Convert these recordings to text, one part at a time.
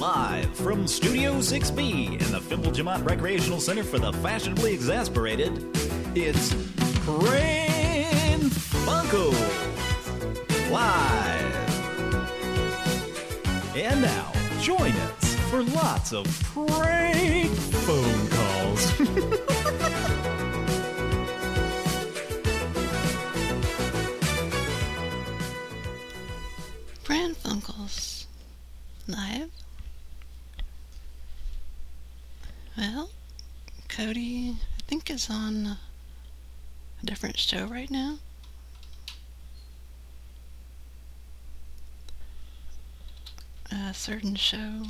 Live from Studio 6B in the Fimble Jamont Recreational Center for the Fashionably Exasperated, it's Pran Funkels Live. And now, join us for lots of prank phone calls. Pran Funkels live. Well, Cody, I think is on a different show right now. A certain show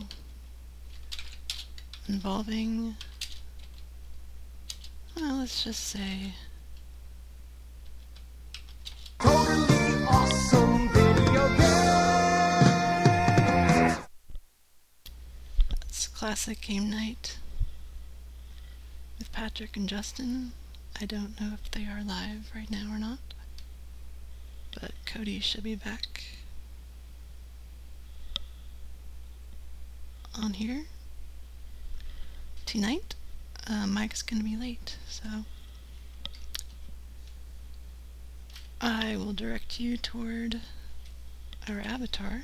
involving, well, let's just say Totally awesome video game. It's classic game night Patrick and Justin. I don't know if they are live right now or not, but Cody should be back on here tonight. Uh, Mike's gonna be late, so I will direct you toward our avatar.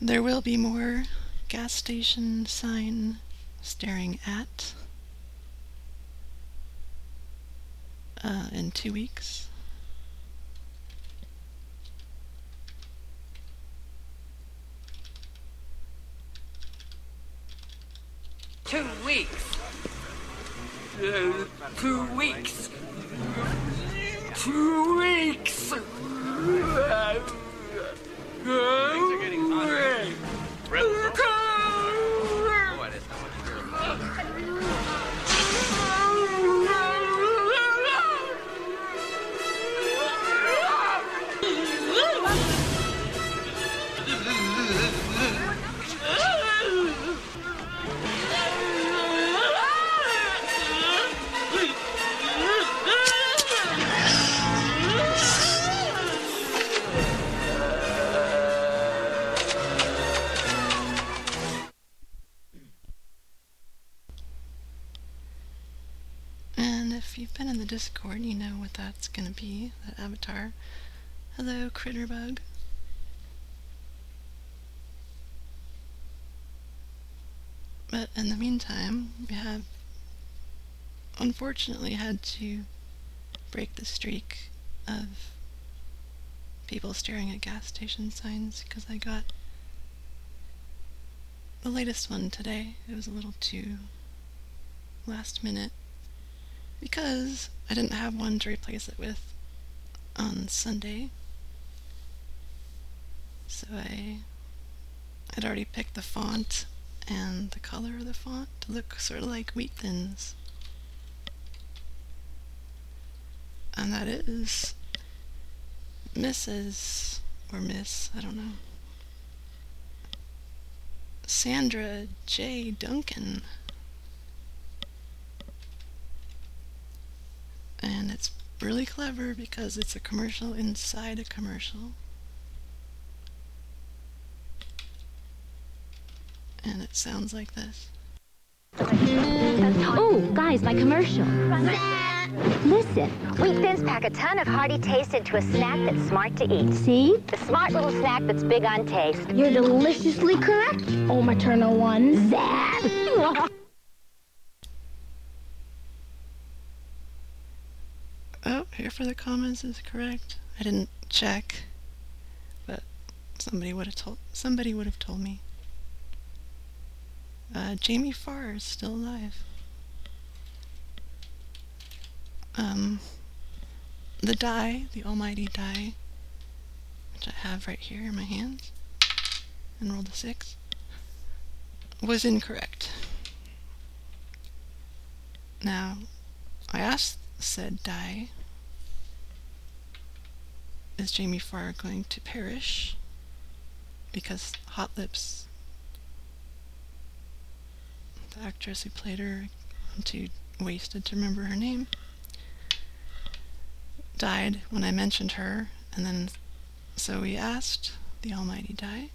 There will be more gas station sign staring at uh, in two weeks. Two weeks. Uh, two weeks. Two weeks. Things are getting hotter. And you've been in the Discord, you know what that's gonna be, that avatar. Hello, Critterbug. But in the meantime, we have unfortunately had to break the streak of people staring at gas station signs because I got the latest one today. It was a little too last minute because I didn't have one to replace it with on Sunday. So I I'd already picked the font and the color of the font to look sort of like Wheat Thins. And that is Mrs. or Miss, I don't know. Sandra J. Duncan. And it's really clever because it's a commercial inside a commercial. And it sounds like this. Oh, guys, my commercial. Listen, Wheat Thins pack a ton of hearty taste into a snack that's smart to eat. See? The smart little snack that's big on taste. You're deliciously correct, oh maternal one. Zap! Oh, here for the comments is correct. I didn't check, but somebody would have told somebody would have told me. Uh, Jamie Farr is still alive. Um, the die, the almighty die, which I have right here in my hands, and rolled a six, was incorrect. Now, I asked said die, is Jamie Farr going to perish? Because Hot Lips, the actress who played her, I'm too wasted to remember her name, died when I mentioned her, and then So we asked the almighty die,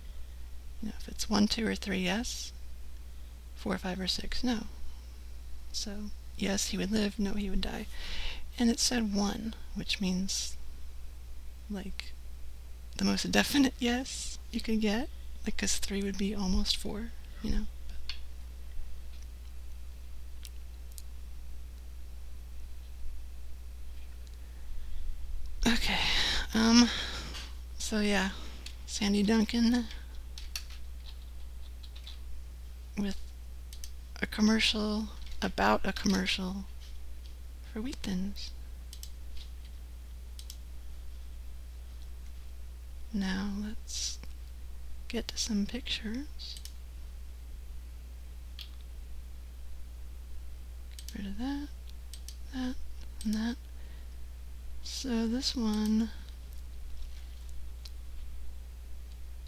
you know, if it's 1, 2, or 3, yes. 4, 5, or 6, no. So, yes, he would live, no, he would die. And it said 1, which means, like, the most definite yes you could get. Like, because 3 would be almost 4, you know. Okay, um, so yeah, Sandy Duncan with a commercial about a commercial for Wheat Thins. Now let's get to some pictures. Get rid of that, that, and that. So this one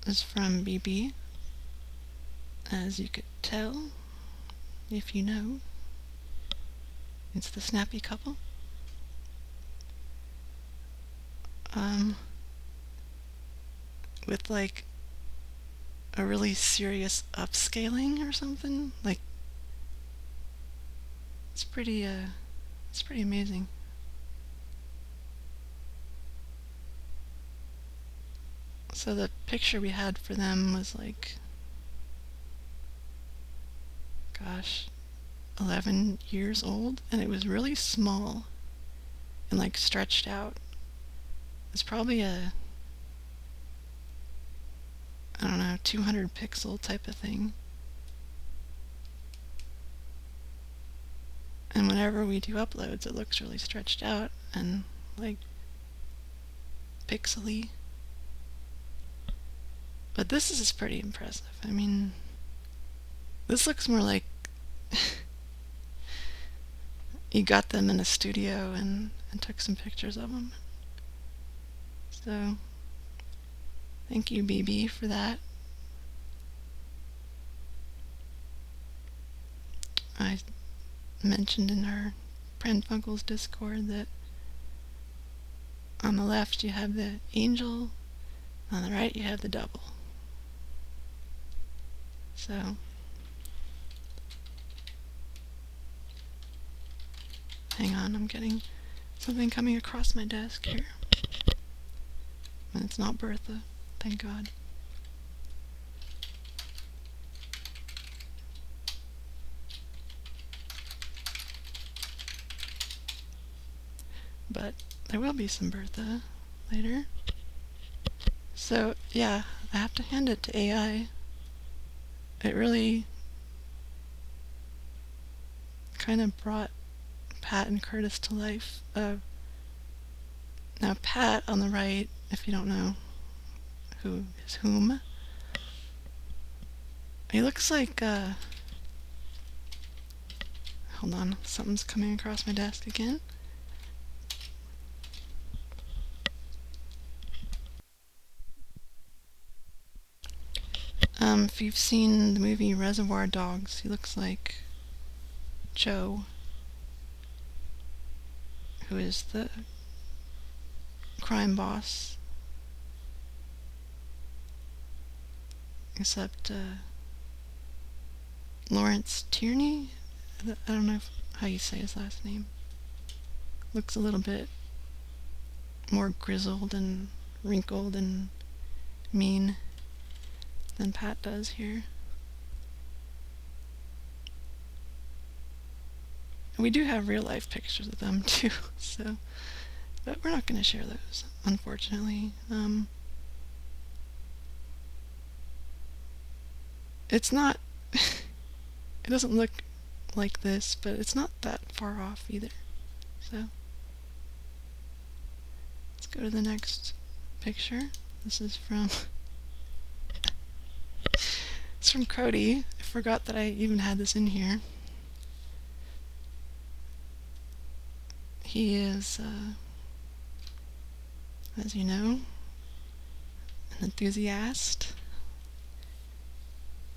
is from BB, as you could tell, if you know. It's the snappy couple. Um, with like a really serious upscaling or something. Like, it's pretty, uh, it's pretty amazing. So the picture we had for them was like, gosh, 11 years old, and it was really small and like stretched out. It's probably a, I don't know, 200 pixel type of thing. And whenever we do uploads, it looks really stretched out and like pixely. But this is pretty impressive. I mean, this looks more like you got them in a studio and, and took some pictures of them. So, thank you, BB, for that. I mentioned in our Pranfunkels Discord that on the left you have the angel, on the right you have the double. So, hang on, I'm getting something coming across my desk here. And it's not Bertha, thank God. But there will be some Bertha later. So, yeah, I have to hand it to AI. It really kind of brought Pat and Curtis to life. Uh, now, Pat on the right, if you don't know who is whom, he looks like, uh, hold on, something's coming across my desk again. Um, if you've seen the movie Reservoir Dogs, he looks like Joe, who is the crime boss. Except, uh, Lawrence Tierney? I don't know if, how you say his last name. Looks a little bit more grizzled and wrinkled and mean than Pat does here. And we do have real life pictures of them too, so but we're not going to share those, unfortunately. Um, it's not. it doesn't look like this, but it's not that far off either. So let's go to the next picture. This is from. It's from Cody. I forgot that I even had this in here. He is, uh, as you know, an enthusiast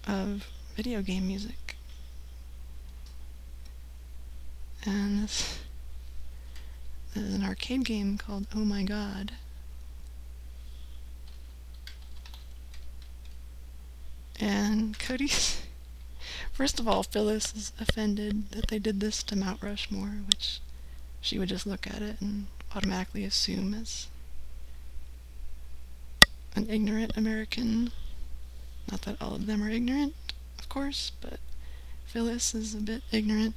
of video game music. And this, this is an arcade game called Oh My God. And Cody's. First of all, Phyllis is offended that they did this to Mount Rushmore, which she would just look at it and automatically assume as an ignorant American not that all of them are ignorant, of course, but Phyllis is a bit ignorant.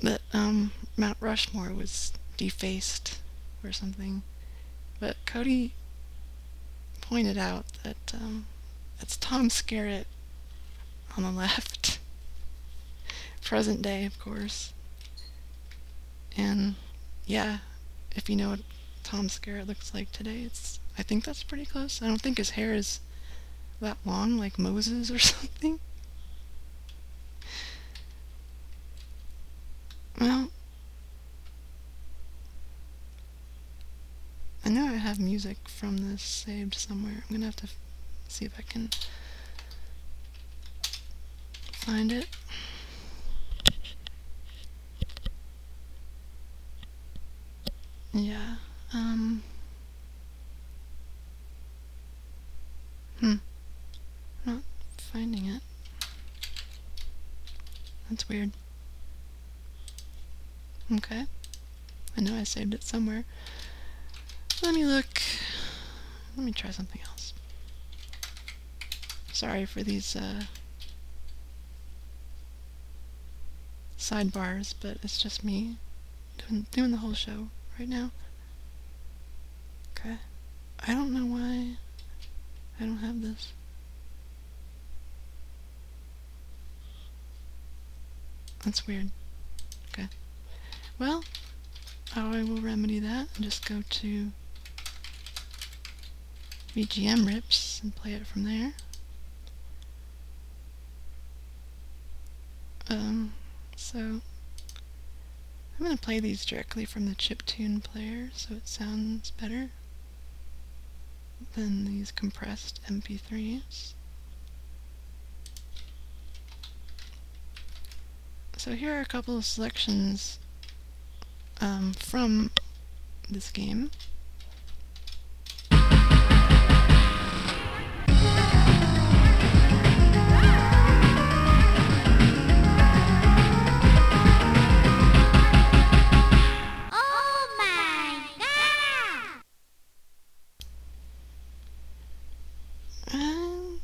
That um, Mount Rushmore was defaced or something. But Cody pointed out that um, it's Tom Skerritt on the left. Present day, of course. And yeah, if you know what Tom Skerritt looks like today, it's I think that's pretty close. I don't think his hair is that long like Moses or something. Well, I know I have music from this saved somewhere. I'm gonna have to see if I can find it. Yeah, um. Hmm. Not finding it. That's weird. Okay. I know I saved it somewhere. Let me look. Let me try something else. Sorry for these uh, sidebars, but it's just me doing, doing the whole show right now. Okay. I don't know why I don't have this. That's weird. Okay. Well, I will remedy that and just go to VGM rips and play it from there. Um, so I'm going to play these directly from the chiptune player so it sounds better than these compressed MP3s. So here are a couple of selections um, from this game. Oh my god!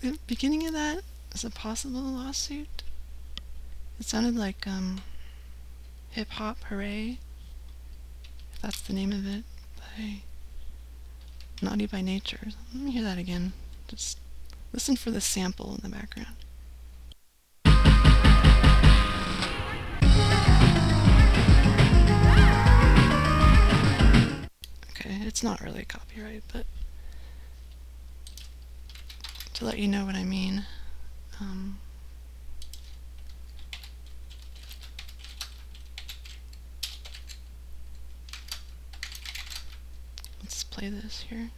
The beginning of that is a possible lawsuit. It sounded like um, Hip Hop Hooray, if that's the name of it, by Naughty by Nature. Let me hear that again. Just listen for the sample in the background. Okay, it's not really copyright, but to let you know what I mean. Um, let's play this here.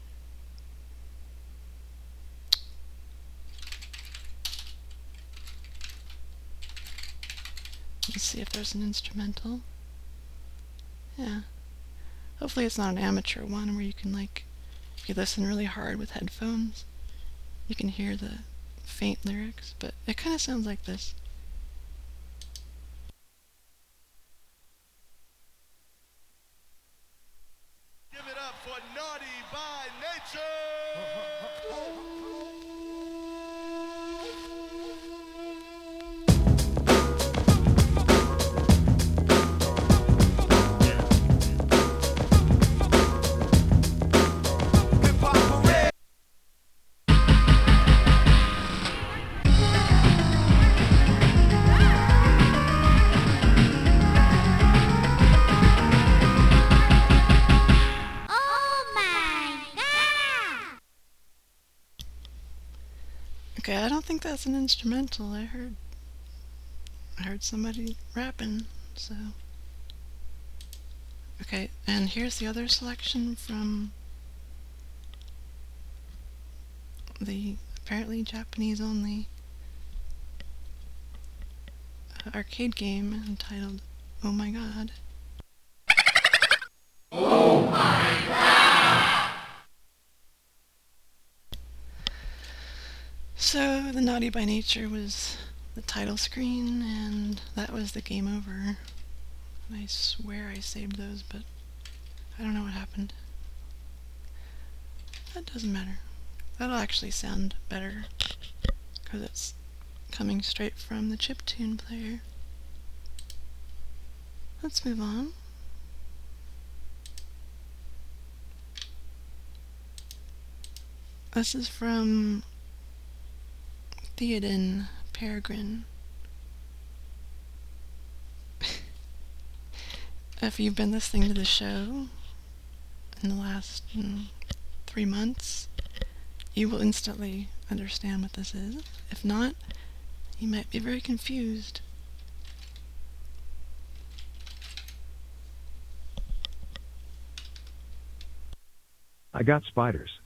Let's see if there's an instrumental. Yeah. Hopefully it's not an amateur one where you can like, if you listen really hard with headphones, you can hear the faint lyrics, but it kind of sounds like this. That's an instrumental. I heard I heard somebody rapping, so Okay, and here's the other selection from the apparently Japanese only uh, arcade game entitled Oh My God. Oh My God. So the Naughty by Nature was the title screen, and that was the game over. And I swear I saved those, but I don't know what happened. That doesn't matter. That'll actually sound better because it's coming straight from the chiptune player. Let's move on. This is from Theoden Peregrine. if you've been listening to the show in the last mm, three months, you will instantly understand what this is. If not, you might be very confused. I got spiders.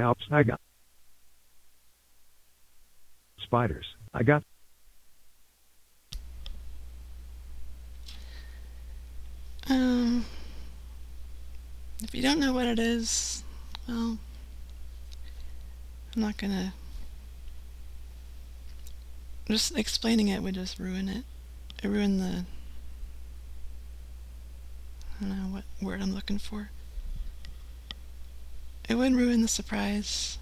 Alps, I got spiders. I got Um, if you don't know what it is, well, I'm not gonna. Just explaining it would just ruin it. It ruin the. I don't know what word I'm looking for. It wouldn't ruin the surprise.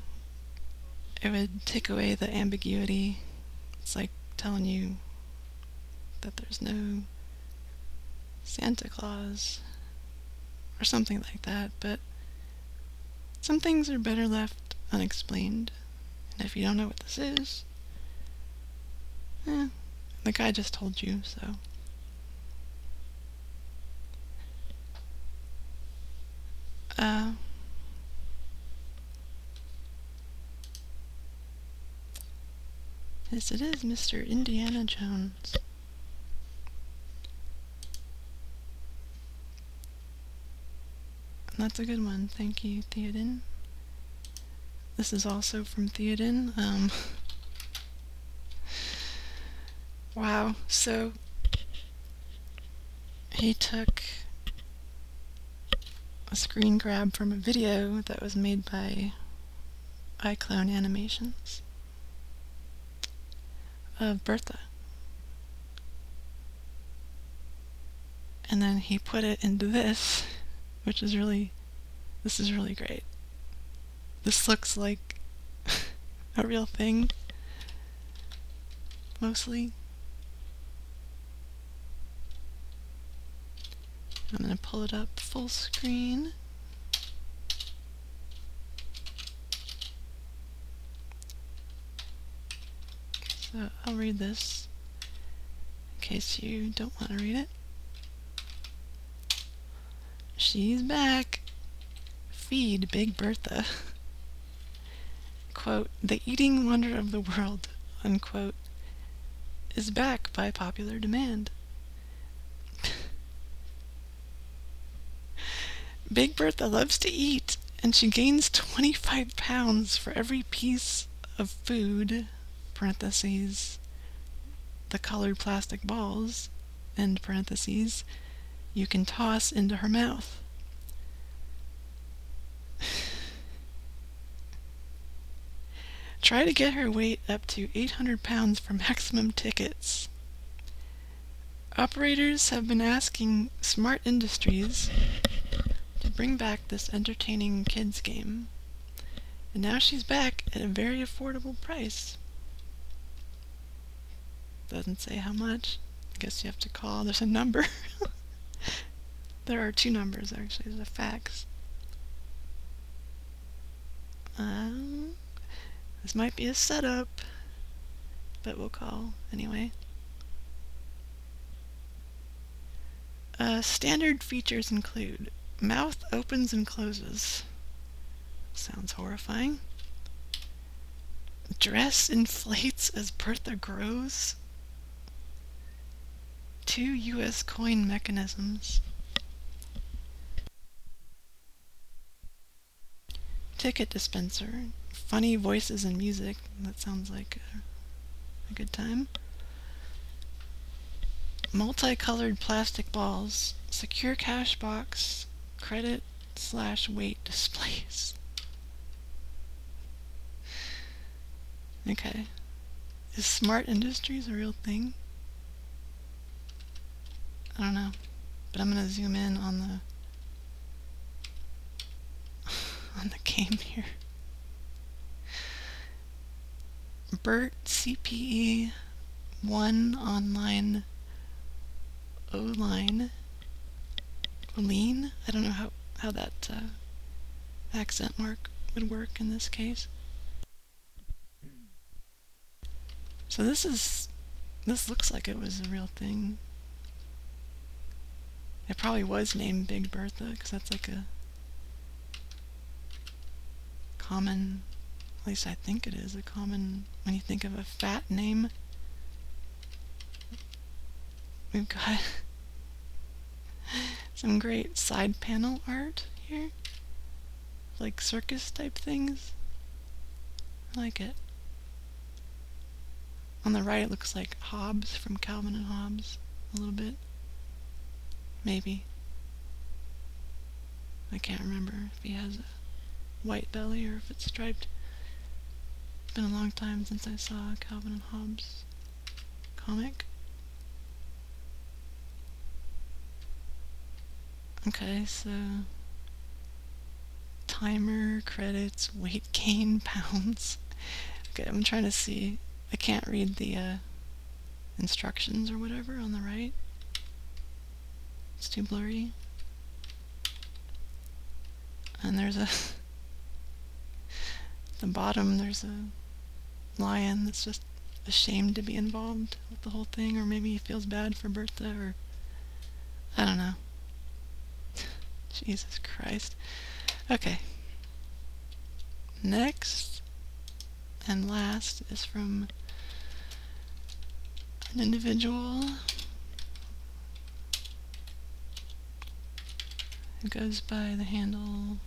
It would take away the ambiguity. It's like telling you that there's no Santa Claus or something like that, but some things are better left unexplained. And if you don't know what this is, eh, the guy just told you, so. Uh, yes, it is Mr. Indiana Jones. That's a good one. Thank you, Theoden. This is also from Theoden. Um, wow. So he took a screen grab from a video that was made by iClone Animations of Bertha. And then he put it into this which is really, this is really great. This looks like a real thing, mostly. I'm going to pull it up full screen. So I'll read this in case you don't want to read it. She's back. Feed Big Bertha. Quote, the eating wonder of the world, unquote, is back by popular demand. Big Bertha loves to eat, and she gains 25 pounds for every piece of food, parentheses, the colored plastic balls, end parentheses, you can toss into her mouth. Try to get her weight up to 800 pounds for maximum tickets. Operators have been asking Smart Industries to bring back this entertaining kids game. And now she's back at a very affordable price. Doesn't say how much. I guess you have to call. There's a number. There are two numbers actually, there's a fax. Um, this might be a setup, but we'll call anyway. Uh, standard features include mouth opens and closes. Sounds horrifying. Dress inflates as Bertha grows. Two US coin mechanisms. ticket dispenser, funny voices and music. That sounds like a, a good time. Multicolored plastic balls, secure cash box, credit slash weight displays. Okay. Is smart industries a real thing? I don't know. But I'm gonna zoom in on the on the game here. Bert CPE 1 online O line. Oline? I don't know how, how that uh, accent mark would work in this case. So this is, this looks like it was a real thing. It probably was named Big Bertha, because that's like a common, at least I think it is, a common, when you think of a fat name. We've got some great side panel art here. Like circus type things. I like it. On the right it looks like Hobbes from Calvin and Hobbes a little bit. Maybe. I can't remember if he has a white belly or if it's striped. It's been a long time since I saw a Calvin and Hobbes comic. Okay, so timer, credits, weight gain, pounds. Okay, I'm trying to see. I can't read the uh, instructions or whatever on the right. It's too blurry. And there's a the bottom there's a lion that's just ashamed to be involved with the whole thing, or maybe he feels bad for Bertha, or I don't know. Jesus Christ. Okay. Next and last is from an individual goes by the handle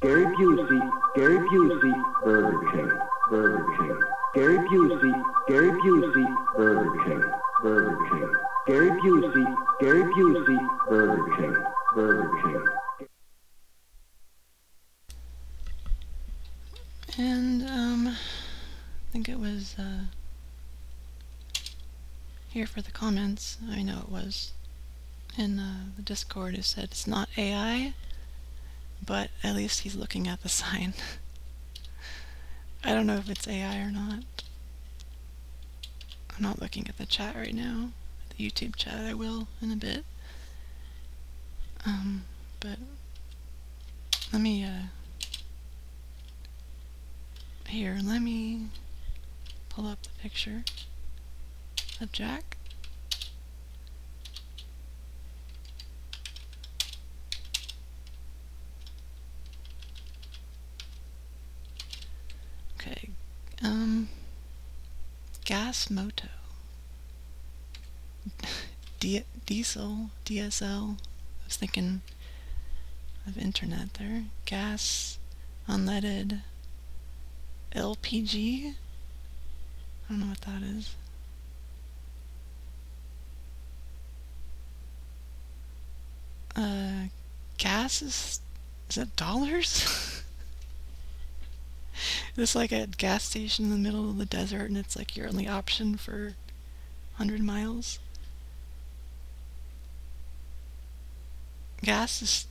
Gary Busey, Gary Busey, Burger King, Burger King. Gary Busey, Gary Busey, Burger King, Burger King. Gary Busey, Gary Busey, Burger King, Burger King. And, um, I think it was, uh, here for the comments. I know it was in uh, the Discord who said it's not AI, but at least he's looking at the sign. I don't know if it's AI or not. I'm not looking at the chat right now. The YouTube chat I will in a bit. Um, but let me, uh, here, let me pull up the picture of Jack. Okay, um, Gas Moto. D- diesel, DSL. I was thinking of internet there. Gas, unleaded, LPG. I don't know what that is. Uh, gas is is that dollars? it's like a gas station in the middle of the desert, and it's like your only option for hundred miles. Gas is,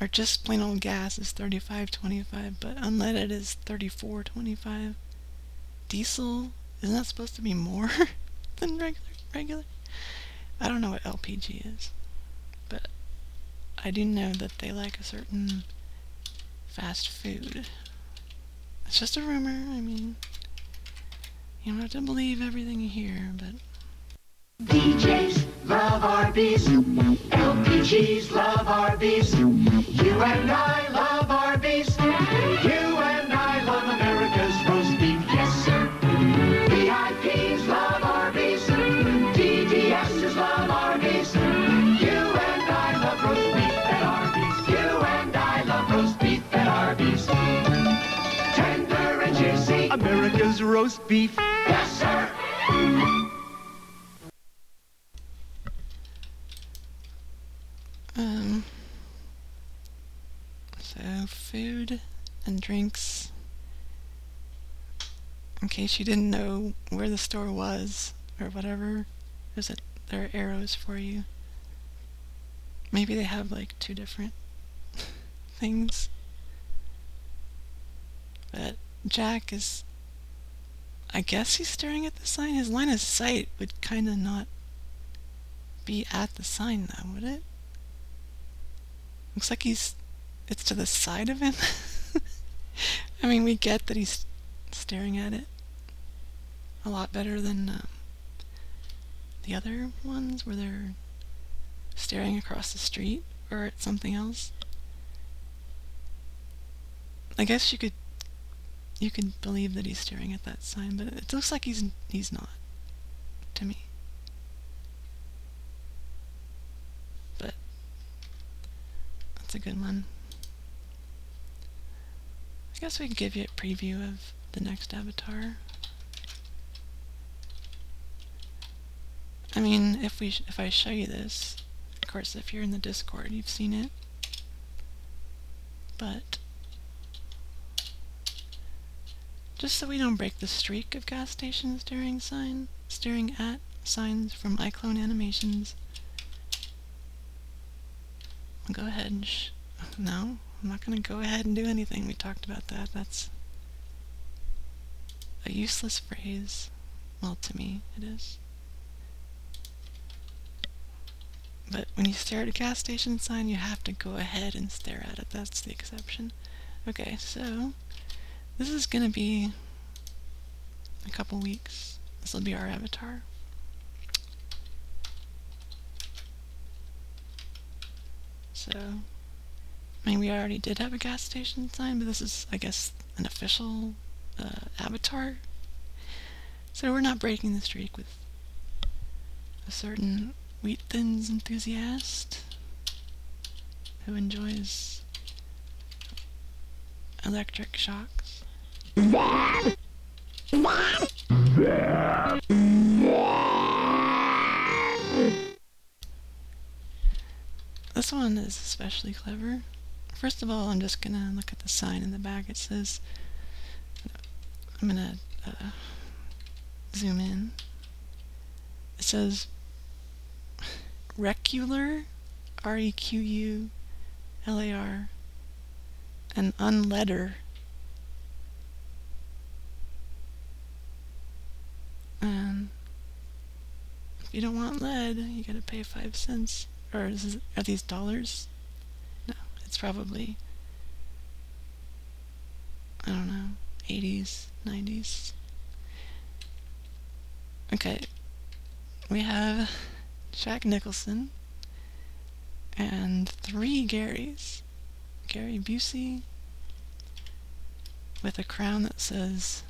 or just plain old gas is thirty-five twenty-five, but unleaded is thirty-four twenty-five. Diesel isn't that supposed to be more than regular? Regular? I don't know what LPG is, but I do know that they like a certain fast food. It's just a rumor. I mean, you don't have to believe everything you hear, but DJs love Arby's. LPGs love Arby's. You and I love Arby's. You roast beef. Yes, sir. Um, so food and drinks in case you didn't know where the store was or whatever, there's a, there are arrows for you. Maybe they have like two different things. But Jack is. I guess he's staring at the sign. His line of sight would kind of not be at the sign, though, would it? Looks like he's. It's to the side of him. I mean, we get that he's staring at it a lot better than um, the other ones where they're staring across the street or at something else. I guess you could you can believe that he's staring at that sign, but it looks like he's he's not to me. But that's a good one. I guess we can give you a preview of the next avatar. I mean, if we if I show you this, of course, if you're in the Discord, you've seen it. But just so we don't break the streak of gas station staring sign staring at signs from iClone Animations, I'll go ahead and no, I'm not going to go ahead and do anything. We talked about that. That's a useless phrase. Well, to me, it is. But when you stare at a gas station sign, you have to go ahead and stare at it. That's the exception. Okay, so this is going to be a couple weeks. This will be our avatar. So, I mean, we already did have a gas station sign, but this is, I guess, an official uh, avatar. So we're not breaking the streak with a certain Wheat Thins enthusiast who enjoys electric shocks. This one is especially clever. First of all, I'm just gonna look at the sign in the back. It says, I'm gonna uh, zoom in. It says Recular, R E Q U L A R, and unletter. And if you don't want lead, you gotta pay five cents. Or is are these dollars? No, it's probably, I don't know, 80s, 90s. Okay, we have Jack Nicholson and three Garys. Gary Busey with a crown that says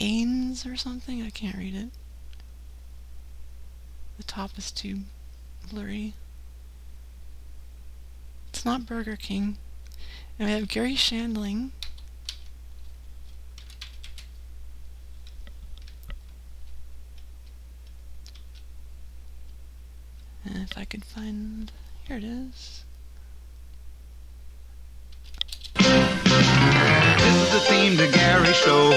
Ains or something. I can't read it. The top is too blurry. It's not Burger King. And we have Garry Shandling. And if I could find... Here it is. Theme to Gary Show.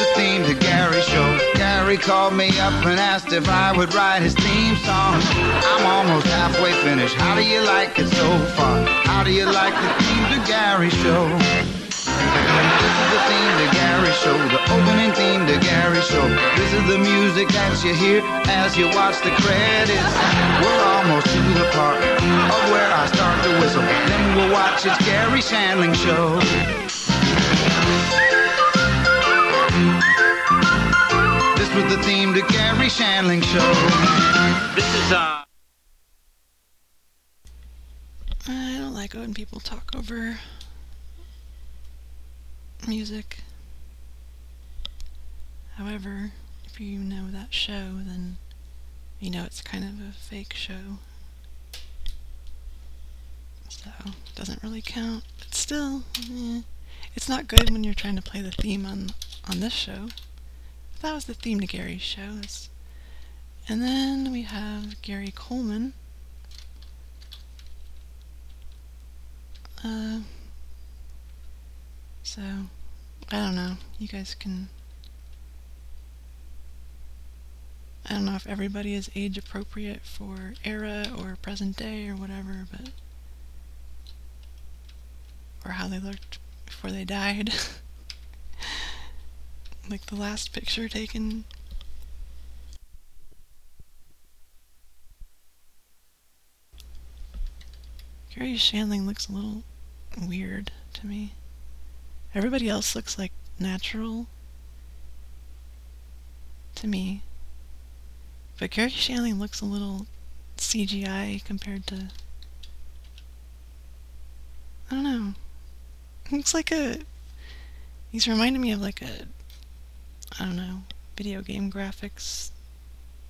The theme to Gary Show. Gary called me up and asked if I would write his theme song. I'm almost halfway finished. How do you like it so far? How do you like the theme to Gary Show? This is the theme to Gary Show, the opening theme to Gary Show. This is the music that you hear as you watch the credits. We're almost to the part of where I start to whistle. Then we'll watch it's Garry Shandling Show. This was the theme to Garry Shandling Show. This is uh I don't like it when people talk over music. However, if you know that show, then you know it's kind of a fake show. So, it doesn't really count. But still, eh, it's not good when you're trying to play the theme on, on this show. That was the theme to Gary's show. That's, and then we have Gary Coleman. Uh, so, I don't know. You guys can. I don't know if everybody is age appropriate for era or present day or whatever, but. Or how they looked before they died. like the last picture taken. Garry Shandling looks a little weird to me. Everybody else looks like natural to me. But Garry Shandling looks a little CGI compared to. I don't know. Looks like a. He's reminding me of like a. I don't know. Video game graphics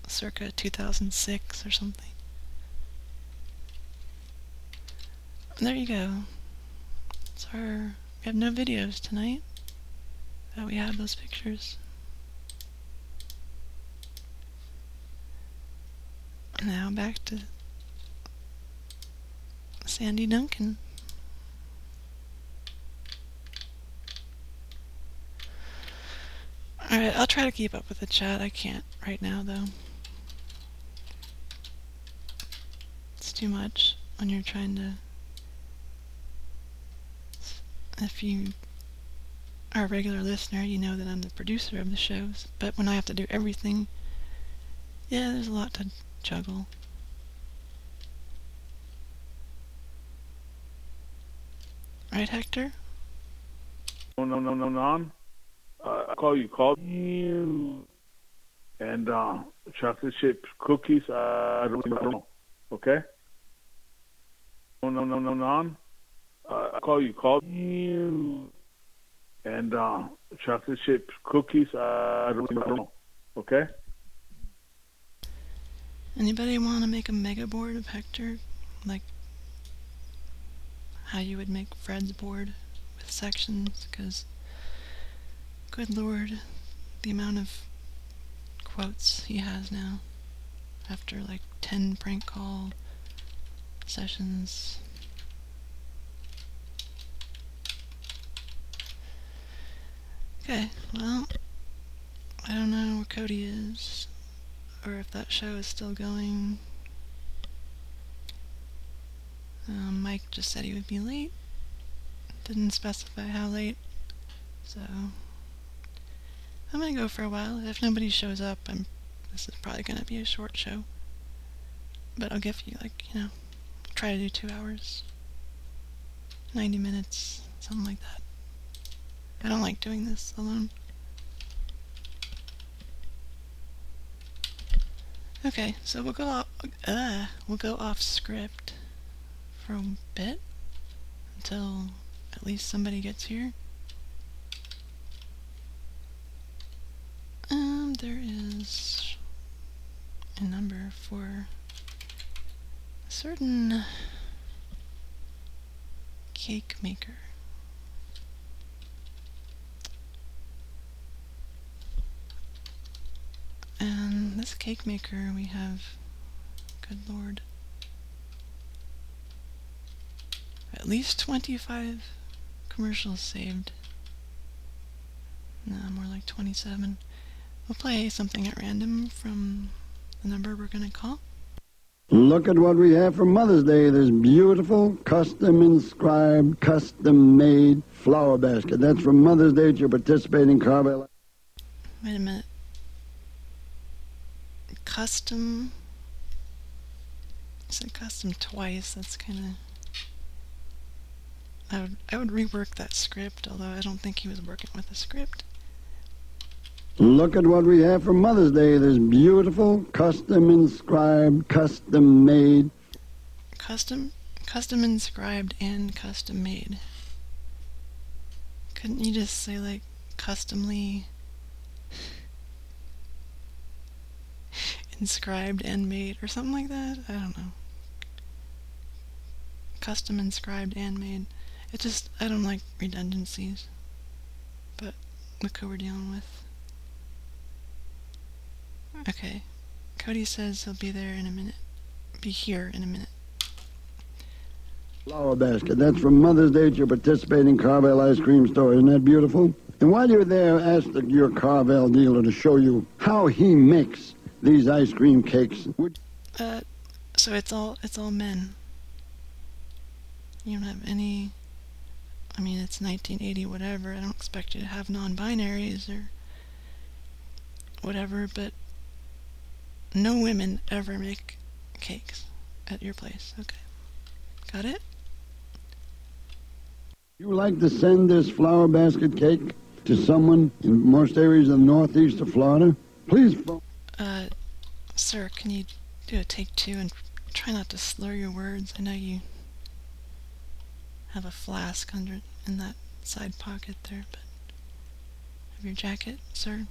circa 2006 or something. There you go. It's our. We have no videos tonight. But we have those pictures. Now back to Sandy Duncan. Alright, I'll try to keep up with the chat. I can't right now, though. It's too much when you're trying to. If you are a regular listener, you know that I'm the producer of the shows. But when I have to do everything, yeah, there's a lot to juggle. Right, Hector? No, no, no, no, no. Uh, I call you, call you. And uh, chocolate chip cookies, uh, I don't know. Okay? No, no, no, no, no. Uh, I call you, call you. And uh, chocolate chip cookies, uh, I don't know. Okay? Anybody want to make a mega board of Hector? Like how you would make Fred's board with sections? Because, good lord, the amount of quotes he has now after like 10 prank call sessions. Okay, well, I don't know where Cody is, or if that show is still going. Um, Mike just said he would be late. Didn't specify how late, so I'm gonna go for a while. If nobody shows up, I'm. This is probably gonna be a short show, but I'll give you like you know, try to do two hours, ninety minutes, something like that. I don't like doing this alone. Okay, so we'll go off, uh, we'll go off script for a bit until at least somebody gets here. Um, there is a number for a certain cake maker. And this cake maker we have, good lord, at least 25 commercials saved. No, more like 27. We'll play something at random from the number we're going to call. Look at what we have for Mother's Day. This beautiful, custom inscribed, custom made flower basket. That's for Mother's Day at your participating Carvel. Wait a minute. Custom. I said custom twice. That's kind of. I would I would rework that script, although I don't think he was working with a script. Look at what we have for Mother's Day. This beautiful, custom inscribed, custom made. Custom, custom inscribed and custom made. Couldn't you just say like customly inscribed and made or something like that? I don't know. Custom inscribed and made. It just I don't like redundancies. But look who we're dealing with. Okay. Cody says he'll be there in a minute. Be here in a minute. Flower basket. That's for Mother's Day at your participating Carvel ice cream store. Isn't that beautiful? And while you're there, ask the, your Carvel dealer to show you how he makes these ice cream cakes. Would- Uh, so it's all it's all men. You don't have any. I mean, it's 1980, whatever. I don't expect you to have non-binaries or whatever, but no women ever make cakes at your place. Okay, got it? You would like to send this flower basket cake to someone in most areas of the northeast of Florida? Please. Uh, sir, can you do a take two and try not to slur your words? I know you have a flask under in that side pocket there, but of your jacket, sir.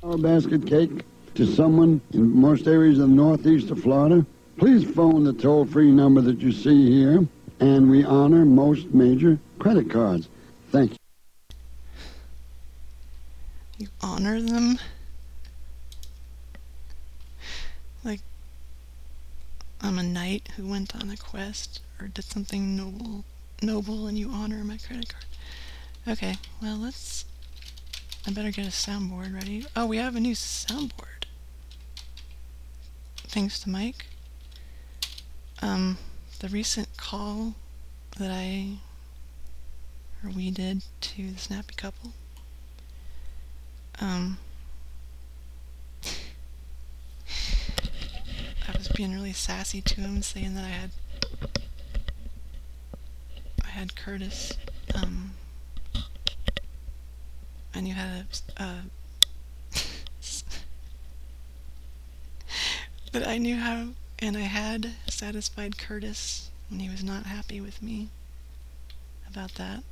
flower basket cake to someone in most areas of the northeast of Florida, please phone the toll-free number that you see here, and we honor most major credit cards. Thank you. You honor them. Like I'm a knight who went on a quest or did something noble noble and you honor my credit card. Okay, well let's I better get a soundboard ready. Oh, we have a new soundboard. Thanks to Mike. Um the recent call that I or we did to the snappy couple. Um I was being really sassy to him, saying that I had I had Curtis. Um, I knew how to. Uh, that I knew how, and I had satisfied Curtis when he was not happy with me about that.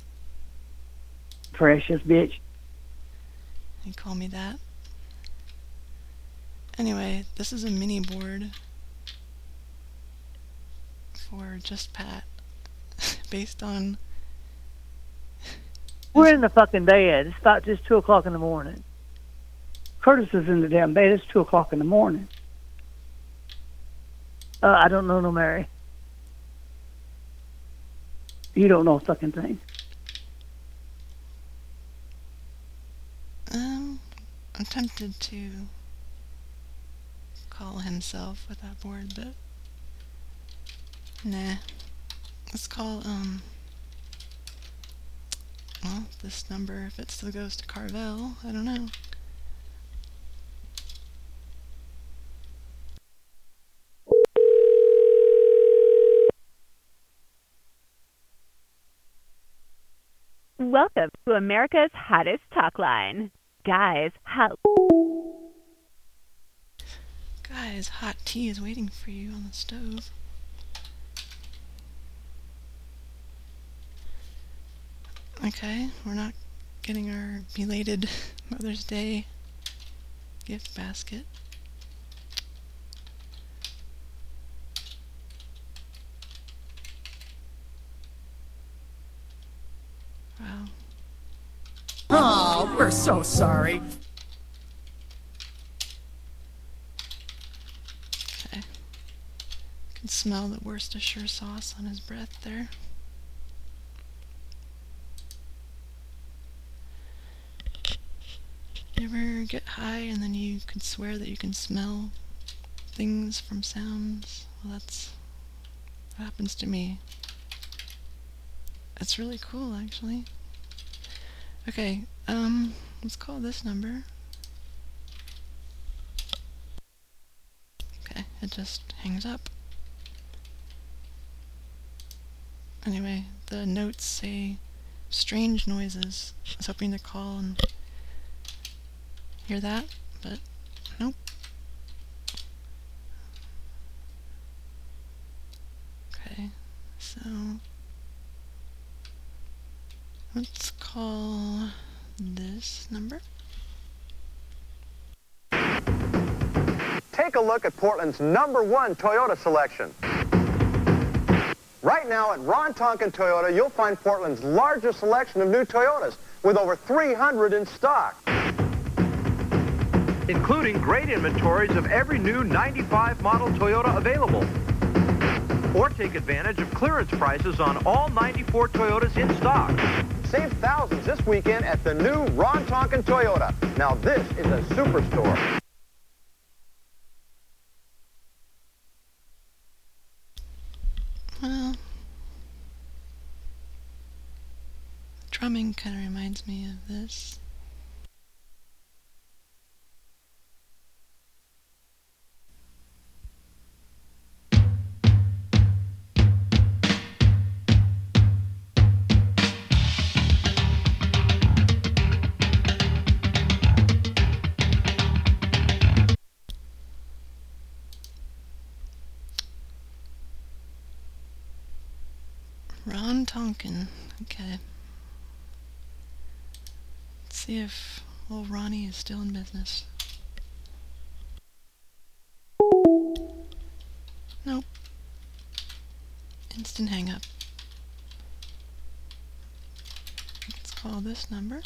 Precious bitch. He called me that. Anyway, this is a mini board for just Pat, based on We're in the fucking bed. It's about just two o'clock in the morning. Curtis is in the damn bed. It's two o'clock in the morning. Uh, I don't know no Mary. You don't know a fucking thing. um, I'm tempted to call himself with that board, but nah. Let's call um. Well, this number, if it still goes to Carvel, I don't know. Welcome to America's hottest talk line. Guys, how Guys, hot tea is waiting for you on the stove. Okay, we're not getting our belated Mother's Day gift basket. Wow. Oh, we're so sorry. Okay. Can smell the Worcestershire sauce on his breath there. You ever get high and then you can swear that you can smell things from sounds? Well, that's what happens to me. It's really cool, actually. Okay, um, let's call this number. Okay, it just hangs up. Anyway, the notes say strange noises. I was hoping to call and hear that, but nope. Okay, so let's call this number. Take a look at Portland's number one Toyota selection. Right now at Ron Tonkin Toyota, you'll find Portland's largest selection of new Toyotas with over 300 in stock. including great inventories of every new 95 model Toyota available. Or take advantage of clearance prices on all 94 Toyotas in stock. Save thousands this weekend at the new Ron Tonkin Toyota. Now this is a superstore. Well, drumming kind of reminds me of this. Okay. Let's see if old Ronnie is still in business. Nope. Instant hang up. Let's call this number.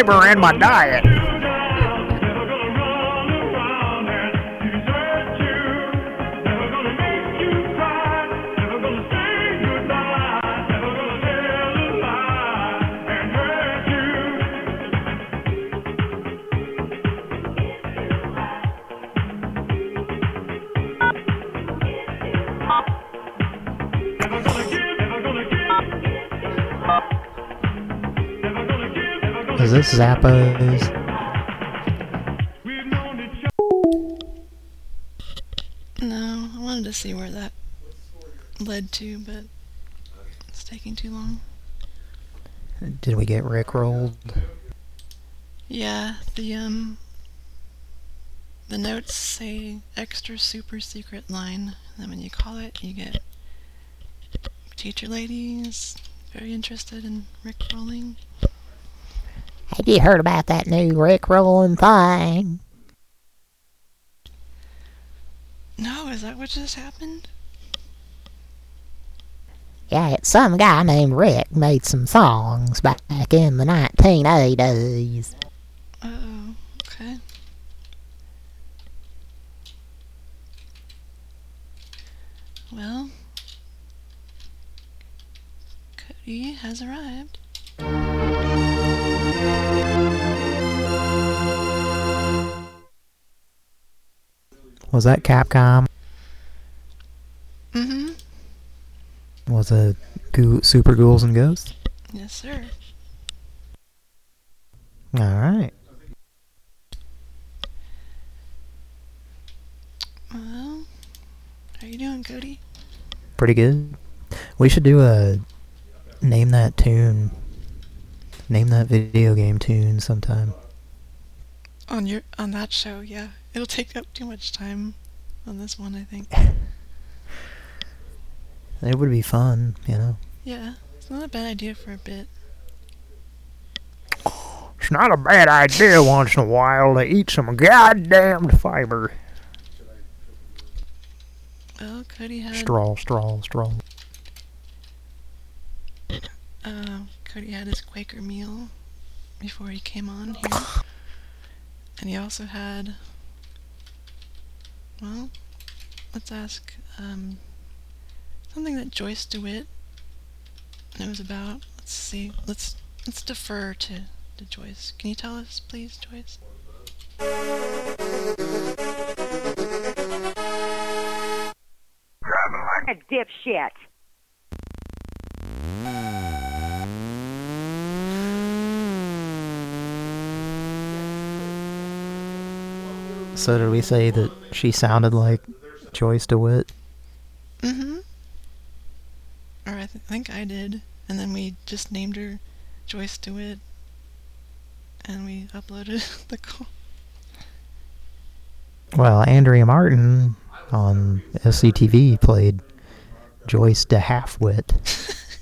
Fiber in my diet. Zappos? No, I wanted to see where that led to, but it's taking too long. Did we get rickrolled? Yeah, the um the notes say extra super secret line. And then when you call it, you get teacher ladies very interested in Rick rolling. Have you heard about that new Rick rolling thing? No, is that what just happened? Yeah, it's some guy named Rick made some songs back in the 1980s. Uh-oh, okay. Well, Cody has arrived. Was that Capcom? Mm-hmm. Was it Super Ghouls 'n Ghosts? Yes, sir. Alright. Well, how you doing, Cody? Pretty good. We should do a name that tune. Name that video game tune sometime. On your on that show, yeah. It'll take up too much time on this one, I think. It would be fun, you know. Yeah, it's not a bad idea for a bit. It's not a bad idea once in a while to eat some goddamn fiber. Well, Cody had Straw, straw, straw. uh, Cody had his Quaker meal before he came on here, and he also had. Well, let's ask um, something that Joyce DeWitt knows about. Let's see. Let's let's defer to to Joyce. Can you tell us, please, Joyce? A dipshit. So did we say that she sounded like Joyce DeWitt? Mm-hmm. Or I th- think I did, and then we just named her Joyce DeWitt, and we uploaded the call. Well, Andrea Martin on SCTV played Joyce de Halfwit.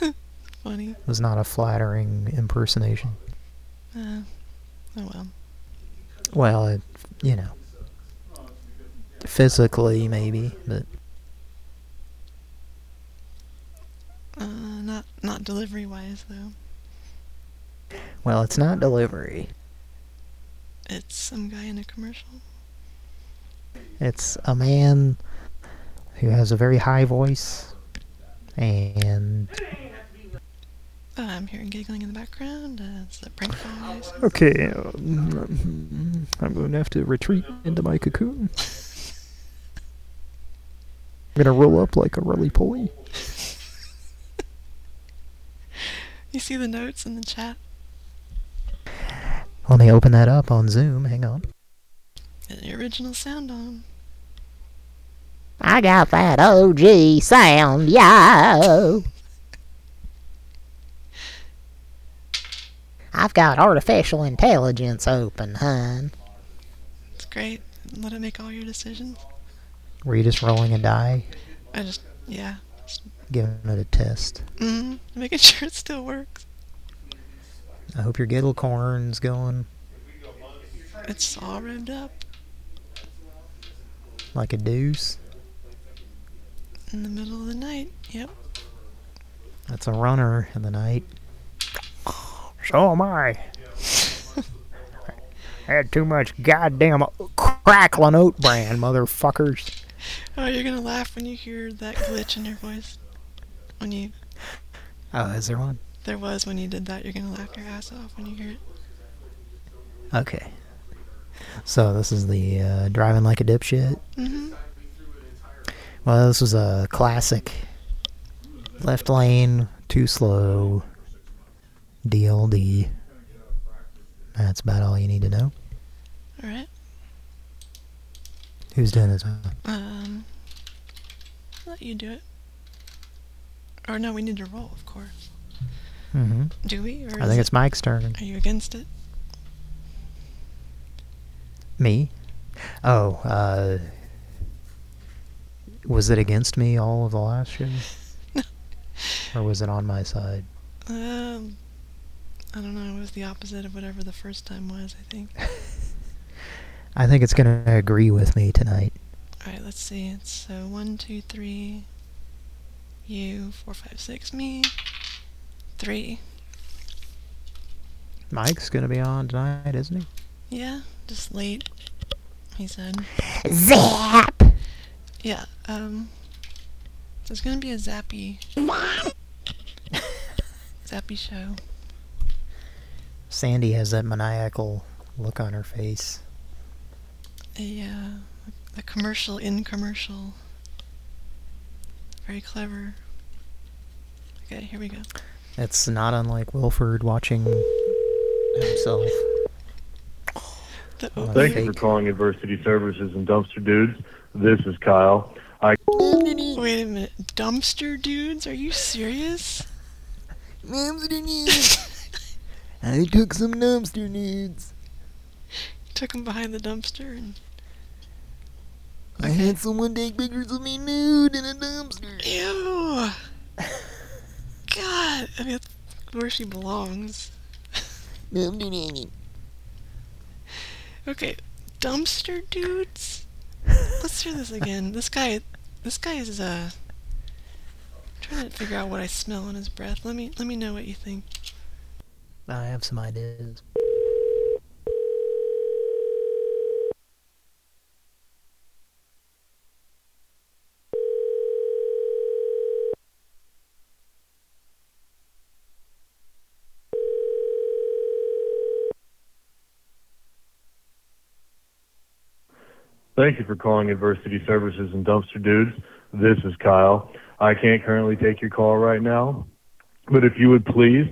Funny. It was not a flattering impersonation. Uh, oh well. Well, it, you know, physically maybe, but Uh, not not delivery wise though. well, it's not delivery. It's some guy in a commercial. It's a man who has a very high voice and Uh, I'm hearing giggling in the background. Uh, it's the prank phone noise. Okay, um, I'm going to have to retreat into my cocoon. I'm going to roll up like a roly poly. You see the notes in the chat? Let me open that up on Zoom. Hang on. Get the original sound on. I got that OG sound, yo. I've got artificial intelligence open, hun. It's great. Let it make all your decisions. Were you just rolling a die? I just, yeah. Giving it a test. Mm, making sure it still works. I hope your giddle corn's going It's all revved up like a deuce. in the middle of the night. Yep. That's a runner in the night. So am I. Had too much goddamn crackling oat bran, motherfuckers. Oh, you're gonna laugh when you hear that glitch in your voice. When you, Oh, is there one? there was when you did that. You're gonna laugh your ass off when you hear it. Okay. So this is the uh, driving like a dipshit. Mhm. Well, this was a classic. Left lane, too slow. DLD. That's about all you need to know. All right. Who's doing this one? Um, I'll let you do it. Or no, we need to roll, of course. Mm-hmm. Do we? Or I think it- it's Mike's turn. Are you against it? Me? Oh, uh... Was it against me all of the last show? Or was it on my side? Um, I don't know. It was the opposite of whatever the first time was. I think. I think it's gonna agree with me tonight. All right. Let's see. It's so one, two, three. You four, five, six. Me. Three. Mike's gonna be on tonight, isn't he? Yeah, just late. He said. Zap! Yeah. Um. So it's gonna be a zappy. zappy show. Sandy has that maniacal look on her face. A uh, a commercial in commercial. Very clever. Okay, here we go. It's not unlike Wilford watching himself. The on Thank you for calling Adversity Services and Dumpster Dudes. This is Kyle. I Wait a minute. Dumpster dudes? Are you serious? I took some dumpster nudes. Took them behind the dumpster and. I had someone take pictures of me nude in a dumpster. Ew! God! I mean, that's where she belongs. Okay, dumpster dudes? Let's hear this again. This guy, this guy is uh trying to figure out what I smell in his breath. Let me let me know what you think. I have some ideas. Thank you for calling Adversity Services and Dumpster Dudes. This is Kyle. I can't currently take your call right now, but if you would please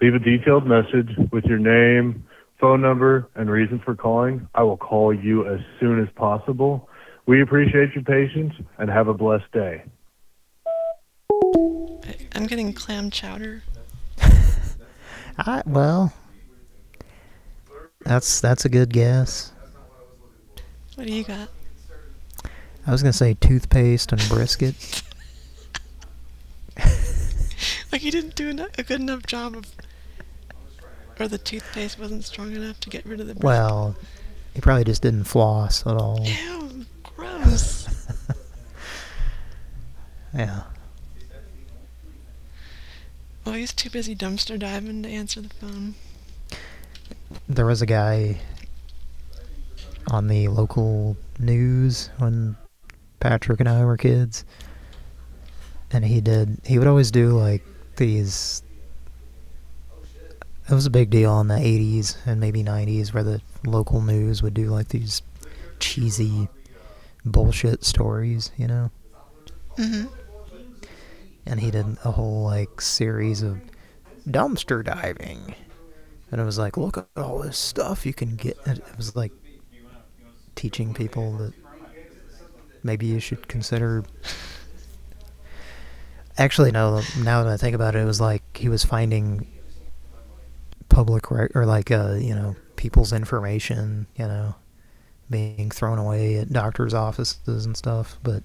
leave a detailed message with your name, phone number, and reason for calling, I will call you as soon as possible. We appreciate your patience and have a blessed day. I'm getting clam chowder. I, well, that's that's a good guess. What do you got? I was gonna say toothpaste and brisket. Like you didn't do a good enough job of, or the toothpaste wasn't strong enough to get rid of the. Well, he probably just didn't floss at all. Ew, gross. Yeah. well, he's too busy dumpster diving to answer the phone. There was a guy on the local news when Patrick and I were kids. And he did, he would always do like these, it was a big deal in the 80s and maybe 90s where the local news would do like these cheesy bullshit stories, you know? Mm-hmm. and he did a whole like series of dumpster diving and it was like look at all this stuff you can get and it was like teaching people that maybe you should consider actually no now that i think about it it was like he was finding public rec- or like uh you know people's information you know being thrown away at doctors offices and stuff but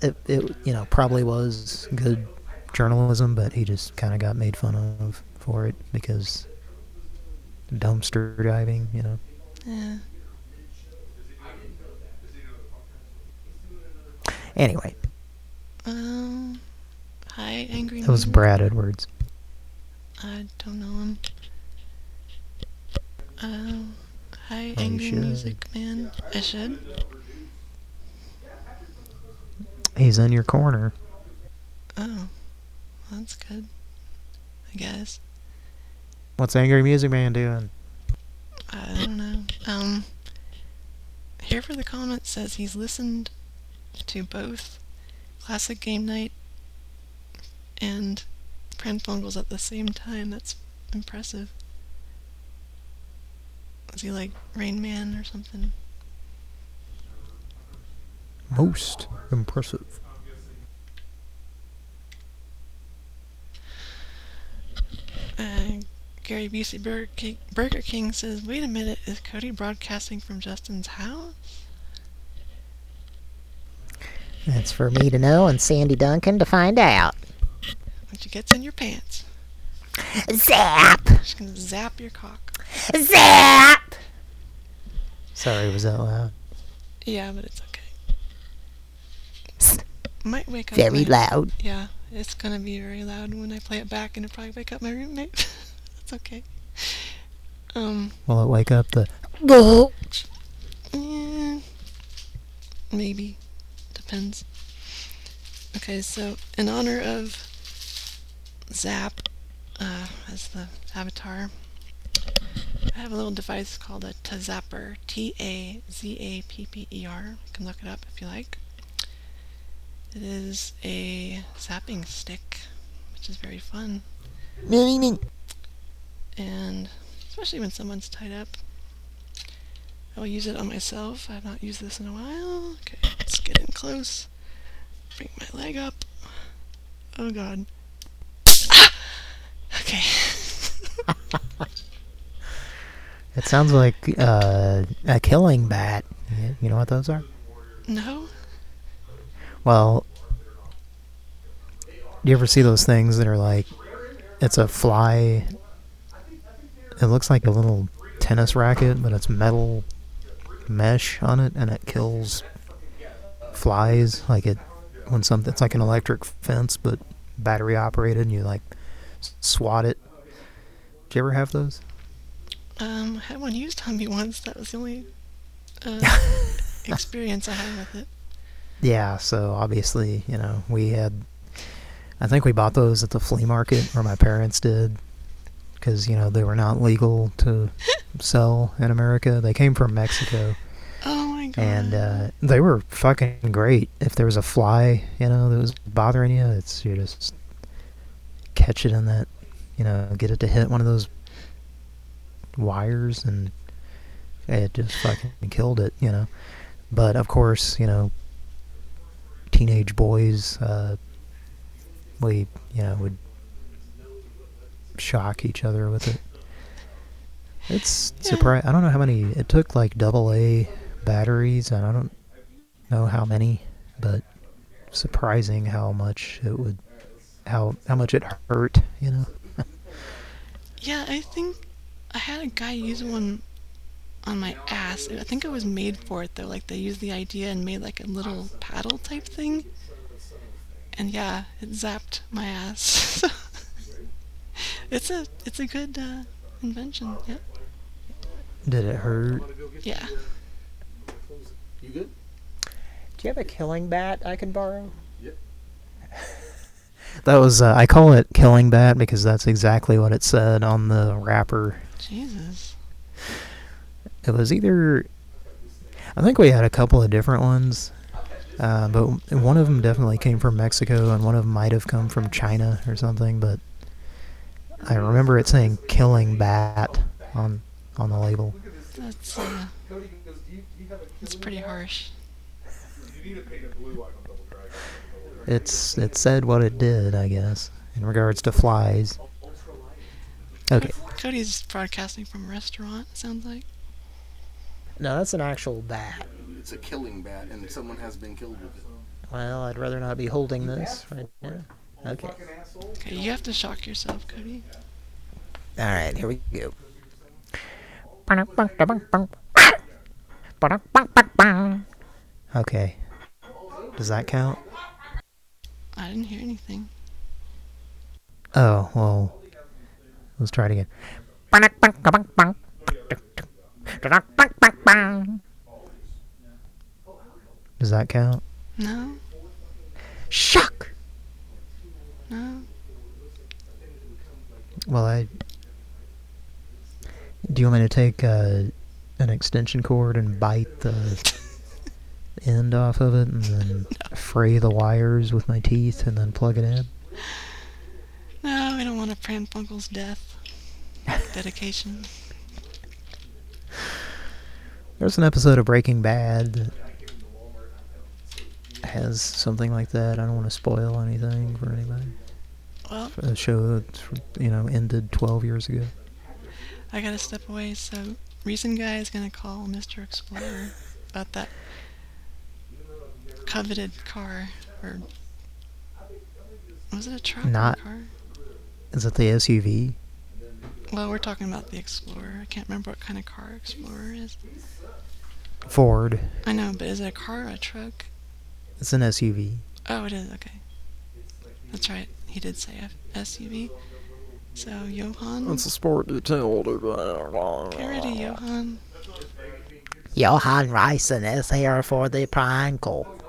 it, it you know probably was good journalism, but he just kind of got made fun of for it because dumpster diving, you know. Yeah. Anyway, Um. Hi, angry. that was Brad Edwards. I don't know him. Um. Hi, Oh, angry should. music man. I should. He's in your corner. Oh, that's good. I guess. What's Angry Music Man doing? I don't know. Um. Here for the comment says he's listened to both Classic Game Night and Pran Funkels at the same time. That's impressive. Was he like Rain Man or something? Most impressive. Uh, Gary Busey Burger King, Burger King says, "Wait a minute, is Cody broadcasting from Justin's house?" That's for me to know and Sandy Duncan to find out. Once you gets in your pants, Zap! she's gonna zap your cock. Zap! Sorry, was that loud? Yeah, but it's okay. Might wake up. Very my- loud. Yeah, it's gonna be very loud when I play it back, and it'll probably wake up my roommate. That's okay. Um, Will it wake up the... eh, maybe depends. Okay, so in honor of Zap uh, as the avatar, I have a little device called a Tazapper. T A Z A P P E R. You can look it up if you like. It is a zapping stick, which is very fun. And especially when someone's tied up. I will use it on myself. I have not used this in a while. Okay, let's get in close. Bring my leg up. Oh god. Okay. It sounds like uh, a killing bat. You- know what those are? No? Well, do you ever see those things that are like, it's a fly, it looks like a little tennis racket, but it's metal mesh on it, and it kills flies. Like it when something it's like an electric fence, but battery operated, and you like swat it. Did you ever have those? Um, I had one used on me once. That was the only uh, experience I had with it. Yeah, so obviously, you know, we had. I think we bought those at the flea market, or my parents did, because you know they were not legal to sell in America. They came from Mexico. Oh my god. And uh, they were fucking great. If there was a fly, you know, that was bothering you, it's you just catch it in that, you know, get it to hit one of those wires, and it just fucking killed it, you know. But of course, you know, teenage boys, uh, we, you know, would shock each other with it. It's surprise. I don't know how many. It took like double A batteries, and I don't know how many, but surprising how much it would, how how much it hurt. You know. Yeah, I think I had a guy use one on my ass. I think it was made for it though. Like they used the idea and made like a little paddle type thing. And yeah, it zapped my ass. it's a it's a good uh, invention. Yeah. Did it hurt? Yeah. You good? Do you have a killing bat I can borrow? Yep. That was uh, I call it killing bat because that's exactly what it said on the wrapper. Jesus. It was either I think we had a couple of different ones, uh, but one of them definitely came from Mexico, and one of them might have come from China or something. But I remember it saying "killing bat" on on the label. That's uh, that's pretty harsh. It's it said what it did, I guess, in regards to flies. Okay. Cody's broadcasting from a restaurant. it Sounds like. No, that's an actual bat. It's a killing bat, and someone has been killed with it. Well, I'd rather not be holding this right now. Okay. Okay, you have to shock yourself, Cody. All right, here we go. Okay. Does that count? I didn't hear anything. Oh, well. Let's try it again. Does that count? No. Shock. No. Well, I. Do you want me to take uh, an extension cord and bite the end off of it and then fray the wires with my teeth and then plug it in? No, we don't want a Pran Funkel's death. Dedication. There's an episode of Breaking Bad that has something like that. I don't want to spoil anything for anybody. Well, A show that you know, ended 12 years ago. I gotta step away, so Reason Guy is gonna call Mr. Explorer about that coveted car. Or. Was it a truck Not- or a car? Is it the SUV? Well, we're talking about the Explorer. I can't remember what kind of car Explorer is. Ford. I know, but is it a car or a truck? It's an SUV. Oh, it is, okay. That's right. He did say F- SUV. So, Johan. That's a sport utility. Get ready, Johan. Johan Ryson is here for the prank. This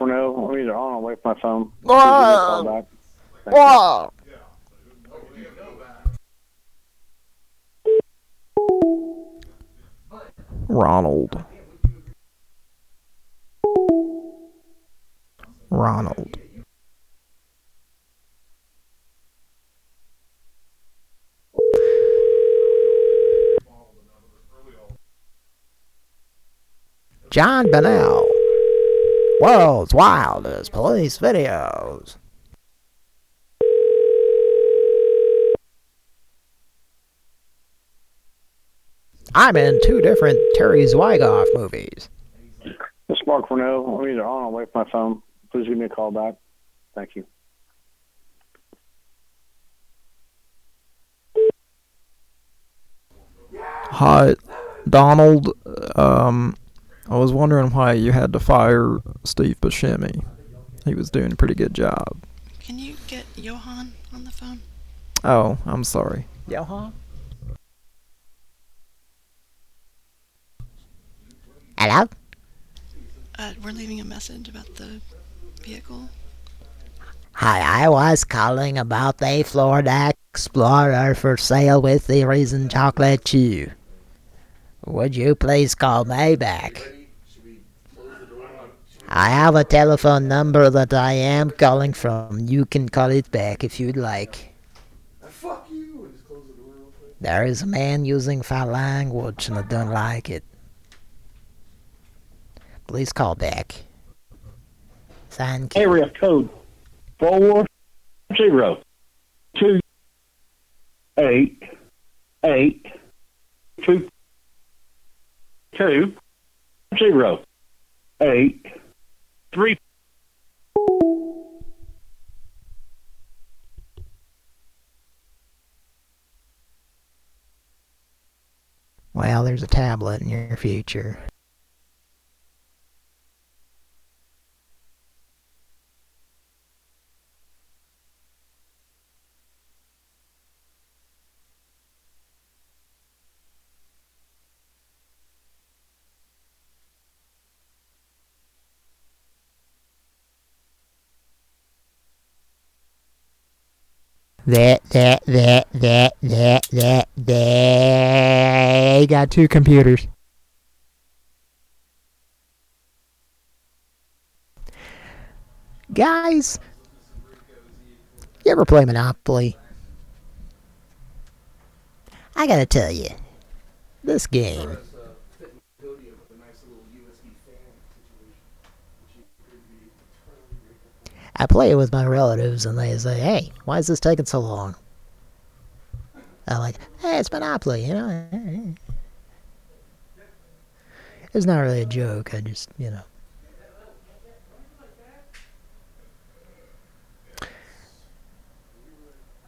Mark Cornell. I'm either on or away from my phone. Whoa. Call back. Thank you. Whoa! Ronald. Ronald. John Bennell. World's Wildest Police Videos. I'm in two different Terry Zwigoff movies. It's Mark Renault. I'm either on or away from my phone. Please give me a call back. Thank you. Hi, Donald. Um, I was wondering why you had to fire Steve Buscemi. He was doing a pretty good job. Can you get Johan on the phone? Oh, I'm sorry. Johan? Hello? Uh, we're leaving a message about the vehicle. Hi, I was calling about the Florida Explorer for sale with the Raisin Chocolate Chew. Would you please call me back? I have a telephone number that I am calling from. You can call it back if you'd like. Fuck you! And just close the door real quick. There is a man using foul language and I don't like it. Please call back. Thank you. Area code four zero two eight eight two two zero eight three. Well, there's a tablet in your future. That, that, that, that, that, that. They got two computers. Guys, you ever play Monopoly? I gotta tell you, This game. I play it with my relatives and they say, hey, why is this taking so long? I'm like, hey, it's Monopoly, you know? It's not really a joke, I just, you know.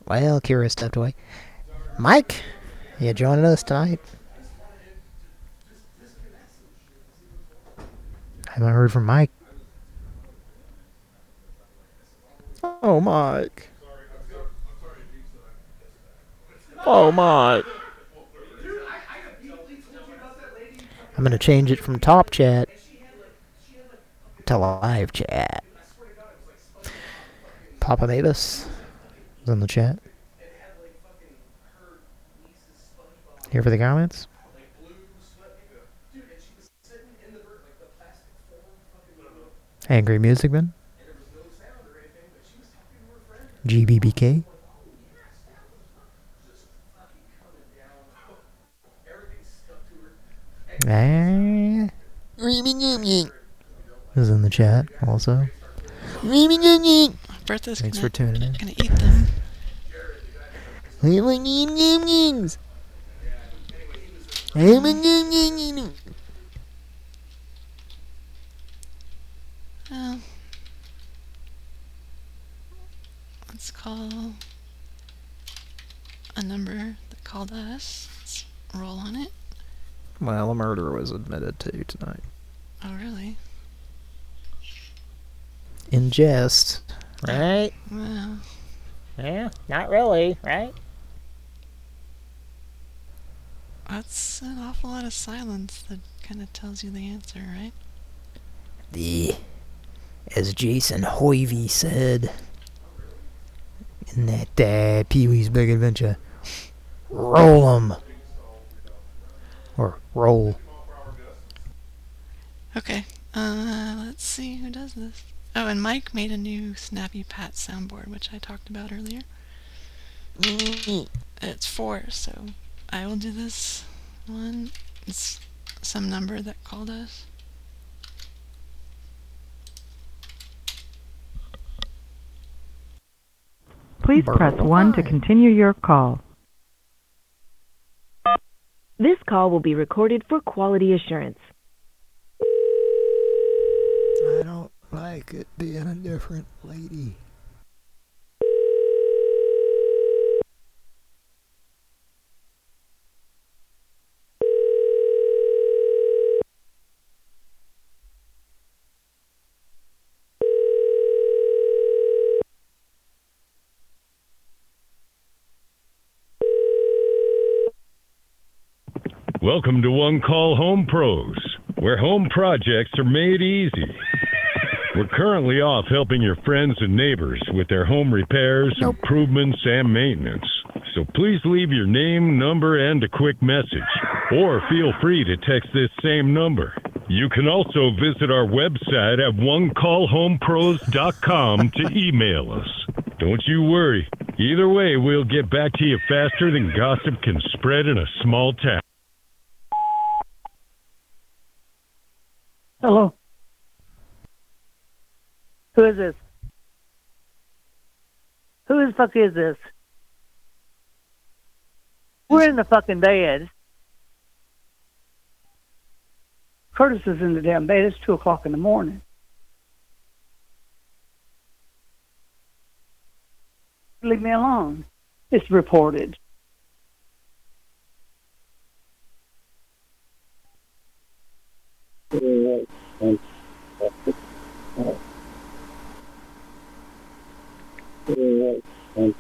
Well, Kira stepped away. Mike, you joining us tonight? I Haven't heard from Mike. Oh, Mike. Oh, Mike. I'm gonna change it from top chat to live chat. Papa Mavis is in the chat. Here for the comments. Angry Music Man. GBBK. Ah. Is in the chat also. Bertha's Thanks gonna, for tuning in. gonna eat them. Well, let's call a number that called us. Let's roll on it. Well, a murder was admitted to tonight. Oh, really? In jest. Right? Well, Yeah, not really, right? that's an awful lot of silence that kind of tells you the answer, right? The, as Jason Hervey said in that uh, Pee Wee's Big Adventure, roll 'em. Or roll. Okay, uh, let's see who does this. Oh, and Mike made a new Snappy Pat soundboard, which I talked about earlier. It's four, so I will do this one. It's some number that called us. Please press 1 to continue your call. This call will be recorded for quality assurance. I don't like it being a different lady. Welcome to One Call Home Pros, where home projects are made easy. We're currently off helping your friends and neighbors with their home repairs, improvements, and maintenance. So please leave your name, number, and a quick message, or feel free to text this same number. You can also visit our website at onecallhomepros.com to email us. Don't you worry. Either way, we'll get back to you faster than gossip can spread in a small town. Hello. Who is this? Who the fuck is this? We're in the fucking bed. Curtis is in the damn bed. It's two o'clock in the morning. Leave me alone. It's reported. Thank you.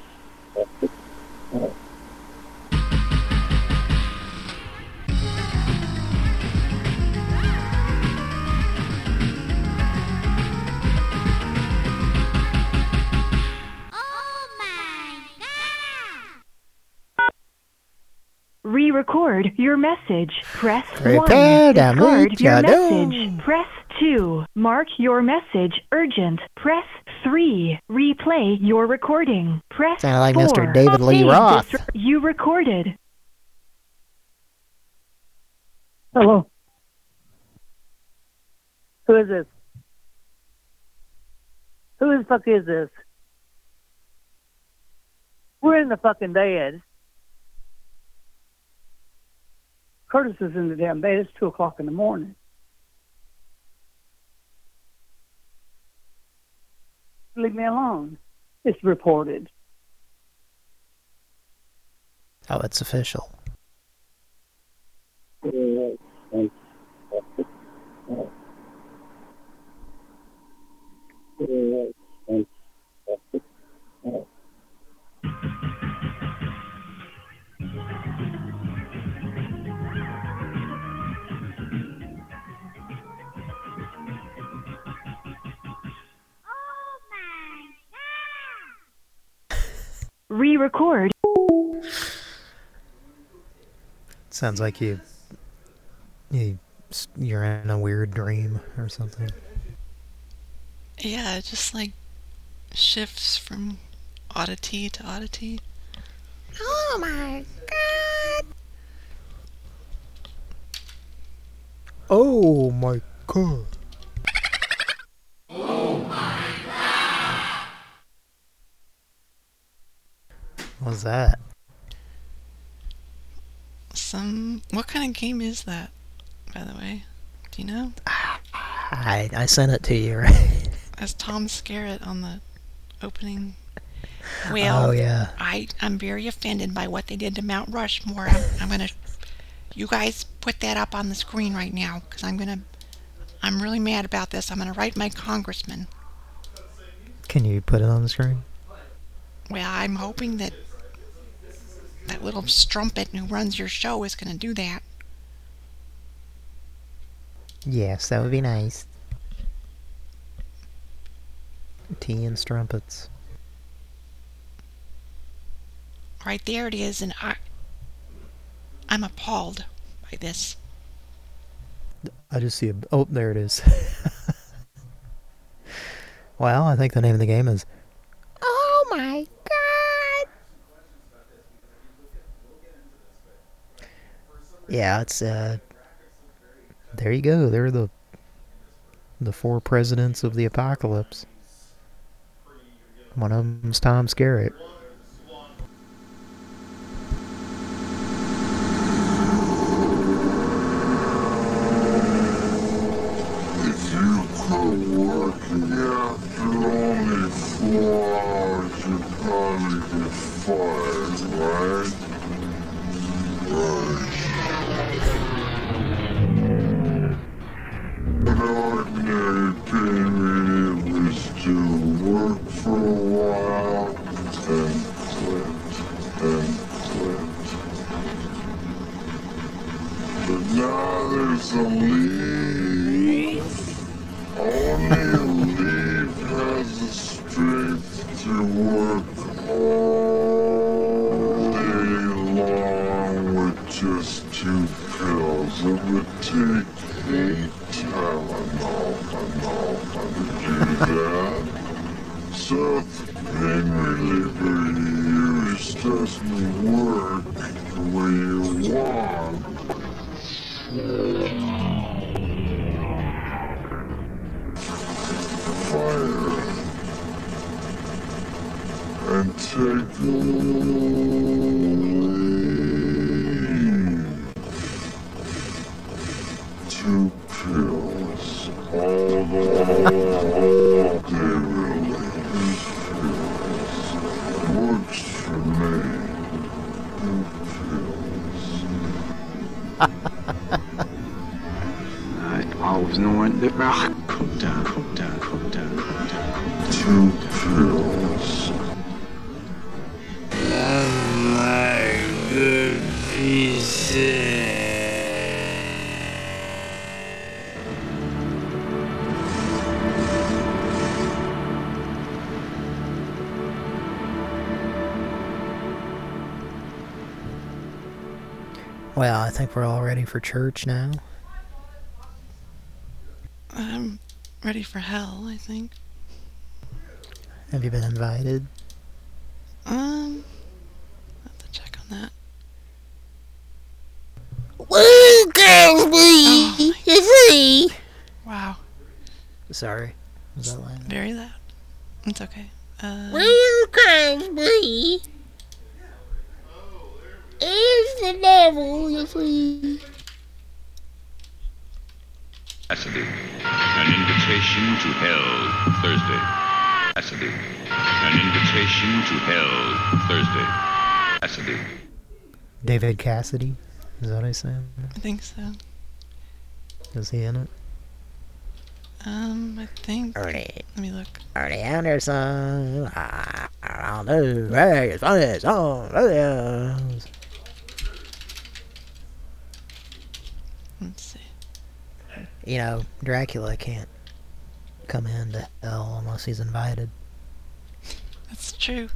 Re-record your message. Press Prepare 1. to Discard meet your ya message. Press 2. Mark your message urgent. Press 3. Replay your recording. Press Sounded like 4. Mr. David Lee Roth. this- You recorded. Hello. Who is this? Who the fuck is this? We're in the fucking bed. Curtis is in the damn bed. It's two o'clock in the morning. Leave me alone. It's reported. Oh, it's official. Mm-hmm. Re-record. Sounds like you, you, you're in a weird dream or something. Yeah, it just like shifts from oddity to oddity. Oh my god. Oh my god. Was that? Some what kind of game is that, by the way? Do you know? I I sent it to you, right? As Tom Skerritt on the opening. Oh, well, Oh, yeah. I I'm very offended by what they did to Mount Rushmore. I'm, I'm gonna, you guys put that up on the screen right now because I'm gonna, I'm really mad about this. I'm gonna write my congressman. Can you put it on the screen? Well, I'm hoping that that little strumpet who runs your show is gonna do that. Yes, that would be nice. Tea and strumpets. Right there it is, and I, I'm appalled by this. I just see a. Oh, there it is. well, I think the name of the game is Oh my god. Yeah, it's uh there you go. They're the the four presidents of the apocalypse. One of them's Tom Skerritt. Think we're all ready for church now. I'm ready for hell, I think. Have you been invited? Um, I have to check on that. Woo, Cosby! You see? Wow, Sorry. Was that loud? very loud. It's okay. Uh, Woo, Cosby! It's the devil, you see. Cassidy. An invitation to hell Thursday. Cassidy. An invitation to hell Thursday. Cassidy. David Cassidy? Is that what I said? I think so. Is he in it? Um, I think. Ernie. Let me look. Ernie Anderson. I, I don't know. Hey, it's funny. It's on. videos. Let's see. You know, Dracula can't come into hell unless he's invited. That's true.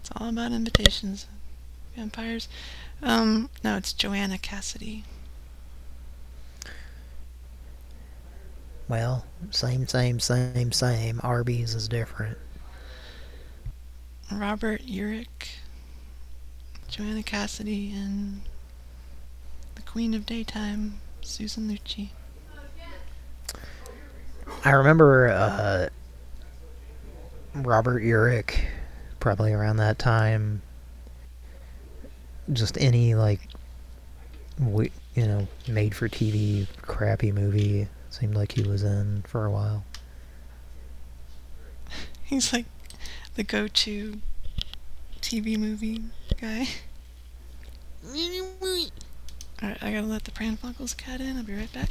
It's all about invitations. Vampires. Um, no, it's Joanna Cassidy. Well, same, same, same, same. Arby's is different. Robert Urich, Joanna Cassidy, and the Queen of Daytime, Susan Lucci. I remember uh, Robert Urich, probably around that time. Just any like, we, you know, made-for-TV crappy movie seemed like he was in for a while. He's like the go-to TV movie guy. Alright, I gotta let the Pran Funkels cat in. I'll be right back.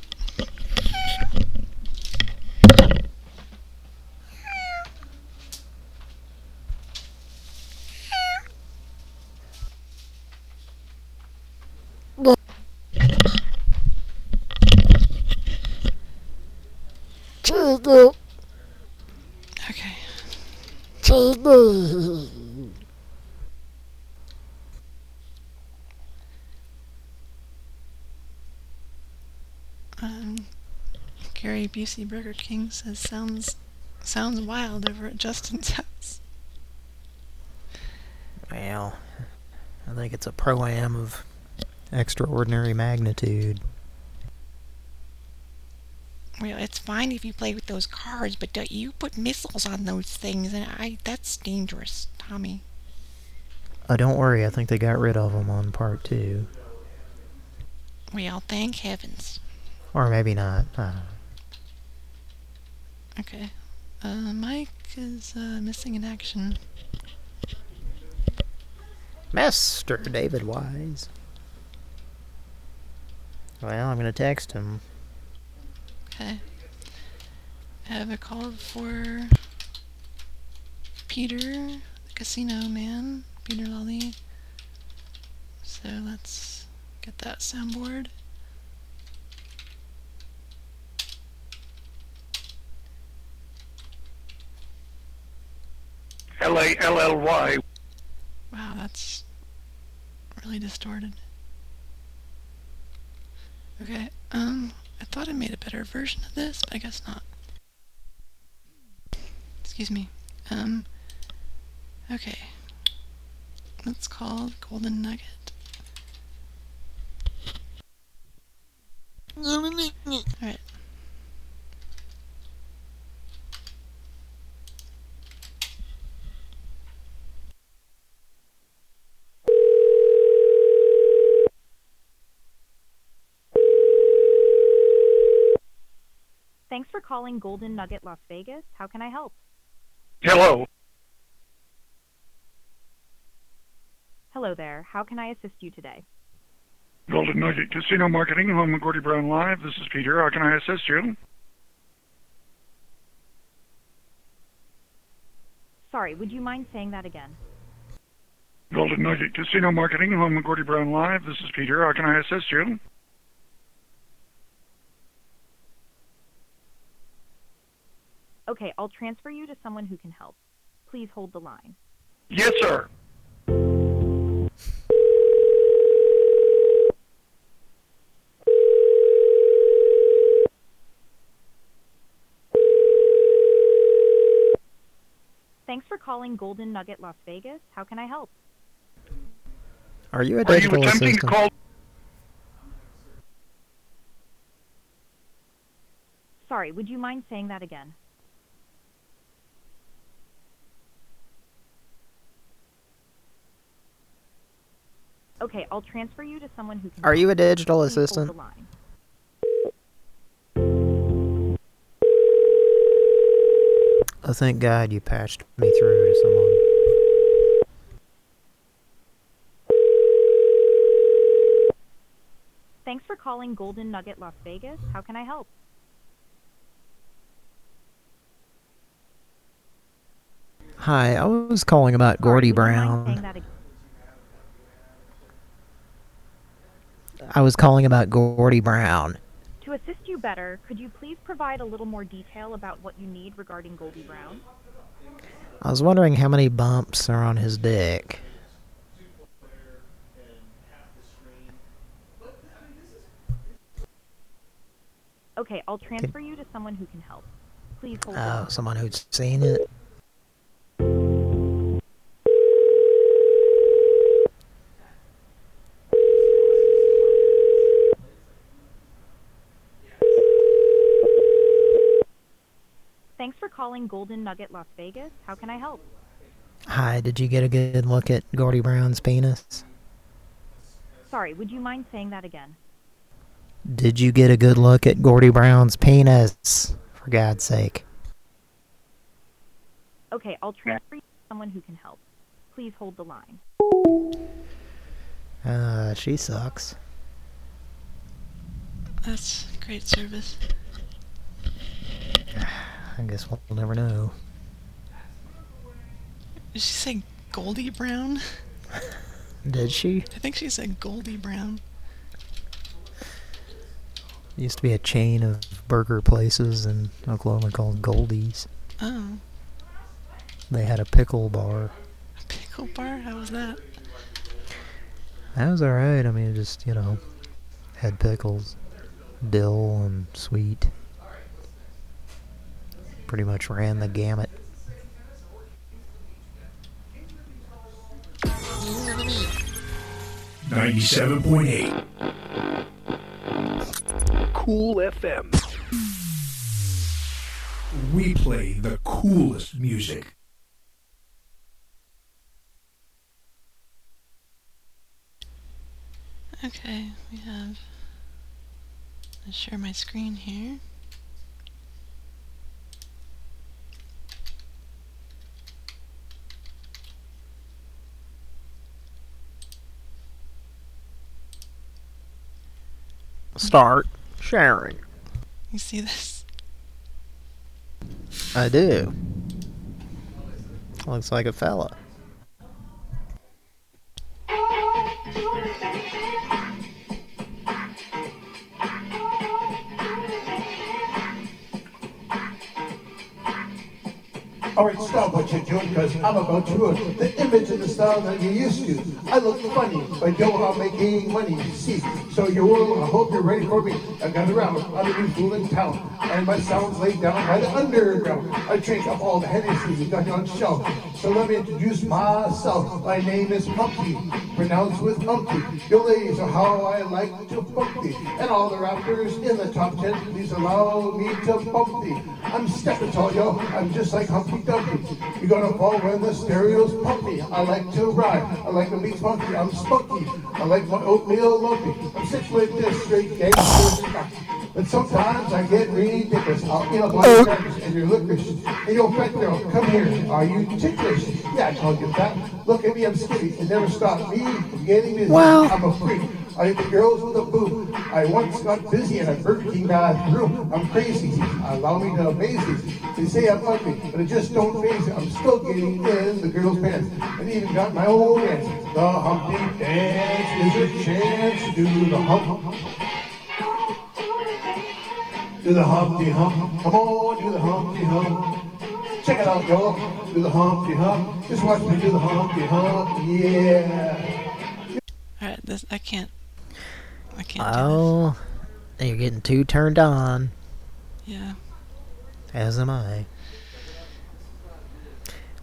Okay. Cheesy. Um, Busey Burger King says sounds sounds wild over at Justin's house. Well, I think it's a pro-am of extraordinary magnitude. Well, it's fine if you play with those cards, but don't you put missiles on those things, and I that's dangerous, Tommy. Oh, don't worry, I think they got rid of them on part two. Well, thank heavens. Or maybe not. I don't know. Okay. Uh, Mike is uh, missing in action. Master David Wise. Well, I'm gonna text him. Okay. I have a call for Peter, the casino man, Peter Lally. So let's get that soundboard. L A L L Y. Wow, that's really distorted. Okay, um, I thought I made a better version of this, but I guess not. Excuse me. Um, okay. Let's call Golden Nugget. Alright. Thanks for calling Golden Nugget Las Vegas. How can I help? Hello. Hello there. How can I assist you today? Golden Nugget Casino Marketing, home of Gordie Brown Live. This is Peter. How can I assist you? Sorry, would you mind saying that again? Golden Nugget Casino Marketing, home of Gordie Brown Live. This is Peter. How can I assist you? Okay, I'll transfer you to someone who can help. Please hold the line. Yes, sir. Thanks for calling Golden Nugget Las Vegas. How can I help? Are you a Are you digital attempting assistant? to call? Sorry, would you mind saying that again? Okay, I'll transfer you to someone who can Are you a digital assistant? Oh, thank God you patched me through to someone. Thanks for calling Golden Nugget Las Vegas. How can I help? Hi, I was calling about Gordie Brown. that again. I was calling about Gordie Brown. To assist you better, could you please provide a little more detail about what you need regarding Goldie Brown? I was wondering how many bumps are on his dick. Okay, I'll transfer you to someone who can help. Please hold Oh, someone who's seen it. Calling Golden Nugget Las Vegas. How can I help? Hi, did you get a good look at Gordie Brown's penis? Sorry, would you mind saying that again? Did you get a good look at Gordie Brown's penis? For God's sake. Okay, I'll transfer you to someone who can help. Please hold the line. Uh, she sucks. That's great service. I guess we'll never know. Did she say Goldie Brown? Did she? I think she said Goldie Brown. Used to be a chain of burger places in Oklahoma called Goldie's. Oh, They had a pickle bar. A pickle bar? How was that? That was alright. I mean, it just, you know, had pickles, dill, and sweet. Pretty much ran the gamut. Ninety-seven point eight. Cool FM. We play the coolest music. Okay, we have. Let's share my screen here. Start sharing. You see this? I do. Looks like a fella. Alright, stop what you're doing, because I'm about to ruin the image and the style that you're used to. I look funny, but yo, I'm making money, you see. So you will, I hope you're ready for me. I got around, I'm a new fool in town. And my sound's laid down by the underground. I drink up all the Hennessy you got on shelf. So let me introduce myself. My name is Humpty, pronounced with Humpty. Your ladies are how I like to bump thee. And all the rappers in the top ten, please allow me to bump thee. I'm stepping tall, yo. I'm just like Humpty Dumpty. You're gonna fall when the stereos pump me. I like to ride. I like to be funky. I'm spunky. I like my oatmeal lumpy. I'm sick with this straight gangster But sometimes I get ridiculous. I'll eat up all your crackers and your licorice. Hey, yo, fat girl, come here. Are you ticklish? Yeah, I told you that. Look at me, I'm skinny. It never stopped me from getting busy. Wow. I'm a freak. I hit the girls with a boob. I once got busy in a Burger King bathroom. I'm crazy. Allow me to amaze these. They say I'm ugly, but I just don't phase it. I'm still getting in the girls' pants. And even got my own dance. The Humpty Dance is a chance to do the hump. hump. Do the Humpty Hump. Come on, do the Humpty Hump. Check it out, y'all. Do the Humpty Hump. Just watch me do the Humpty Hump. Yeah. Alright, this I can't. I can't. Oh, you're getting too turned on. Yeah. As am I.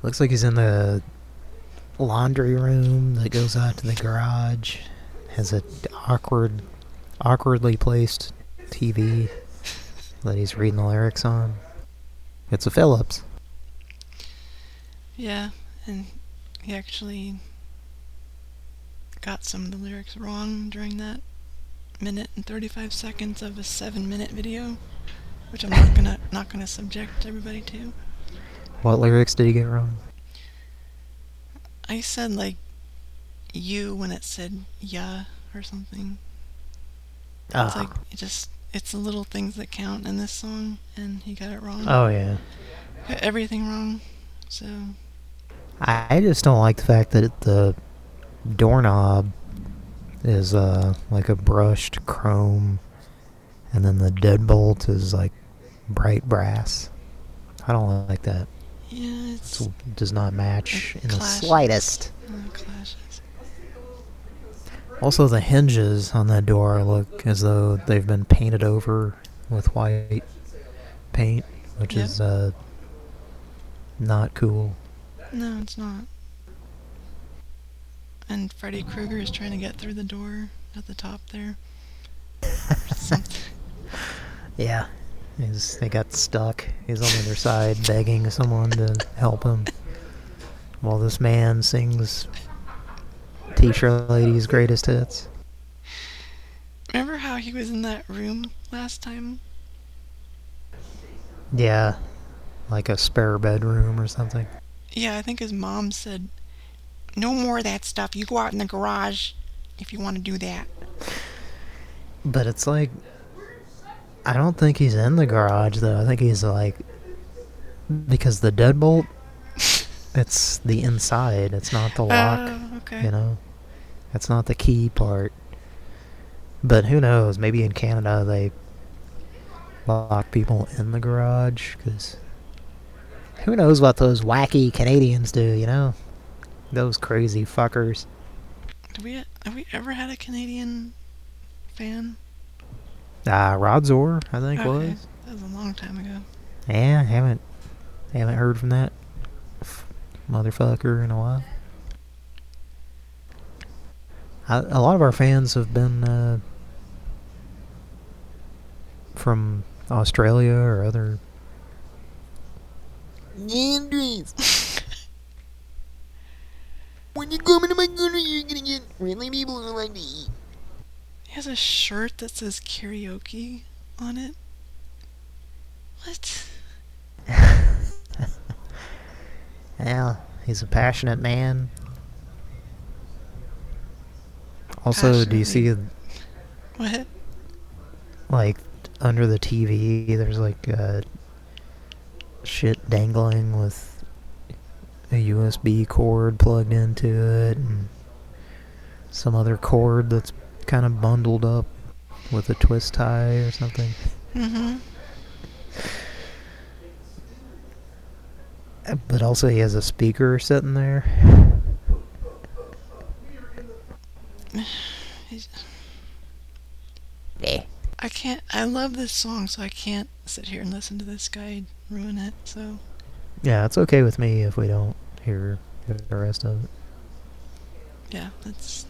Looks like he's in the laundry room that goes out to the garage. Has a awkward, awkwardly placed TV that he's reading the lyrics on. It's a Philips. Yeah, and he actually got some of the lyrics wrong during that minute and 35 seconds of a seven minute video, which I'm not gonna not gonna subject everybody to. What lyrics did he get wrong? I said like you when it said yeah or something. It's Ah. like it just it's the little things that count in this song, and he got it wrong. Oh, yeah. Got everything wrong. So I just don't like the fact that the doorknob is uh like a brushed chrome and then the deadbolt is like bright brass. I don't like that. yeah, it's It does not match in the slightest. uh, clashes. Also, the hinges on that door look as though they've been painted over with white paint, which Yep. is uh not cool. No, it's not. And Freddy Krueger is trying to get through the door at the top there. Yeah. He's, they got stuck. He's on the other side begging someone to help him. While this man sings T-shirt lady's greatest hits. Remember how he was in that room last time? Yeah. Like a spare bedroom or something. Yeah, I think his mom said, "No more of that stuff. You go out in the garage if you want to do that." But it's like I don't think he's in the garage though. I think he's like because the deadbolt it's the inside. It's not the lock. Oh, okay. You know. It's not the key part. But who knows? Maybe in Canada they lock people in the garage cuz who knows what those wacky Canadians do, you know? Those crazy fuckers. Did we have we ever had a Canadian fan? Uh, Rod Zor, I think okay, was. that was a long time ago. Yeah, haven't haven't heard from that f- motherfucker in a while. A, a lot of our fans have been uh, from Australia or other. Andres. when you come into my country, you're gonna get friendly people who like to eat. He has a shirt that says karaoke on it. What? Yeah, he's a passionate man. Also, do you see? What? like under the TV. There's like uh, shit dangling with a USB cord plugged into it, and some other cord that's kind of bundled up with a twist tie or something. Mm-hmm. But also he has a speaker sitting there. He's- I can't. I love this song, so I can't sit here and listen to this guy ruin it. So Yeah, it's okay with me if we don't hear the rest of it. yeah, that's.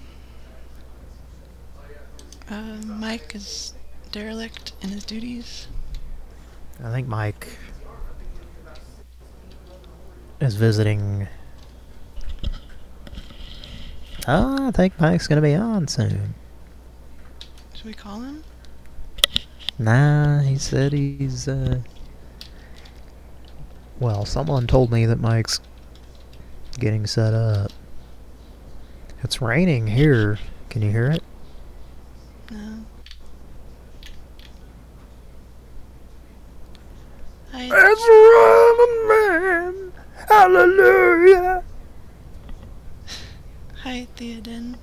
Uh, Mike is derelict in his duties. I think Mike is visiting. Oh, I think Mike's gonna be on soon. Should we call him? Nah, he said he's, uh... Well, someone told me that Mike's getting set up. It's raining here. Can you hear it? No. Hi. man. Hallelujah. Hi, Theoden.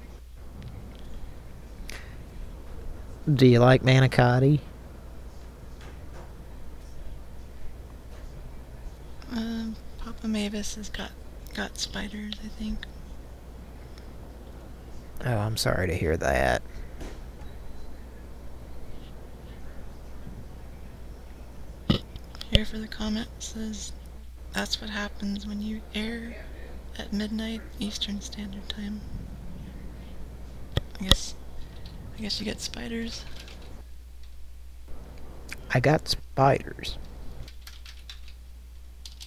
Do you like manicotti? Um, Papa Mavis has got got spiders, I think. Oh, I'm sorry to hear that. Here for the comment says that's what happens when you air at midnight Eastern Standard Time. I guess I guess you get spiders. I got spiders.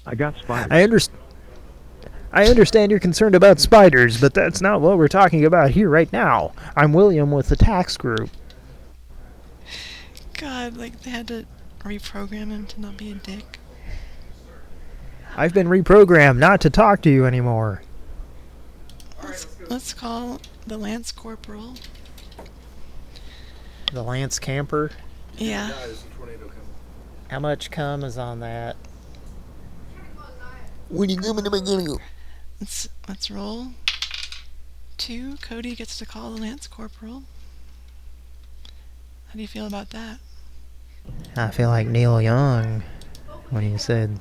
I got spiders. I understand. I understand you're concerned about spiders, but that's not what we're talking about here right now. I'm William with the tax group. God, like they had to reprogram him to not be a dick. I've been reprogrammed not to talk to you anymore. Let's, let's call the Lance Corporal. The Lance Camper. Yeah. How much cum is on that? When you come in the beginning, Let's let's roll. Two. Cody gets to call the Lance Corporal. How do you feel about that? I feel like Neil Young when he said,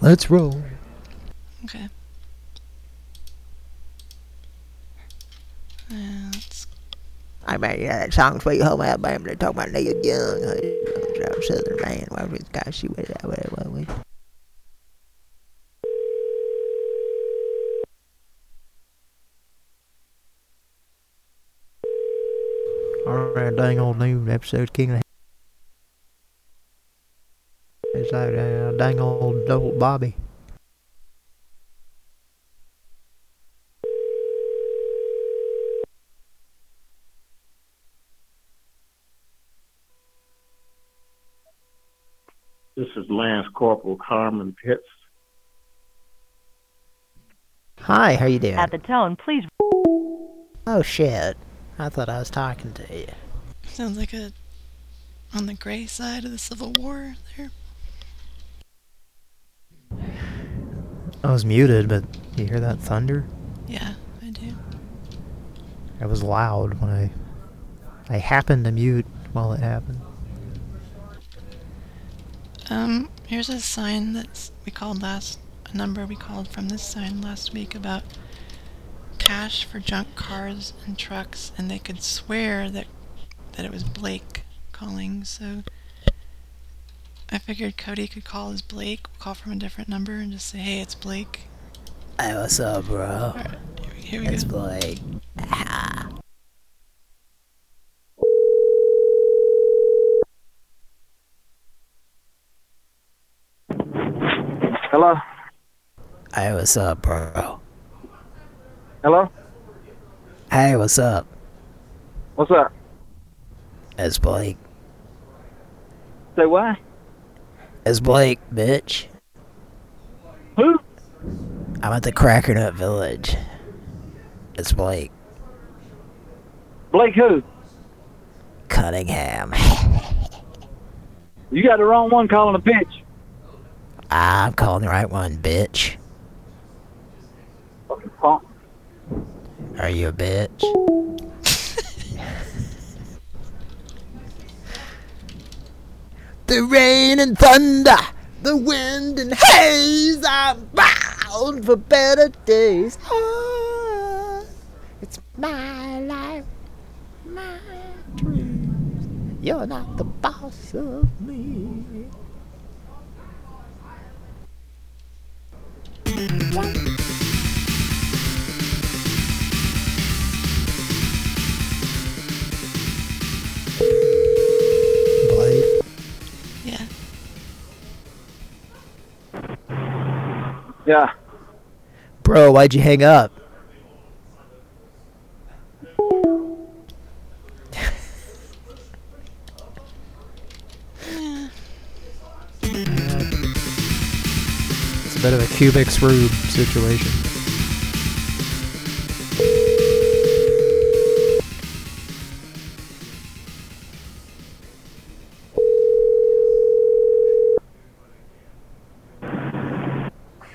"Let's roll." Okay. Let's I mean, yeah, that song Sweet Home Alabama, they talk about Neil Young, uh, Southern man, what was gosh, she was that, what, what, what. Alright, dang old new episode King of the It's like uh, dang old old Bobby. This is Lance Corporal Carmen Pitts. Hi, how you doing? At the tone, please. Oh shit. I thought I was talking to you. sounds like a on the gray side of the Civil War there. I was muted, but you hear that thunder? Yeah, I do. It was loud when I I happened to mute while it happened. Um, here's a sign that we called last a number we called from this sign last week about cash for junk cars and trucks, and they could swear that that it was Blake calling. So I figured Cody could call as Blake, call from a different number, and just say, "Hey, it's Blake." Hey, what's up, bro? Here we it's go. Blake. Hello? Hey, what's up, bro? Hello? Hey, what's up? What's up? It's Blake. Say what? It's Blake, bitch. Who? I'm at the Cracker Nut Village. It's Blake. Blake who? Cunningham. You got the wrong one calling a bitch. I'm calling the right one, bitch. Fucking punk. Are you a bitch? The rain and thunder, the wind and haze, I'm bound for better days. Ah, it's my life, my dreams. You're not the boss of me. Yeah. Bro, why'd you hang up? It's a bit of a Cubics Rube situation.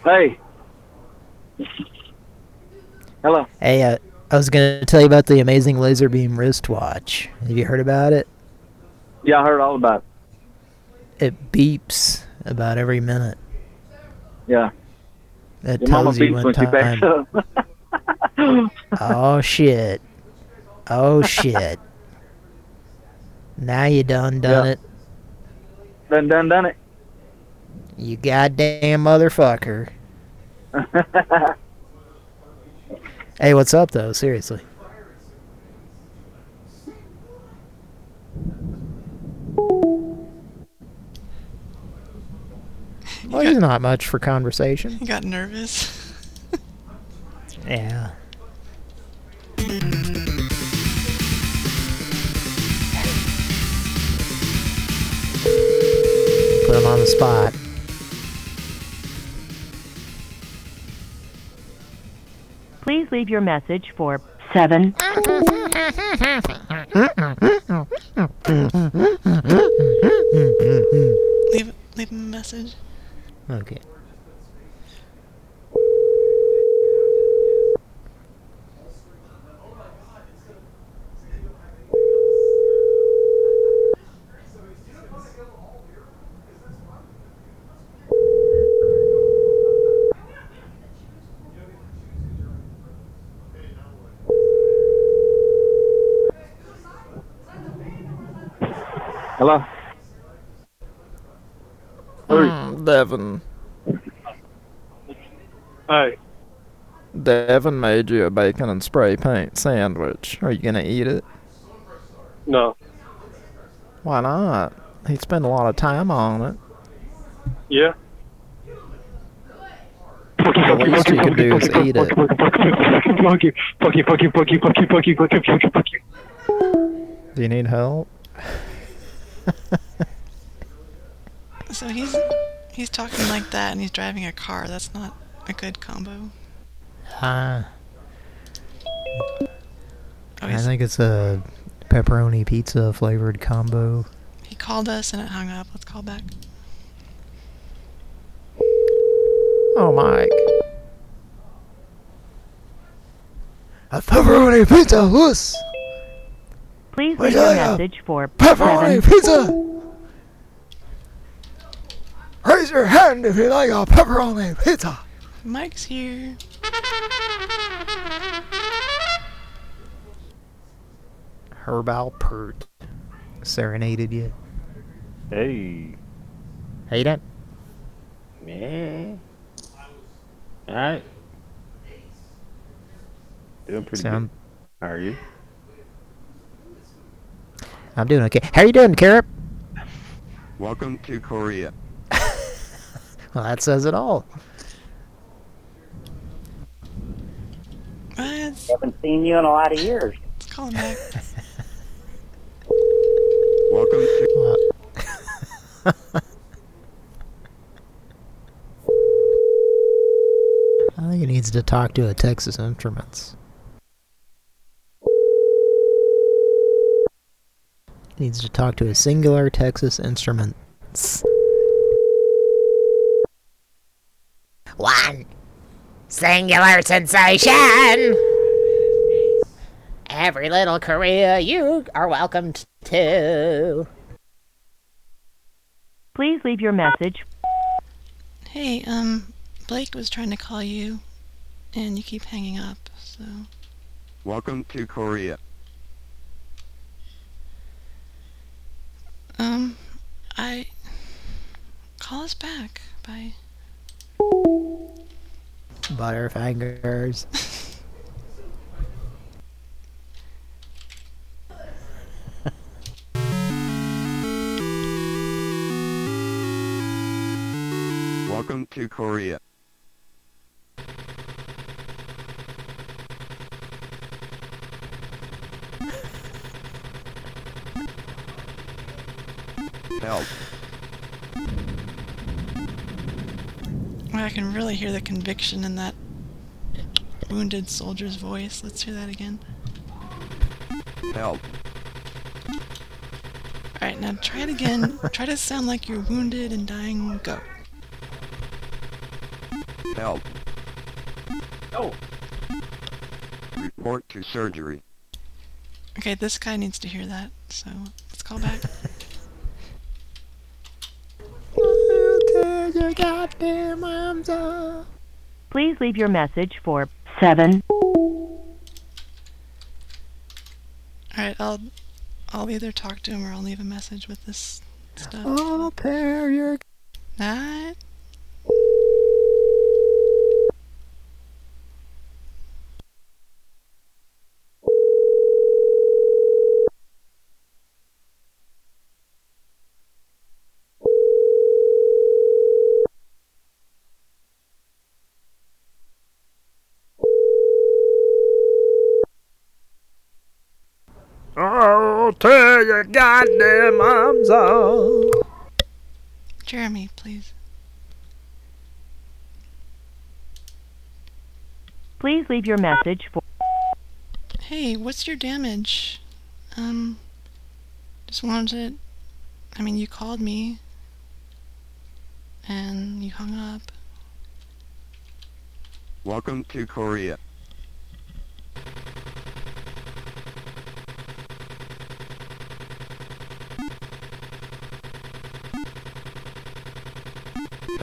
Hey. Hello. Hey, uh, I was gonna tell you about the amazing laser beam wristwatch. Have you heard about it? Yeah, I heard all about it. It beeps about every minute. Yeah. It Your tells you when when she backs time. oh shit. Oh shit. Now you done done Yeah. it. done, done, done it. You goddamn motherfucker. Hey, what's up though? Seriously. Well, he's not much for conversation. He got nervous. Yeah. Put him on the spot. Please leave your message for 7 Leave leave a message. Okay. Hello. Mm, Devin. Hey. Devin made you a bacon and spray paint sandwich. Are you gonna eat it? No. Why not? He spent a lot of time on it. Yeah. The least you can do is eat it. Fuck you, fuck you, fuck you, fuck you, fuck you, fuck you, fuck you, fuck you, fuck you. Do you need help? So he's he's talking like that and he's driving a car. That's not a good combo. Huh. Oh, I think it's a pepperoni pizza flavored combo. he called us and it hung up. Let's call back. Oh, Mike. A pepperoni pizza, wuss! Please leave a uh, message for Pepperoni pizza! Raise your hand if you like a pepperoni pizza! Mike's here. Herb Alpert serenaded you. Hey. How you doing? Yeah. Alright. Doing pretty Sound- good. How are you? I'm doing okay. How you doing, Carrot? Welcome to Korea. Well, that says it all. Let's, Haven't seen you in a lot of years. let's call him back. Welcome to. I think he needs to talk to a Texas Instruments. Needs to talk to a singular Texas Instruments. One singular sensation. Every little career you are welcomed to. Please leave your message. Hey, um, Blake was trying to call you, and you keep hanging up, so. Welcome to Korea. Um, I. Call us back. Bye. Butterfingers. Welcome to Korea. Help. Well, I can really hear the conviction in that wounded soldier's voice. Let's hear that again. Help. Alright, now try it again. try to sound like you're wounded and dying. Go. Help. Oh. Report to surgery. Okay, this guy needs to hear that, so let's call back. Tear your goddamn arms off. Please leave your message for 7 Alright, I'll I'll either talk to him or I'll leave a message with this stuff. I'll tear your Night. I'll tear your goddamn arms off. Jeremy, please. Please leave your message for Hey, what's your damage? Um, just wanted to. I mean, you called me. And you hung up. Welcome to Korea.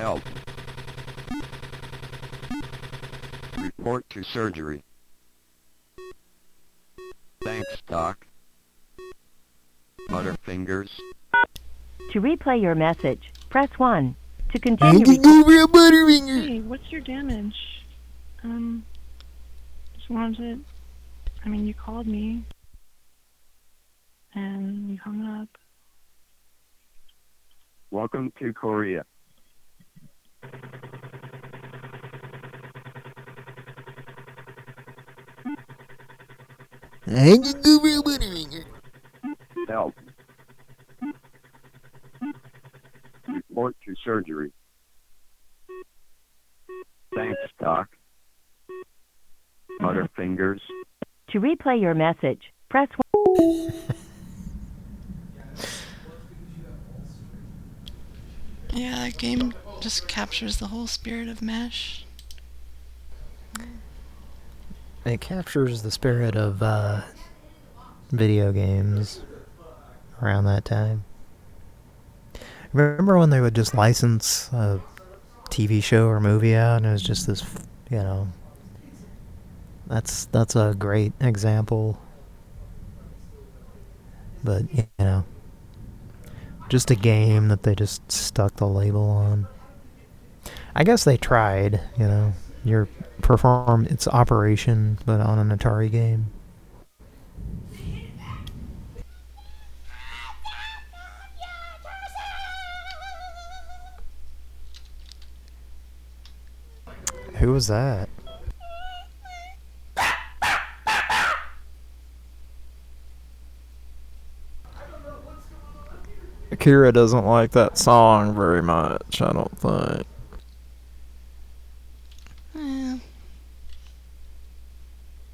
Help. Report to surgery. Thanks, Doc. Butterfingers. To replay your message, press 1. To continue Hey, what's your damage? Um, just wanted to. I mean, you called me. And you hung up. Welcome to Korea. Help. Report to surgery. Thanks, Doc. Butterfingers. To replay your message, press 1. Yeah, that game just captures the whole spirit of MASH. It captures the spirit of uh, video games around that time. Remember when they would just license a TV show or movie out and it was just this, you know, that's that's a great example. But, you know, just a game that they just stuck the label on. I guess they tried, you know. Your perform it's Operation, but on an Atari game. Who was that? Akira doesn't like that song very much, I don't think. Eh.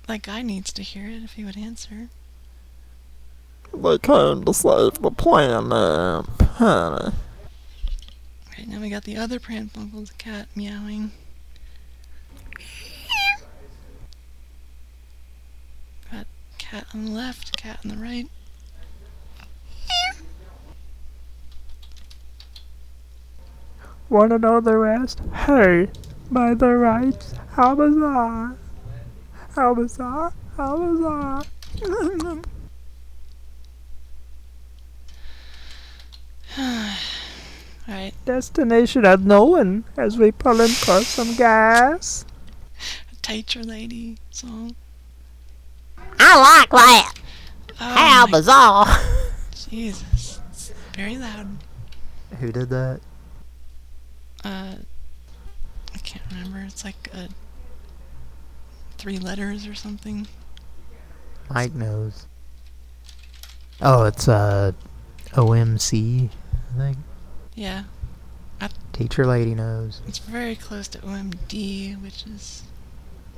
That guy needs to hear it if he would answer. They came to save the planet, honey. Right now we got the other Pran Funkel's cat meowing. Got cat on the left, cat on the right. Wanna know the rest? Hey, by the rights, how bizarre. How bizarre, how bizarre. Alright. Destination unknown as we pull in for some gas. A teacher lady song. I like that. Oh How bizarre. Jesus. It's very loud. Who did that? Uh, I can't remember. It's like uh, three letters or something. Mike knows. Oh, it's uh, OMC, I think. Yeah. I, Teacher lady knows. it's very close to OMD, which is.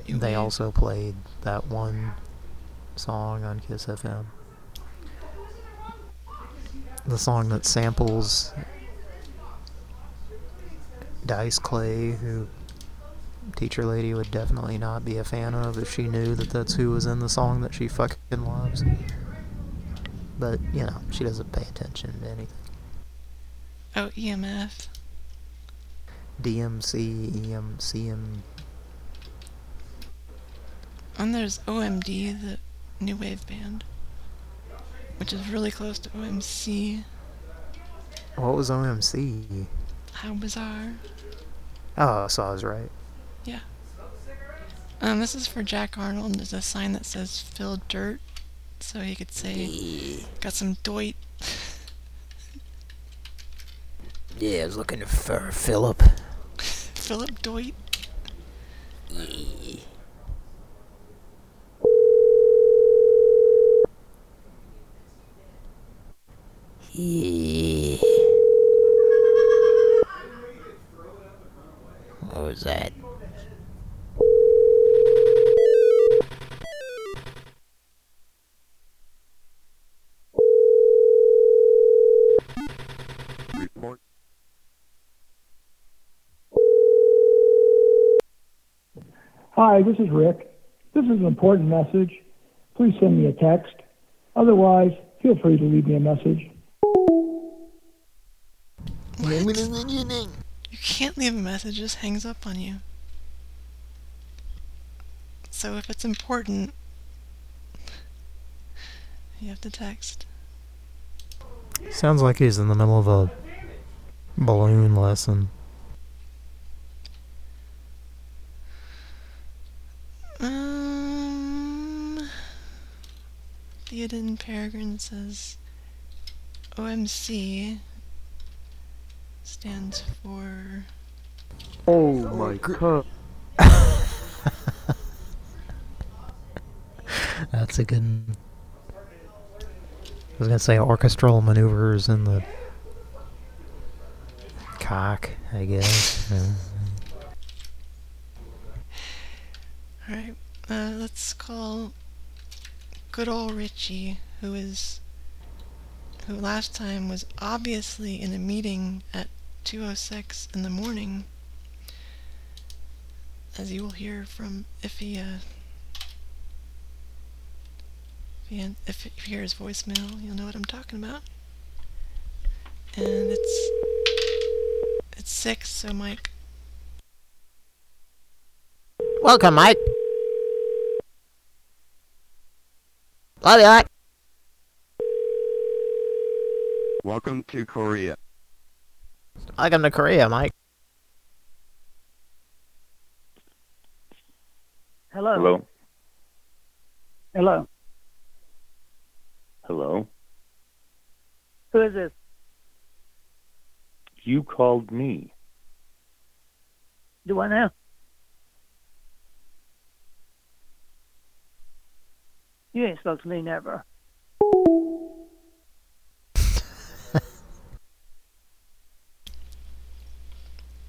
They also played that one song on Kiss FM. The song that samples Dice Clay, who teacher lady would definitely not be a fan of if she knew that that's who was in the song that she fucking loves. But, you know, she doesn't pay attention to anything. Oh, EMF. DMC, EM, CM, And there's OMD, the new wave band, which is really close to OMC. what was OMC? How bizarre. Oh, so I was right. Yeah. Um, this is for Jack Arnold. There's a sign that says "Fill dirt," so he could say, "Got some doit." Yeah, I was looking for Philip. Philip Doit. Yeah. What was that? Hi, this is Rick. This is an important message. Please send me a text. Otherwise, feel free to leave me a message. You can't leave a message; it just hangs up on you. So if it's important, you have to text. Sounds like he's in the middle of a balloon lesson. Theoden Peregrine says OMC stands for. Oh my god. That's a good. one. I was gonna say orchestral maneuvers in the cock, I guess. Uh, Alright, uh, let's call good old Richie, who is. who last time was obviously in a meeting at 2.06 in the morning. As you will hear from if he, uh. If, he, if you hear his voicemail, you'll know what I'm talking about. And it's. It's 6, so Mike. Welcome, Mike. Love you, Mike. Welcome to Korea. Welcome to Korea, Mike. Hello. Hello? Hello. Hello? Who is this? You called me. Do I know? You ain't spoke to me never.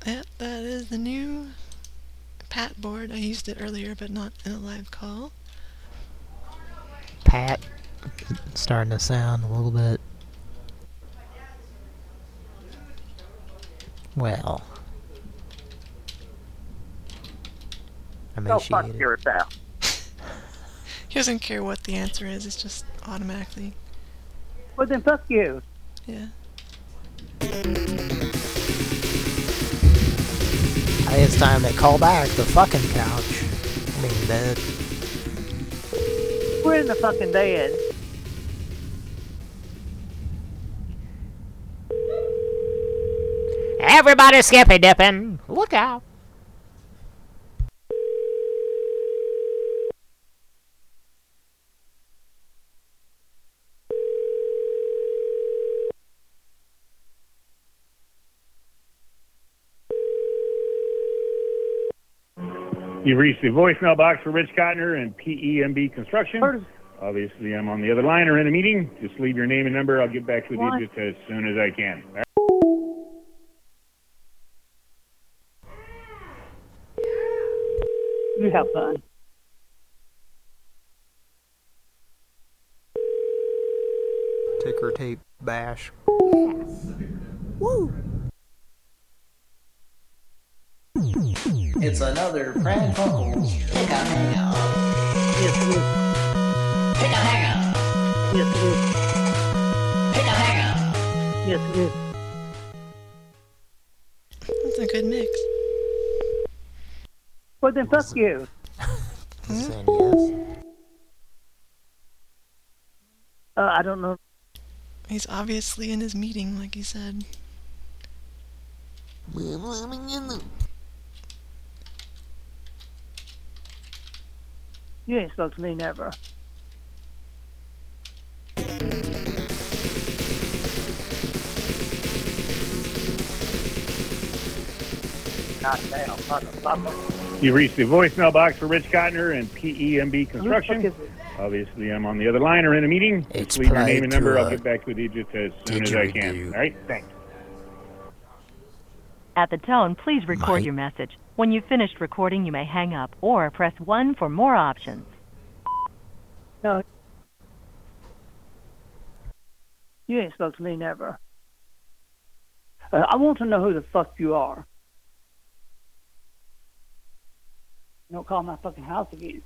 Yep, that is the new Pat board. I used it earlier, but not in a live call. Pat. It's starting to sound a little bit. Well. Go fuck Emaciated. yourself. He doesn't care what the answer is. It's just automatically. Well, then fuck you. Yeah. I think it's time to call back the fucking couch. I mean, bed. We're in the fucking bed. Everybody skippy dipping. Look out. You've reached the voicemail box for Rich Cotner and PEMB Construction. Obviously, I'm on the other line or in a meeting. Just leave your name and number. I'll get back with What? you just as soon as I can. You have fun. Ticker tape bash. Yes. Woo! It's another Brad Buckles pick a hang up. Yes, it is. Pick a hang up. Yes, it is. Pick a hang up. Yes, it is. That's a good mix. Well, then fuck you. Saying yes. Uh, I don't know. He's obviously in his meeting, like he said. You ain't spoke to me never. Goddamn, motherfucker. You've reached the voicemail box for Rich Cotner and PEMB Who the fuck Construction. Obviously, I'm on the other line or in a meeting. It's Just leave your name and number. I'll get back with you just as soon as I can. All right? Thanks. At the tone, please record your message. When you've finished recording, you may hang up or press 1 for more options. No. You ain't spoke to me never. Uh, I want to know who the fuck you are. Don't call my fucking house again.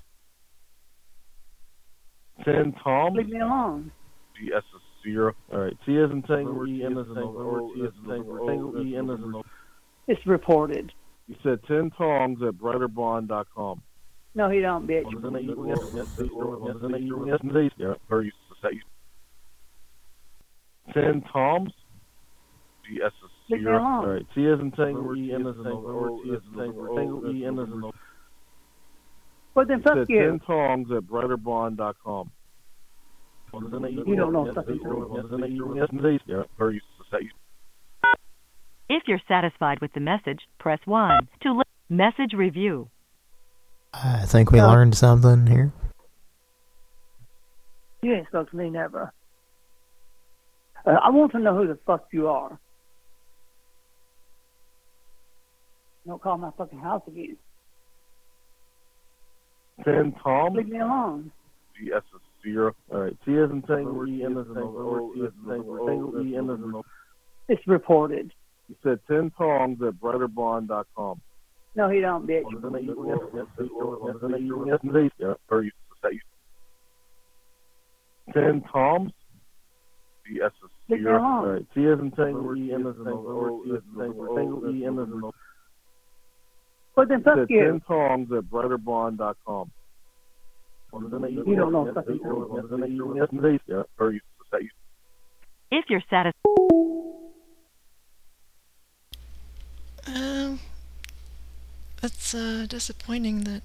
Ten Tom. Leave me alone. G S is zero. All right. T as in tango. E N as in November. T as in tango. Tango. E N as in November. It's reported. You said ten tongs at brighterbond.com. No, he don't, bitch. Yeah, or you say ten toms. G S is Leave me All right. T as in tango. E N as in November. T as in tango. Tango. E N as in November. Well, then fuck you. ten tongs at brighterbond.com. You don't know fucking Yeah, or you say If you're satisfied with the message, press 1 to li- message review. I think we learned something here. You ain't spoke to me never. Uh, I want to know who the fuck you are. Don't call my fucking house again. ten toms. Leave me alone. G S is zero. All right. T as in tango. E N as in November. T as in tango. Tango. E N in November. It's reported. You said ten tongs at brighterbond.com. No, he don't, bitch. Yeah, or you say ten toms. G S is Leave me zero. alone. All right. T as in tango. E N as in November. T as in tango. Tango. E N as in November. Well, then fuck you. ten tongs at brighterbond.com. You don't know fucking Yeah, or you say If you're satisfied, Um, it's uh, disappointing that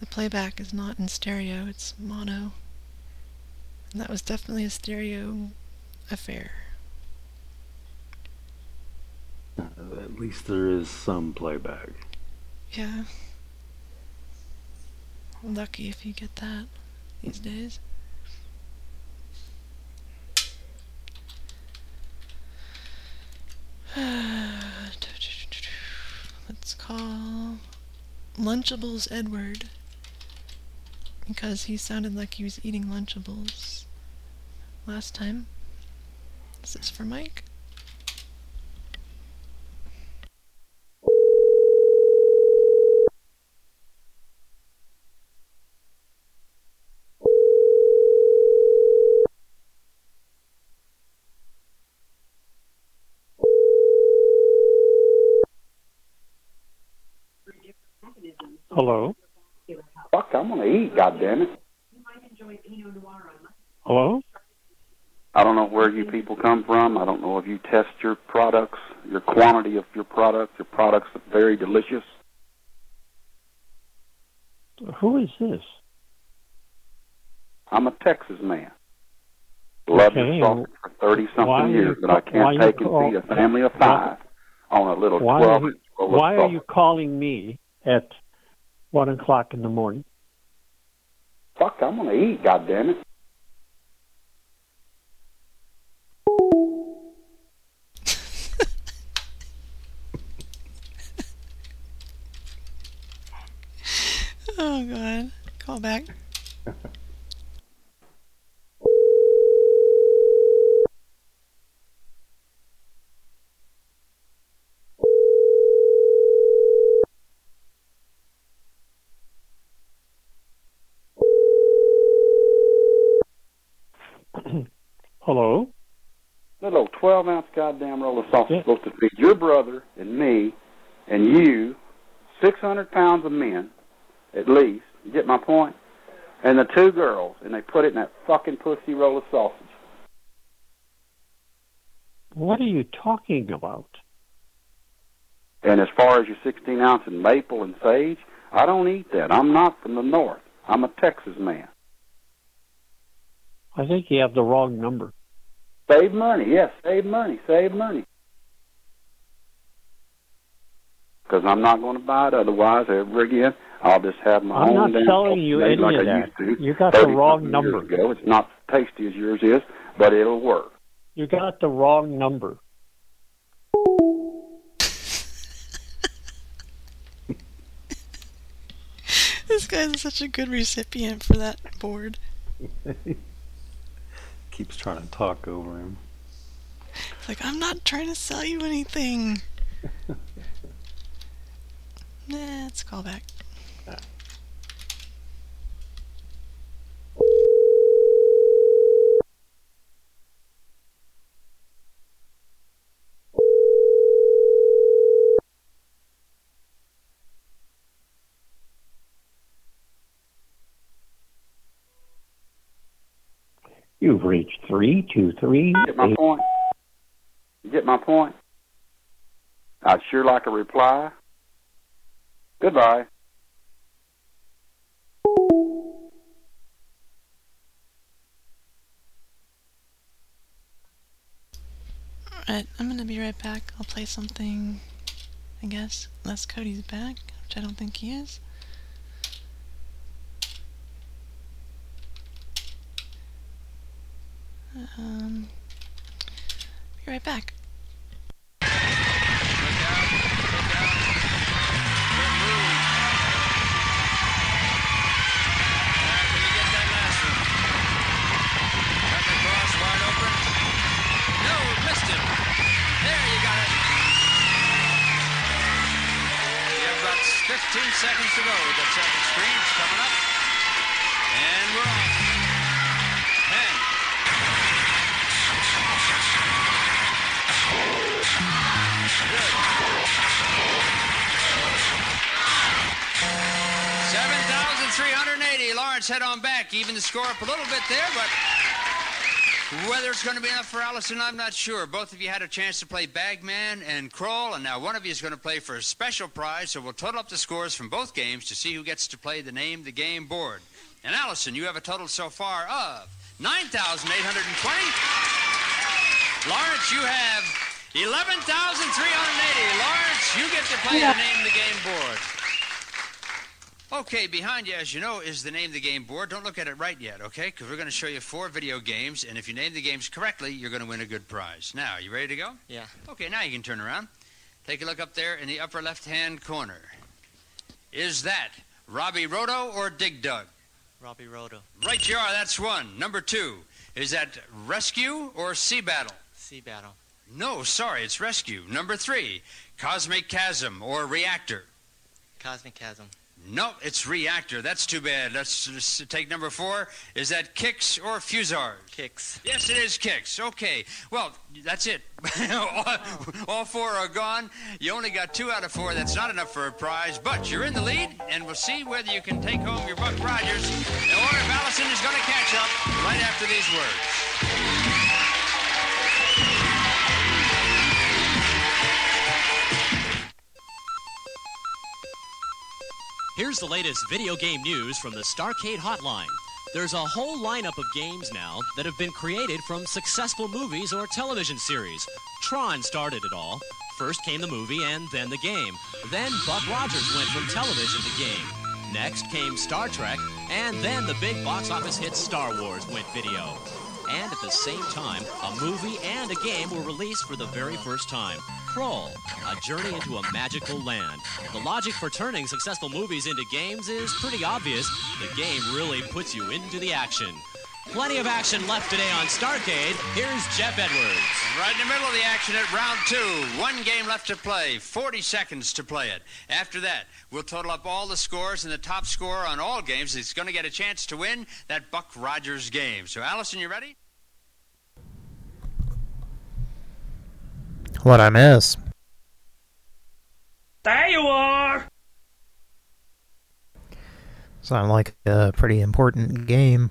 the playback is not in stereo, it's mono. And that was definitely a stereo affair. At least there is some playback. Yeah. Lucky if you get that these days. Let's call Lunchables Edward. because he sounded like he was eating Lunchables last time. This Is this for Mike? Hello? Fuck, I'm gonna eat, goddammit. Hello? I don't know where you people come from. I don't know if you test your products, your quantity of your products. Your products are very delicious. Who is this? I'm a Texas man. Loved Okay, sausage for thirty something years, but I can't take and feed a family of five on a little Why twelve are you, why are you calling me at one o'clock in the morning? Fuck, I'm gonna eat, goddammit. Oh god. Call back. Hello? Little twelve ounce goddamn roll of sausage supposed to feed your brother and me and you six hundred pounds of men, at least. You get my point? And the two girls, and they put it in that fucking pussy roll of sausage. What are you talking about? And as far as your 16 ounce in maple and sage, I don't eat that. I'm not from the north. I'm a Texas man. I think you have the wrong number. Save money, yes, save money, save money. Because I'm not going to buy it otherwise ever again. I'll just have my I'm own not damn selling you made any like of I that. You got the wrong number. Years ago. It's not tasty as yours is, but it'll work. You got the wrong number. This guy's such a good recipient for that board. Keeps trying to talk over him. It's like, I'm not trying to sell you anything. nah, let's call back. You've reached three two three. Get my point? Get my point? I'd sure like a reply. Goodbye. Alright, I'm gonna be right back. I'll play something, I guess, unless Cody's back, which I don't think he is. Um, be right back. No, missed it. There, you got it. You have about 15 seconds to go with that second screen. Coming up. 7,380. Lawrence head on back. Even the score up a little bit there, but whether it's going to be enough for Allison, I'm not sure. Both of you had a chance to play Bagman and Krull, and now one of you is going to play for a special prize, so we'll total up the scores from both games to see who gets to play the name the game board. And Allison, you have a total so far of 9,820. Lawrence, you have eleven thousand three hundred eighty. Lawrence, you get to play the name the game board. Okay, behind you, as you know, is the name the game board. Don't look at it right yet, okay? Because we're going to show you four video games, and if you name the games correctly, you're going to win a good prize. Now, you ready to go? Yeah. Okay, now you can turn around. Take a look up there in the upper left hand corner. Is that Robby Roto or Dig Dug? Robby Roto. Right you are, that's one. Number two, is that rescue or sea battle? Sea Battle. No, sorry, it's rescue. Number three, cosmic chasm or reactor? Cosmic Chasm. No, it's reactor. That's too bad. Let's take number four. Is that kicks or fusars? Kicks. Yes, it is kicks. Okay. Well, that's it. all, all four are gone. You only got two out of four. That's not enough for a prize, but you're in the lead, and we'll see whether you can take home your Buck Rogers or if Allison is going to catch up right after these words. Here's the latest video game news from the Starcade Hotline. There's a whole lineup of games now that have been created from successful movies or television series. Tron started it all. First came the movie and then the game. Then Buck Rogers went from television to game. Next came Star Trek, and then the big box office hit Star Wars went video. And at the same time, a movie and a game were released for the very first time. Krull, a journey into a magical land. The logic for turning successful movies into games is pretty obvious. The game really puts you into the action. Plenty of action left today on Starcade. Here's Geoff Edwards. Right in the middle of the action at round two. One game left to play, 40 seconds to play it. After that, we'll total up all the scores, and the top scorer on all games is going to get a chance to win that Buck Rogers game. So, Allison, you ready? What I miss? There you are! Sound like a pretty important game.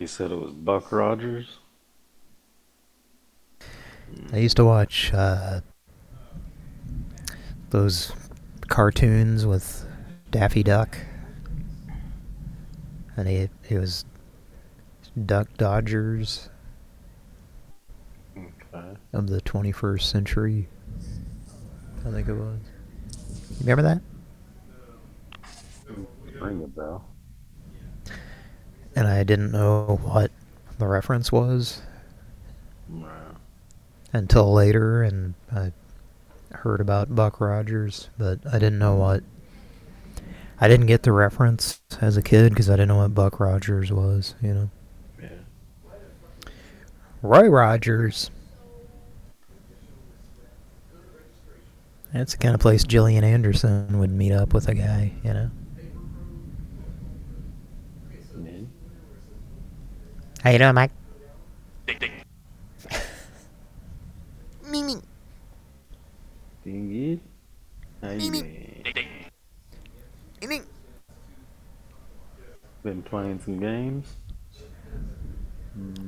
You said, it was Buck Rogers. I used to watch uh, those cartoons with Daffy Duck. And he, he was Duck Dodgers Okay. of the 21st century. I think it was. You remember that? Ring a bell. And I didn't know what the reference was Wow. until later, and I heard about Buck Rogers, but I didn't know what. I didn't get the reference as a kid because I didn't know what Buck Rogers was, you know. Yeah. Roy Rogers. That's the kind of place Gillian Anderson would meet up with a guy, you know. How you doing, Mike? Doing good? How you doing? Been playing some games?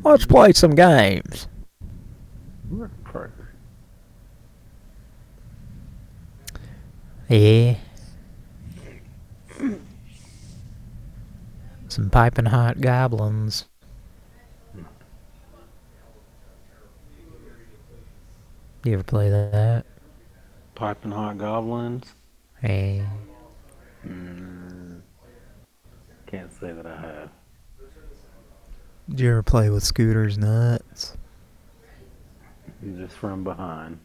Let's play some games. Yeah. Some piping hot goblins. You ever play that? Piping Hot Goblins? Hey. Mm, can't say that I have. Did you ever play with Scooter's Nuts? Just from behind.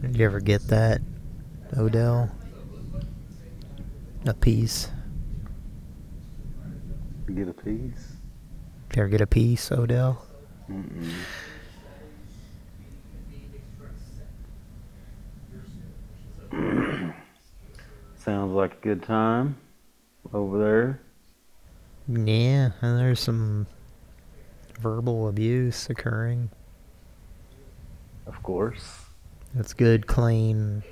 Did you ever get that, Odell? A piece? Get a piece? You ever get a piece, Odell? Mm-mm. Sounds like a good time over there. Yeah, and there's some verbal abuse occurring. Of course. It's good, clean,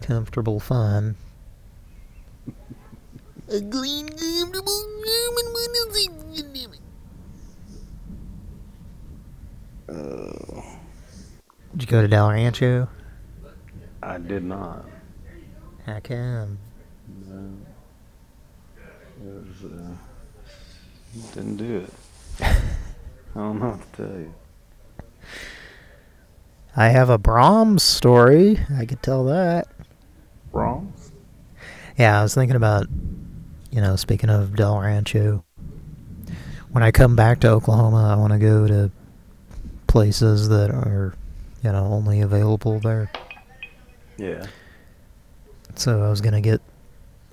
comfortable fun. A clean, comfortable room and one is Oh. Did you go to Del Rancho? I did not. How come? No. It was, uh, didn't do it. I don't know what to tell you. I have a Brahms story. I could tell that. Brahms? Yeah, I was thinking about, you know, speaking of Del Rancho. When I come back to Oklahoma, I want to go to places that are, you know, only available there. Yeah. So I was gonna get,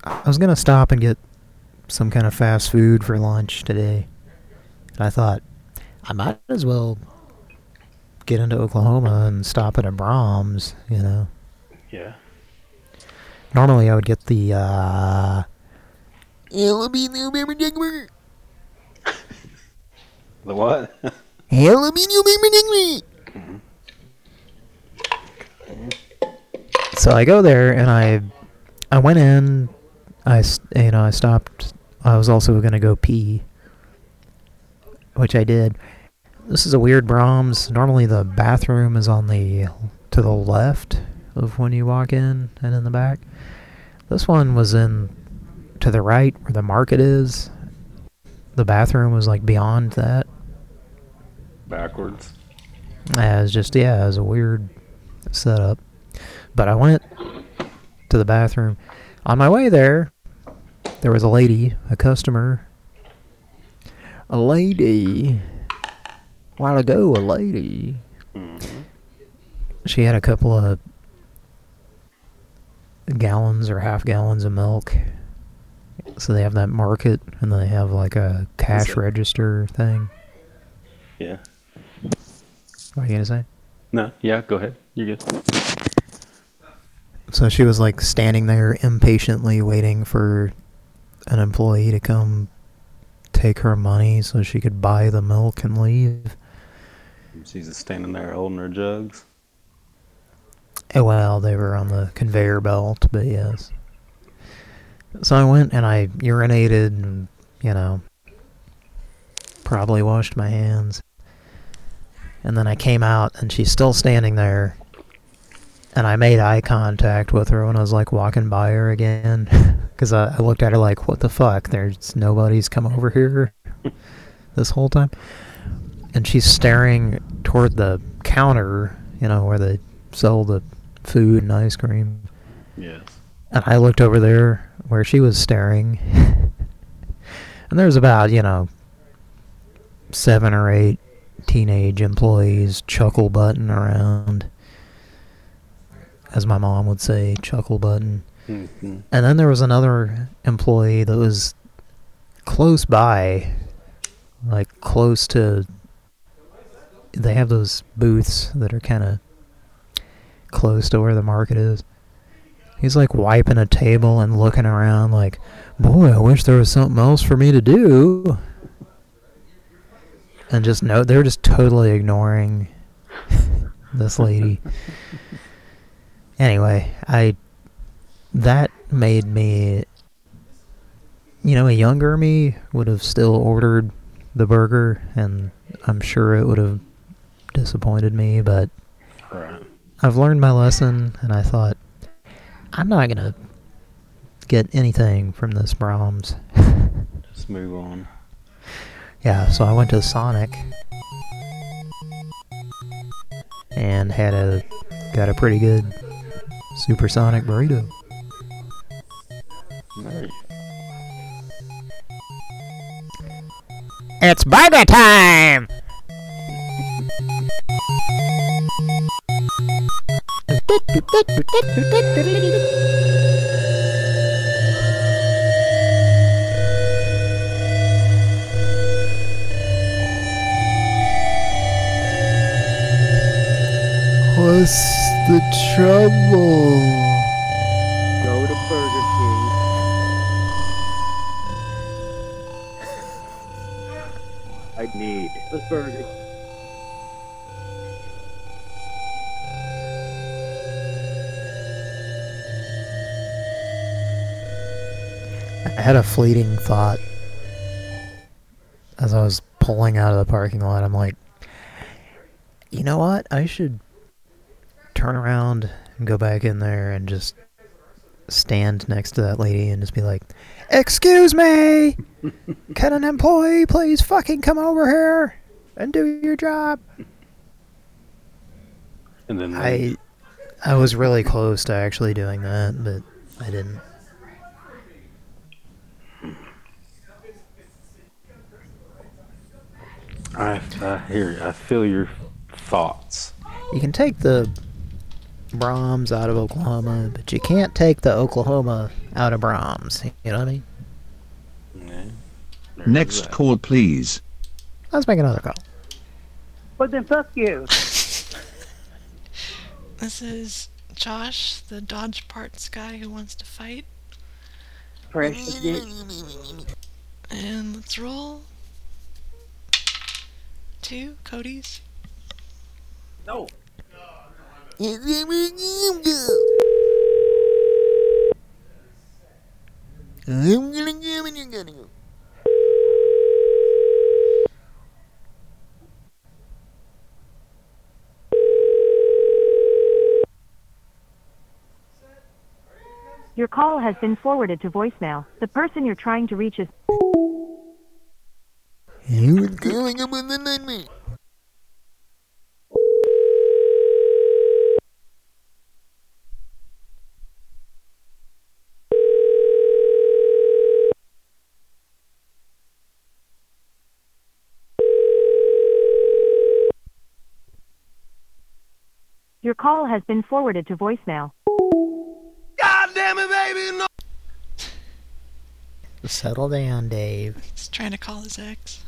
I was gonna stop and get some kind of fast food for lunch today. And I thought, I might as well get into Oklahoma and stop at a Braum's, you know. Yeah. Normally I would get the, uh... Aluminium hamburger. The what? Aluminium hamburger. So I go there and I, I went in, I you know, I stopped, I was also gonna go pee. Which I did. This is a weird Braum's. Normally the bathroom is on the, to the left of when you walk in and in the back. This one was in, to the right where the market is. The bathroom was like beyond that. Backwards. Yeah, it was just yeah, it was a weird setup. But I went to the bathroom. On my way there, there was a lady, a customer. A lady. A while ago, a lady. Mm-hmm. She had a couple of gallons or half gallons of milk. So they have that market, and they have like a cash it? register thing. Yeah. What are you gonna say? No. Yeah. Go ahead. You're good. So she was like standing there impatiently waiting for an employee to come take her money so she could buy the milk and leave. She's just standing there holding her jugs. Well, they were on the conveyor belt, but yes. So I went and I urinated and, you know, probably washed my hands. And then I came out and she's still standing there. And I made eye contact with her when I was like walking by her again. Because I, I looked at her like, what the fuck? There's nobody's come over here this whole time. And she's staring toward the counter, you know, where they sell the food and ice cream. Yes. And I looked over there where she was staring. and there's about, you know, seven or eight teenage employees chuckle button around. As my mom would say, chuckle button. Mhm. And then there was another employee that was close by, like close to. They have those booths that are kind of close to where the market is. He's like wiping a table and looking around like, boy, I wish there was something else for me to do. And just no, they're just totally ignoring this lady. anyway, I that made me you know, a younger me would have still ordered the burger and I'm sure it would have disappointed me, but Right. I've learned my lesson and I thought I'm not going to get anything from this Braum's. Just move on. Yeah, so I went to Sonic and had a got a pretty good supersonic burrito. There you It's burger time! What's the trouble? Go to Burger King. I need a burger. I had a fleeting thought as I was pulling out of the parking lot. I'm like, you know what? I should turn around and go back in there and just stand next to that lady and just be like, Excuse me! Can an employee please fucking come over here and do your job? And then I I was really close to actually doing that, but I didn't. I I hear you. I feel your thoughts. You can take the Braum's out of Oklahoma, but you can't take the Oklahoma out of Braum's. You know what I mean? Next call, please. Let's make another call. Well, then fuck you. This is Josh, the Dodge parts guy who wants to fight. Precious dick. And let's roll. Two, Cody's. No. I'm gonna go and you're gonna go. Your call has been forwarded to voicemail. The person you're trying to reach is You were going up on the nightmare. Your call has been forwarded to voicemail. God damn it, baby! No. Settle down, Dave. He's trying to call his ex.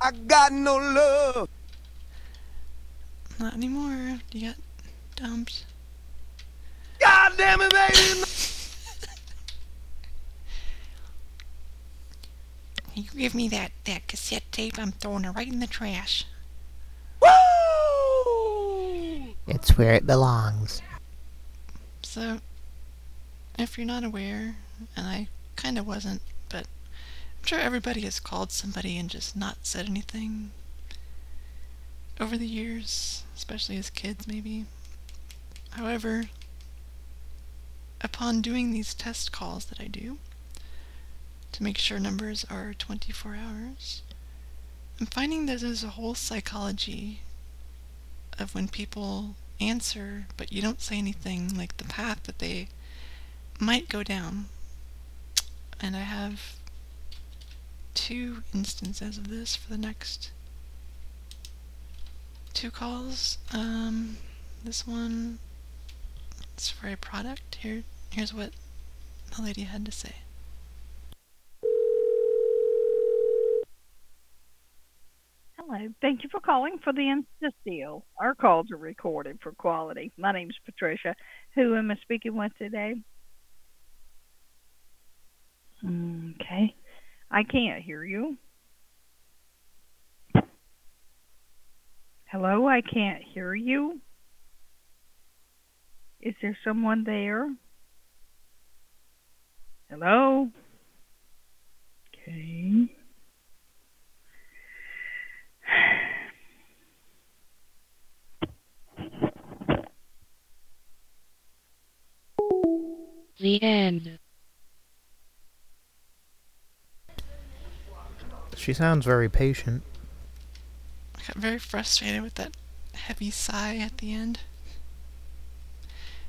I got no love. Not anymore. You got dumps. God damn it, baby! You give me that, that cassette tape, I'm throwing it right in the trash. Woo! It's where it belongs. So, if you're not aware, and I kind of wasn't, but I'm sure everybody has called somebody and just not said anything over the years, especially as kids, maybe. However, upon doing these test calls that I do, to make sure numbers are 24 hours, I'm finding that there's a whole psychology of when people answer but you don't say anything, like the path that they might go down. And I have two instances of this for the next two calls. Um, this one is for a product. Here, here's what the lady had to say. Hello. Thank you for calling for the Insist deal. Our calls are recorded for quality. My name's Patricia. Who am I speaking with today? Okay. I can't hear you. Hello, I can't hear you. Is there someone there? Hello? Okay. The end. She sounds very patient. I got very frustrated with that heavy sigh at the end.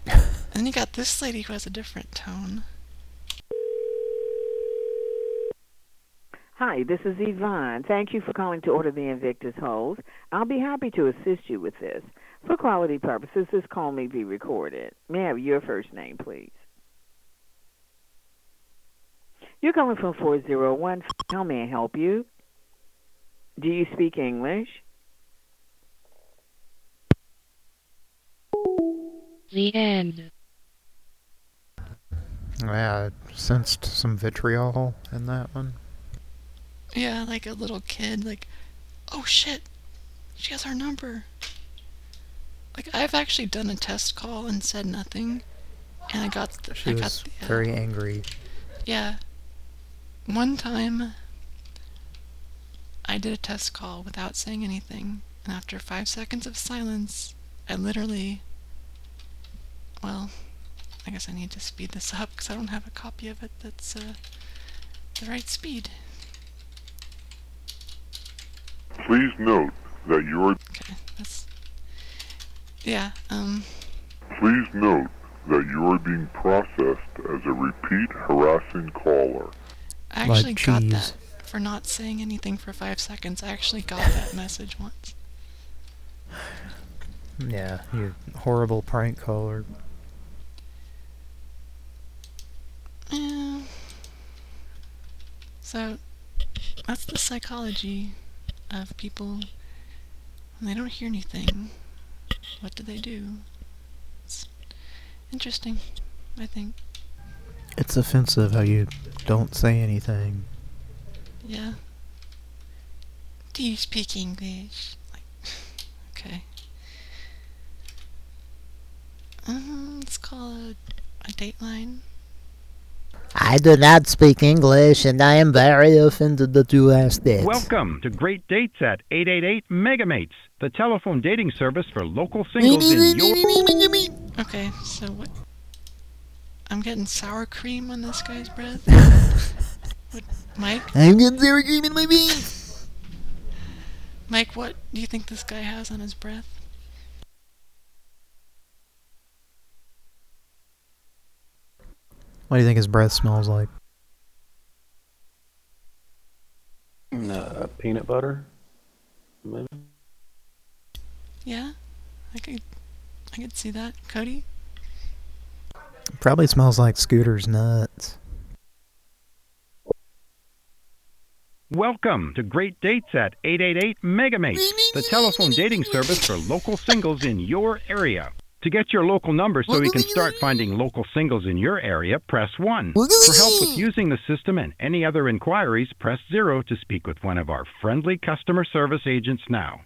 and then you got this lady who has a different tone. Hi, this is Yvonne. Thank you for calling to order the Invictus hose. I'll be happy to assist you with this. For quality purposes, this call may be recorded. May I have your first name, please? You're calling from 401. How may I help you? Do you speak English? The end. Yeah, I sensed some vitriol in that one. Yeah, like a little kid, like, oh shit, she has our number. Like, I've actually done a test call and said nothing, and I got the, She I was got the, uh, very angry. Yeah. One time, I did a test call without saying anything, and after five seconds of silence, I literally. Well, I guess I need to speed this up because I don't have a copy of it that's uh, the right speed. Please note that you are. That's. Yeah, um. Please note that you are being processed as a repeat harassing caller. I actually Like got cheese. that for not saying anything for five seconds. I actually got that message once. Yeah, you horrible prank caller. Yeah. So, that's the psychology of people when they don't hear anything. What do they do? It's interesting, I think. It's offensive how you don't say anything. Yeah. Do you speak English? Like, okay. Uh, let's call a, a dateline. I do not speak English, and I am very offended that you asked that. Welcome to Great Dates at 888 Megamates, the telephone dating service for local singles in your... Okay, so what? I'm getting sour cream on this guy's breath. what, Mike? I'm getting sour cream in my beans. Mike, what do you think this guy has on his breath? What do you think his breath smells like? Uh, peanut butter? Maybe? Yeah, I could, I could see that. Cody? Probably smells like Scooter's nuts. Welcome to Great Dates at 888 Megamates, the telephone dating service for local singles in your area. To get your local number so we can start finding local singles in your area, press 1. For help with using the system and any other inquiries, press 0 to speak with one of our friendly customer service agents now.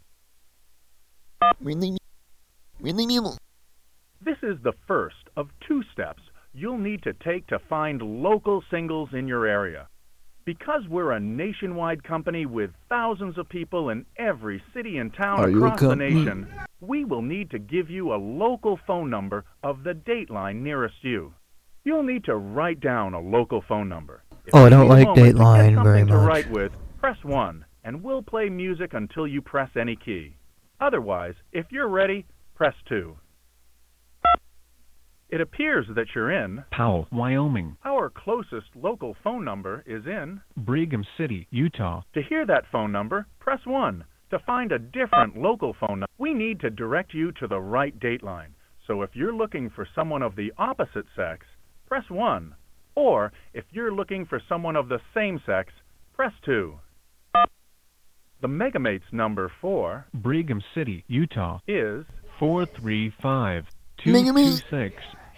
This is the first of two steps you'll need to take to find local singles in your area. Because we're a nationwide company with thousands of people in every city and town Are across the nation, we will need to give you a local phone number of the Dateline nearest you. You'll need to write down a local phone number. If Oh, I don't like moment to get Dateline very something to much. write with, press 1, and we'll play music until you press any key. Otherwise, if you're ready, press 2. It appears that you're in. Powell, Wyoming. Our closest local phone number is in. Brigham City, Utah. To hear that phone number, press 1. To find a different local phone number, we need to direct you to the right dateline. So if you're looking for someone of the opposite sex, press 1. Or if you're looking for someone of the same sex, press 2. The Megamates number for Brigham City, Utah. is 435 226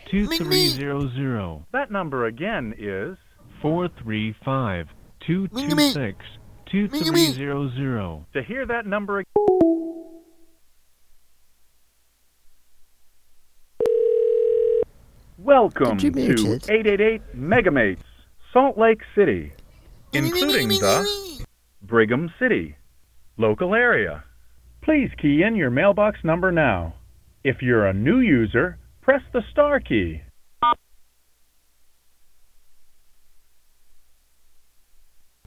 2300. that number again is 435 226 2300. to hear that number ag- Welcome Did you mute to 888 Megamates, Salt Lake City, including the Brigham City local area. Please key in your mailbox number now. If you're a new user, press the star key.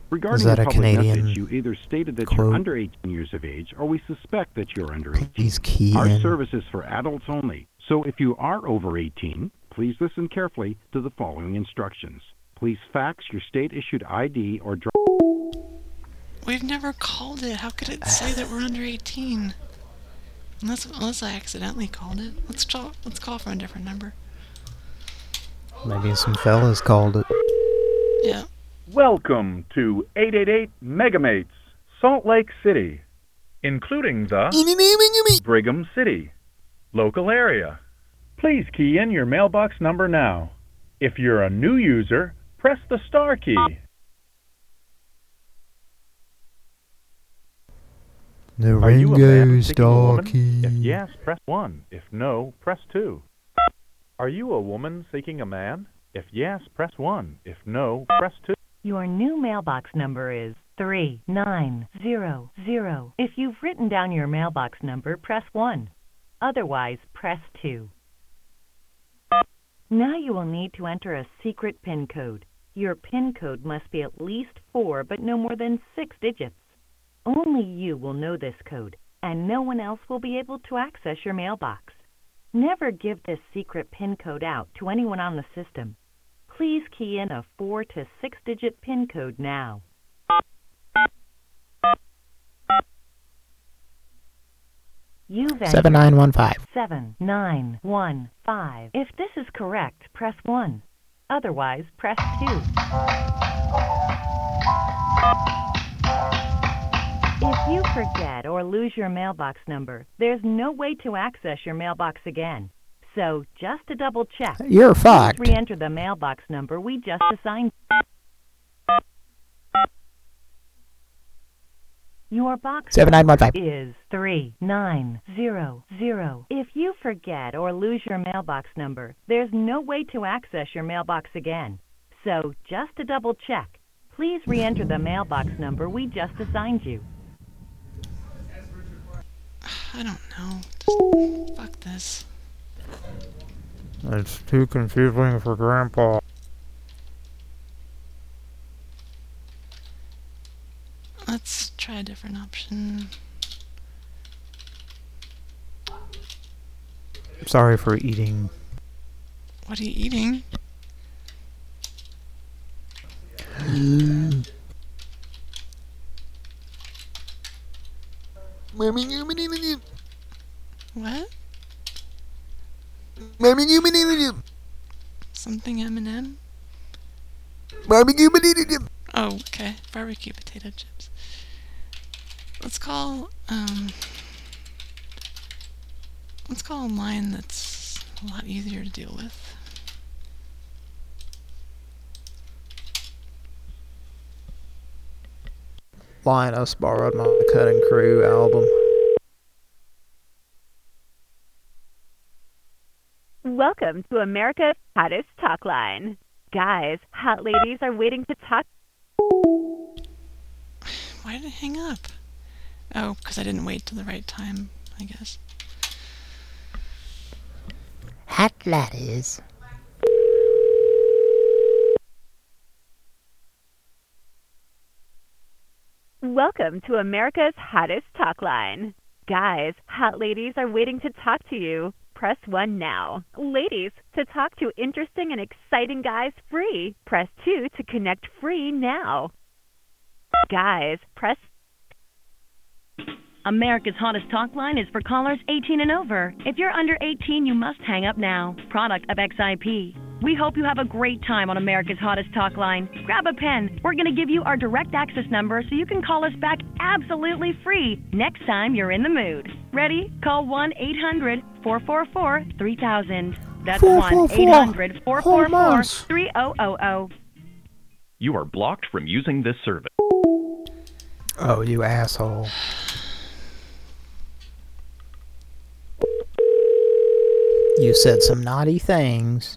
Regarding Is that the a public Canadian message, you either stated that quote? you're under 18 years of age or we suspect that you're under 18. Please key Our in. service is for adults only. So if you are over 18, please listen carefully to the following instructions. Please fax your state issued ID or drive We've never called it. How could it say that we're under 18? Unless, unless I accidentally called it. Let's call, let's call for a different number. Maybe some fellas called it. Yeah. Welcome to 888 Megamates, Salt Lake City, including the Brigham City local area. Please key in your mailbox number now. If you're a new user, press the star key. The Are you a man Ringo seeking a woman? If yes, press 1. If no, press 2. Are you a woman seeking a man? If yes, press 1. If no, press 2. Your new mailbox number is 3900. If you've written down your mailbox number, press 1. Otherwise, press 2. Now you will need to enter a secret PIN code. Your PIN code must be at least 4 but no more than 6 digits. Only you will know this code, and no one else will be able to access your mailbox. Never give this secret PIN code out to anyone on the system. Please key in a four to six digit PIN code now. You've seven nine one five. Seven nine one five. If this is correct, press one. Otherwise, press two. If you forget or lose your mailbox number, there's no way to access your mailbox again. So, just to double check, You're fucked. re-enter the mailbox number we just assigned. Your box 7915. is 3900. If you forget or lose your mailbox number, there's no way to access your mailbox again. So, just to double check, please re-enter the mailbox number we just assigned you. I don't know. Just Fuck this. It's too confusing for Grandpa. Let's try a different option. Sorry for eating. What are you eating? Mm. What? Something M&M? Oh, okay. Barbecue potato chips. Let's call, um... Let's call a line that's a lot easier to deal with. Linus borrowed my Cutting Crew album. Welcome to America's hottest talk line. Guys, hot ladies are waiting to talk. Why did it hang up? Oh, because I didn't wait till the right time, I guess. Hot ladies. Welcome to America's hottest talk line. Guys, hot ladies are waiting to talk to you. Press 1 now. Ladies, to talk to interesting and exciting guys free. Press 2 to connect free now. Guys, press America's hottest talk line is for callers 18 and over. If you're under 18, you must hang up now. Product of XIP. We hope you have a great time on America's hottest talk line. Grab a pen. We're going to give you our direct access number so you can call us back absolutely free next time you're in the mood. Ready? Call 1 800 444 3000. That's 1 800 444 3000. You are blocked from using this service. Oh, you asshole. You said some naughty things.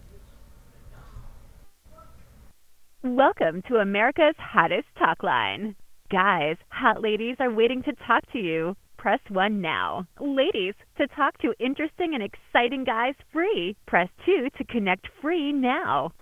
Welcome to America's hottest talk line. Guys, hot ladies are waiting to talk to you. Press 1 now. Ladies, to talk to interesting and exciting guys free. Press 2 to connect free now.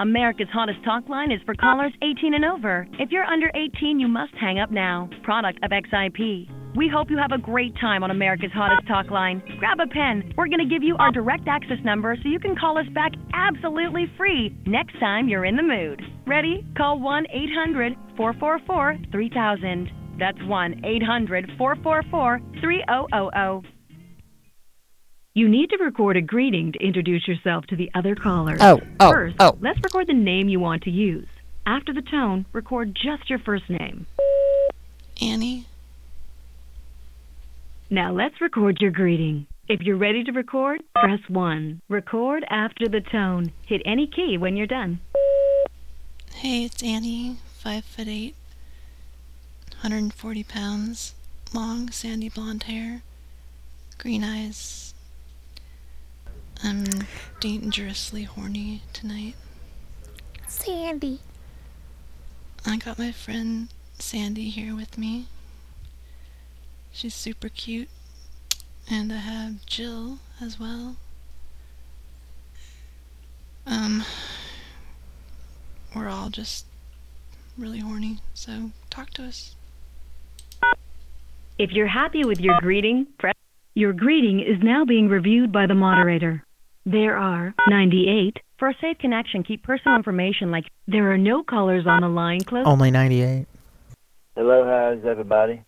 America's hottest talk line is for callers 18 and over. If you're under 18, you must hang up now. Product of XIP. We hope you have a great time on America's hottest talk line. Grab a pen. We're going to give you our direct access number so you can call us back absolutely free next time you're in the mood. Ready? Call 1 800 444 3000. That's 1 800 444 3000. You need to record a greeting to introduce yourself to the other callers. Oh, oh, First, oh. let's record the name you want to use. After the tone, record just your first name. Annie? Now let's record your greeting. If you're ready to record, press 1. Record after the tone. Hit any key when you're done. Hey, it's Annie, five foot eight, 140 pounds, long sandy blonde hair, green eyes. I'm dangerously horny tonight. Sandy. I got my friend Sandy here with me. She's super cute. And I have Jill as well. Um, we're all just really horny, so talk to us. If you're happy with your greeting, press. Your greeting is now being reviewed by the moderator. There are 98. For a safe connection, keep personal information like there are no callers on the line. Close. Only 98. Hello, how's everybody?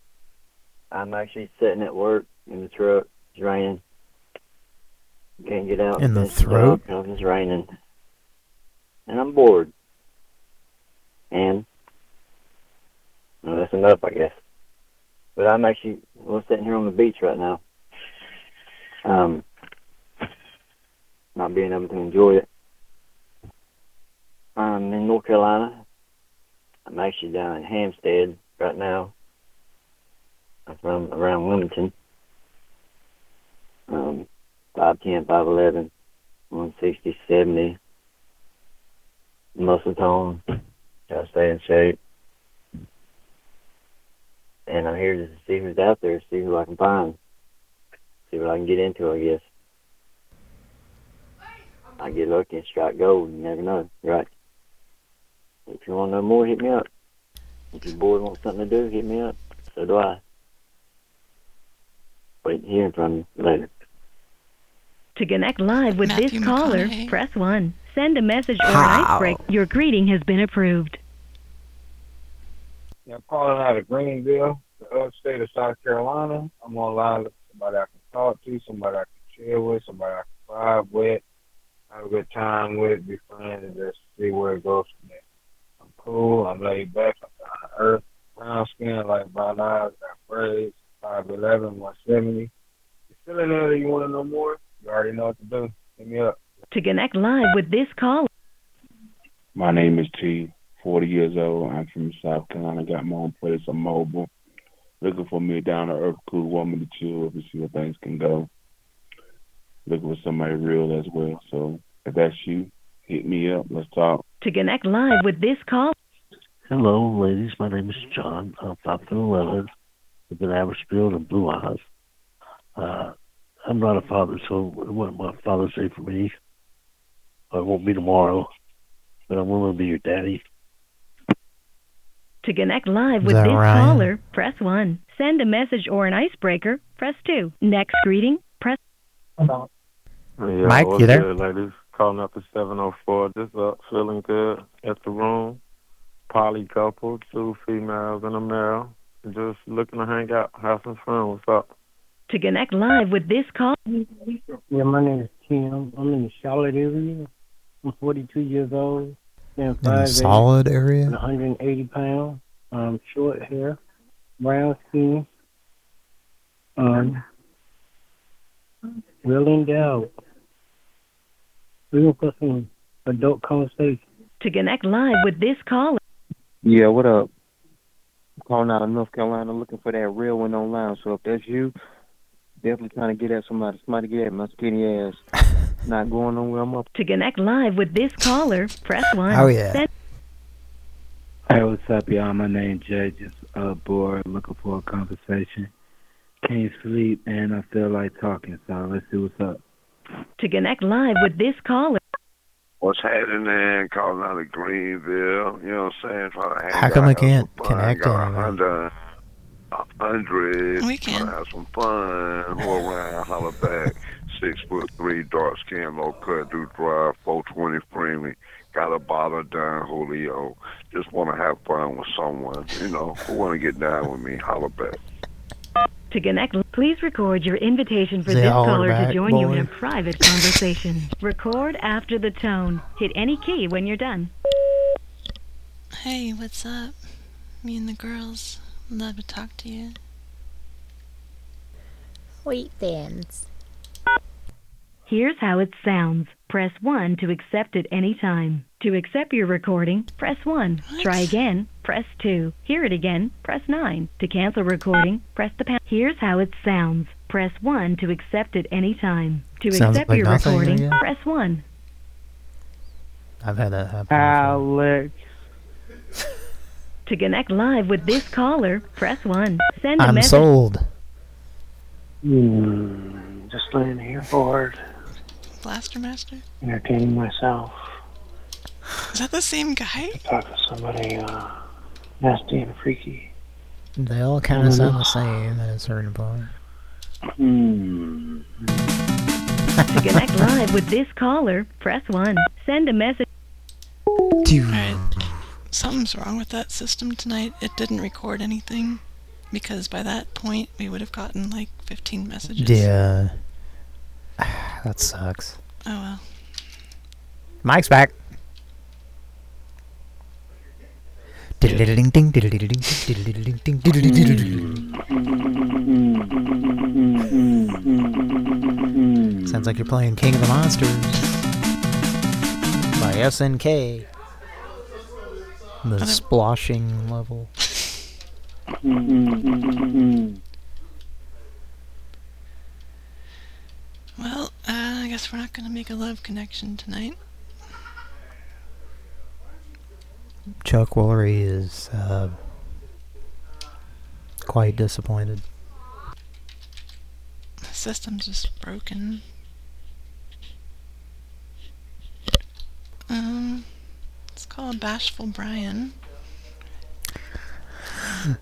I'm actually sitting at work in the truck. It's raining. Can't get out. In the throat? 'cause it's raining. And I'm bored. And well, that's enough, I guess. But I'm actually well, sitting here on the beach right now. Um, not being able to enjoy it. I'm in North Carolina. I'm actually down in Hampstead right now. From around Wilmington. Um, 5'10", 5'11", 160, 70. Muscle tone. Gotta stay in shape. And I'm here to see who's out there, see who I can find. See what I can get into, I guess. I get lucky and strike gold. You never know, right? If you want to know more, hit me up. If you're bored and want something to do, hit me up. So do I. Wait hearing from you later. To connect live with Matthew this caller, press 1. Send a message or an How? ice break. Your greeting has been approved. Yeah, I'm calling out of Greenville, the upstate of South Carolina. I'm online looking for somebody I can talk to, somebody I can chill with, somebody I can vibe with, have a good time with, be friends, and just see where it goes from there. I'm cool, I'm laid back, I'm down to earth, brown skin, like brown eyes, got braids, 5'11", 170. You feeling it or you want to know more? You already know what to do. Hit me up. To connect live with this caller, My name is T. 40 years old. I'm from South Carolina. Got my own place. I'm mobile. Looking for me down to earth crew. Want me to chill and see where things can go. Looking for somebody real as well. So if that's you, hit me up. Let's talk. to connect live with this call. Hello, ladies. My name is John. I'm five foot eleven, with an average build and blue eyes. Uh, I'm not a father, so it wasn't my Father's Day for me. I won't be tomorrow, but I'm willing to be your daddy. to connect live with this Ryan? caller, press 1. Send a message or an icebreaker, press 2. Next greeting, press Yeah, Mike, what's you there? Good, ladies. Calling up at 704. Just up, feeling good at the room. Poly couple, two females and a male. Just looking to hang out, have some fun. What's up? to connect live with this call. Yeah, my name is Tim. I'm in the Charlotte area. I'm 42 years old. Stand In the 5'8", solid area? and 180 pounds. Um, short hair, brown skin. Um, well endowed. We're gonna put some adult conversation. To connect live with this caller, Yeah, what up? I'm calling out of North Carolina looking for that real one online. So if that's you, definitely trying to get at somebody. Somebody get at my skinny ass. Not going nowhere. I'm up. to connect live with this caller, press 1. Oh, yeah. Send Hey, what's up, y'all? My name Jay. Just uh, bored, looking for a conversation. Can't sleep, and I feel like talking. So let's see what's up. to connect live with this caller, What's happening? Calling out of Greenville. You know what I'm saying? Trying to hang How come out, I have can't some fun. connect Got a anymore? Honda, a hundred. We can to have some fun. Who around? Holler back. Six foot three, dark skin, low cut, do drive, 420 friendly. Got a bottle down, Julio. Just want to have fun with someone. You know, who want to get down with me? Holler back. To connect, please record your invitation for They this all caller to back, join you in a private conversation. Record after the tone. Hit any key when you're done. Hey, what's up? Me and the girls. Love to talk to you. Wheat thins. Here's how it sounds. Press 1 to accept at any time. To accept your recording, press 1. Try again, press 2. Hear it again, press 9. To cancel recording, press the pound. Here's how it sounds. Press 1 to accept at any time. To Sounds accept like your nothing recording, again. press 1. I've had that happen. Alex. To connect live with this caller, press 1. Send a I'm message. sold. Hmm, just laying here bored, Blaster Master? entertaining myself. Is that the same guy? Talk to somebody uh, nasty and freaky. They all kind of sound the same at a certain point. Hmm. to connect live with this caller, press 1. Send a message. Alright. Something's wrong with that system tonight. It didn't record anything. because by that point we would have gotten like 15 messages. Yeah. That sucks. Oh well. Mike's back. Diddle-diddle-ding ding, diddle-diddle-ding, diddle-diddle-ding ding, diddle-diddle-ding. Sounds like you're playing King of the Monsters by SNK. The sploshing level. Well, uh, I guess we're not gonna make a love connection tonight. Chuck Woolery is uh, quite disappointed. The system's just broken. Um, let's call Bashful Brian.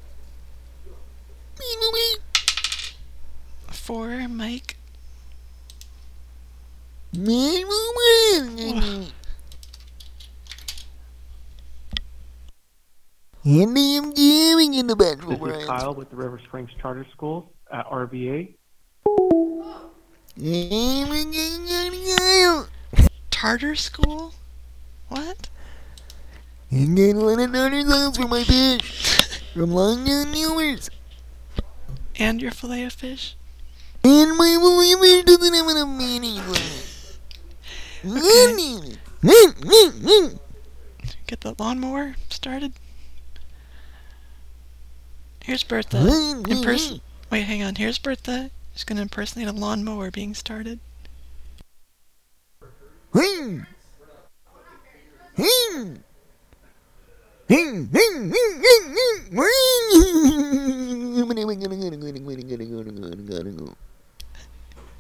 For Mike. Andy, I'm giving in the bedroom, This is Kyle with the River Springs Charter School at RVA. Tartar school? What? And then of daughter's house for my fish from Long John Newers. And your fillet of fish? And my believer doesn't have enough mayonnaise on it. Get the lawnmower started. Here's Bertha. Imperson- Wait, hang on. Here's Bertha. She's gonna impersonate a lawnmower being started.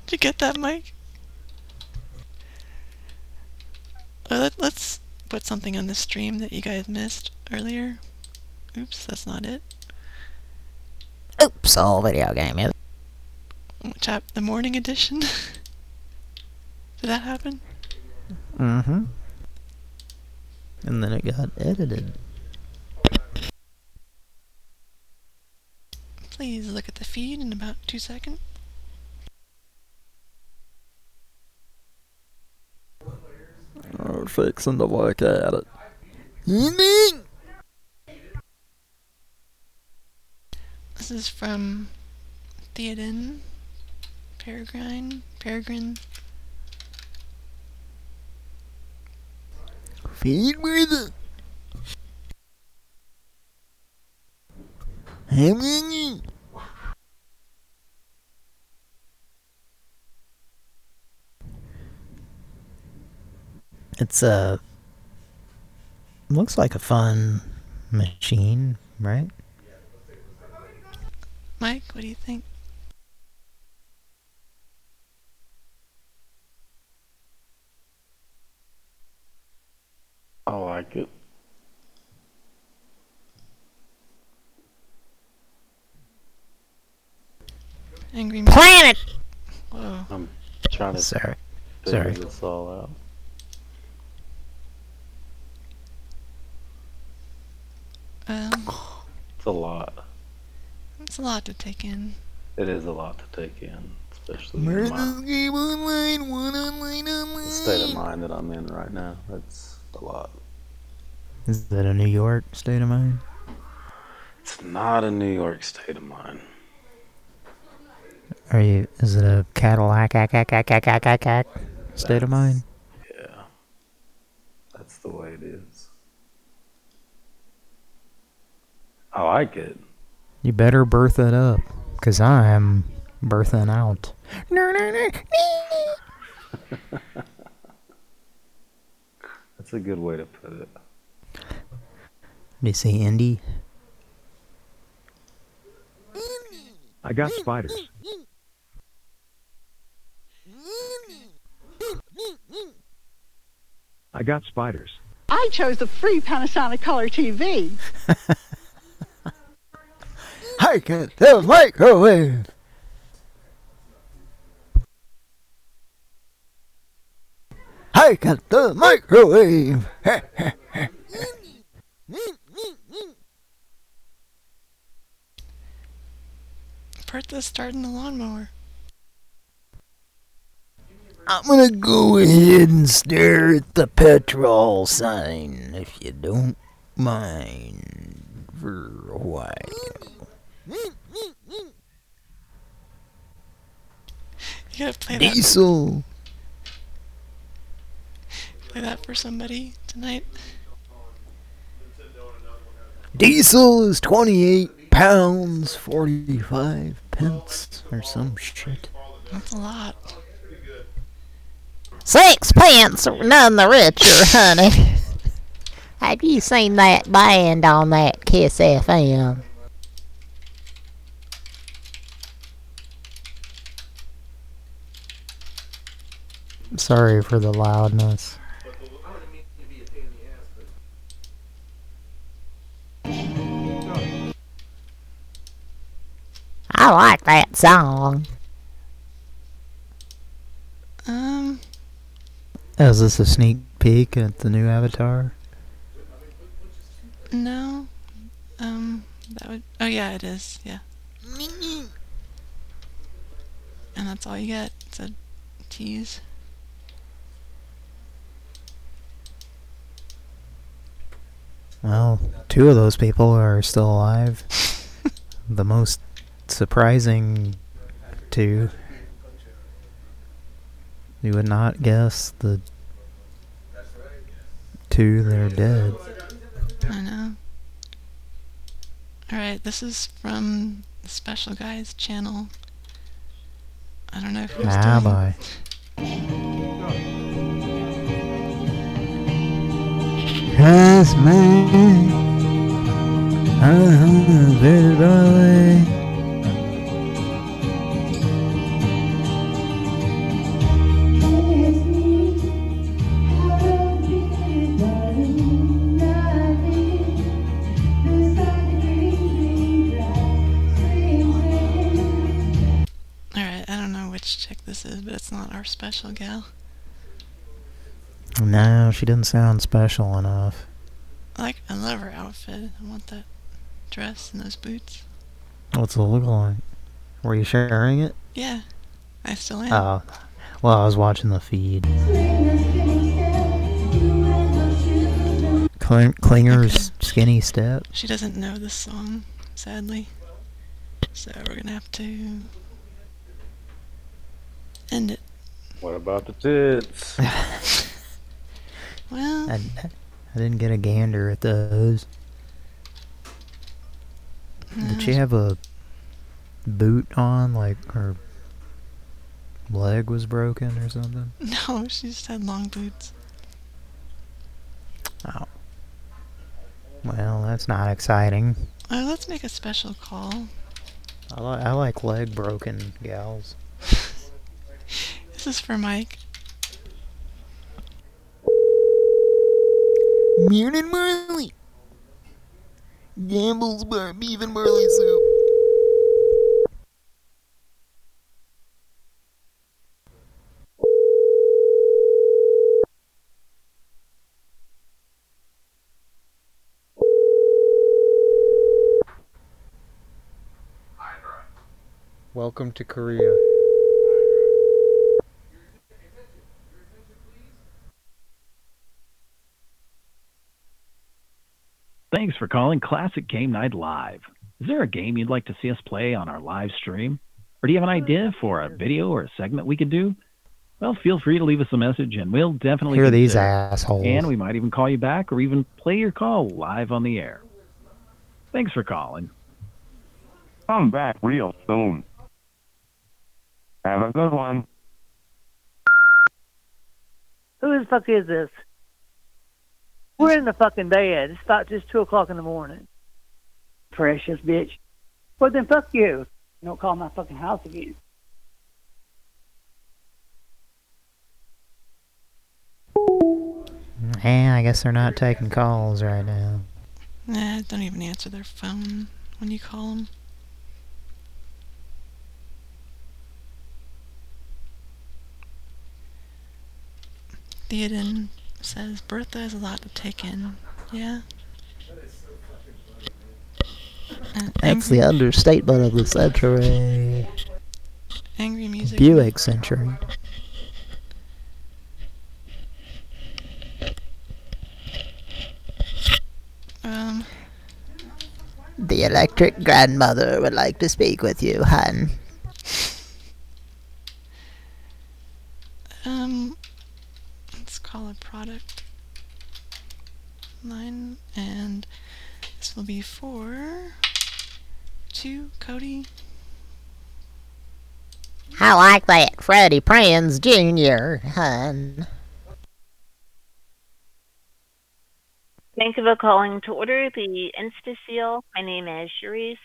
Did you get that, Mike? Uh, let, let's put something on the stream that you guys missed earlier. Oops, that's not it. Oops, all video game is. Which app? The morning edition? Did that happen? Mm-hmm. And then it got edited. Please look at the feed in about two seconds. We're fixing to look at it. This is from Theoden Peregrine. Peregrine. Feed me the. I'm gonna- It's a. Looks like a fun machine, right? Mike, what do you think? I like it. Angry Planet! Whoa. I'm trying to Sorry. figure Sorry. this all out. Um, It's a lot. it's a lot to take in. It is a lot to take in, especially in Murder's my, game online, one online, online. the state of mind that I'm in right now. That's a lot. Is that a New York state of mind? It's not a New York state of mind. Are you? Is it a Cadillac ack, ack, ack, ack, ack, ack, ack state of mind? Yeah. That's the way it is. I like it. You better birth it up, cause I'm birthing out. That's a good way to put it. Do you see Indy? I got spiders. I got spiders. I chose the free Panasonic Color TV. I got the microwave. I got the microwave. Bertha's starting the lawnmower. I'm gonna go ahead and stare at the petrol sign, if you don't mind, for a while. You gotta play that. Diesel. Play that for somebody tonight. Diesel is 28 pounds, 45 pence, or some shit. That's a lot. Sixpence, none the richer, honey. Have you seen that band on that Kiss FM? Sorry for the loudness. I like that song. Um, Oh, is this a sneak peek at the new Avatar? no. Um, that would. Oh yeah, it is. Yeah. And that's all you get. It's a tease. Well, two of those people are still alive. the most surprising two. You would not guess the two that are dead. I know. Alright, this is from the Special Guys channel. I don't know who's Ah, doing bye. Yes, man. Darling. Alright, I don't know which chick this is, but it's not our special gal. No, she didn't sound special enough. I like, I love her outfit. I want that dress and those boots. What's it look like? Were you sharing it? Yeah, I still am. Oh, well, I was watching the feed. Kling- Klinger's Skinny Step. She doesn't know this song, sadly. So we're gonna have to end it. What about the tits? Well, I, I didn't get a gander at those. Did she have a boot on, like her leg was broken or something? no, she just had long boots. Oh. Well, that's not exciting. Uh, let's make a special call. I, li- I like leg broken gals. This is for Mike. Muted Marley. Gamble's bar beef and barley soup. Welcome to Korea. Thanks for calling Classic Game Night Live. Is there a game you'd like to see us play on our live stream? Or do you have an idea for a video or a segment we could do? Well, feel free to leave us a message and we'll definitely Here are these assholes. And we might even call you back or even play your call live on the air. Thanks for calling. Come back real soon. Have a good one. Who the fuck is this? We're in the fucking bed. It's about just two o'clock in the morning. Precious bitch. Well then fuck you. Don't call my fucking house again. Eh, I guess they're not taking calls right now. Nah, don't even answer their phone when you call them. Theoden says Bertha has a lot to take in. Yeah. That's the understatement of the century. Angry music. Buick century. Um, The electric grandmother would like to speak with you, hun. um, call a product line, and this will be for to Cody. I like that Freddie Prinze Jr., hun. Thank you for calling to order the InstaSeal. My name is Cherise.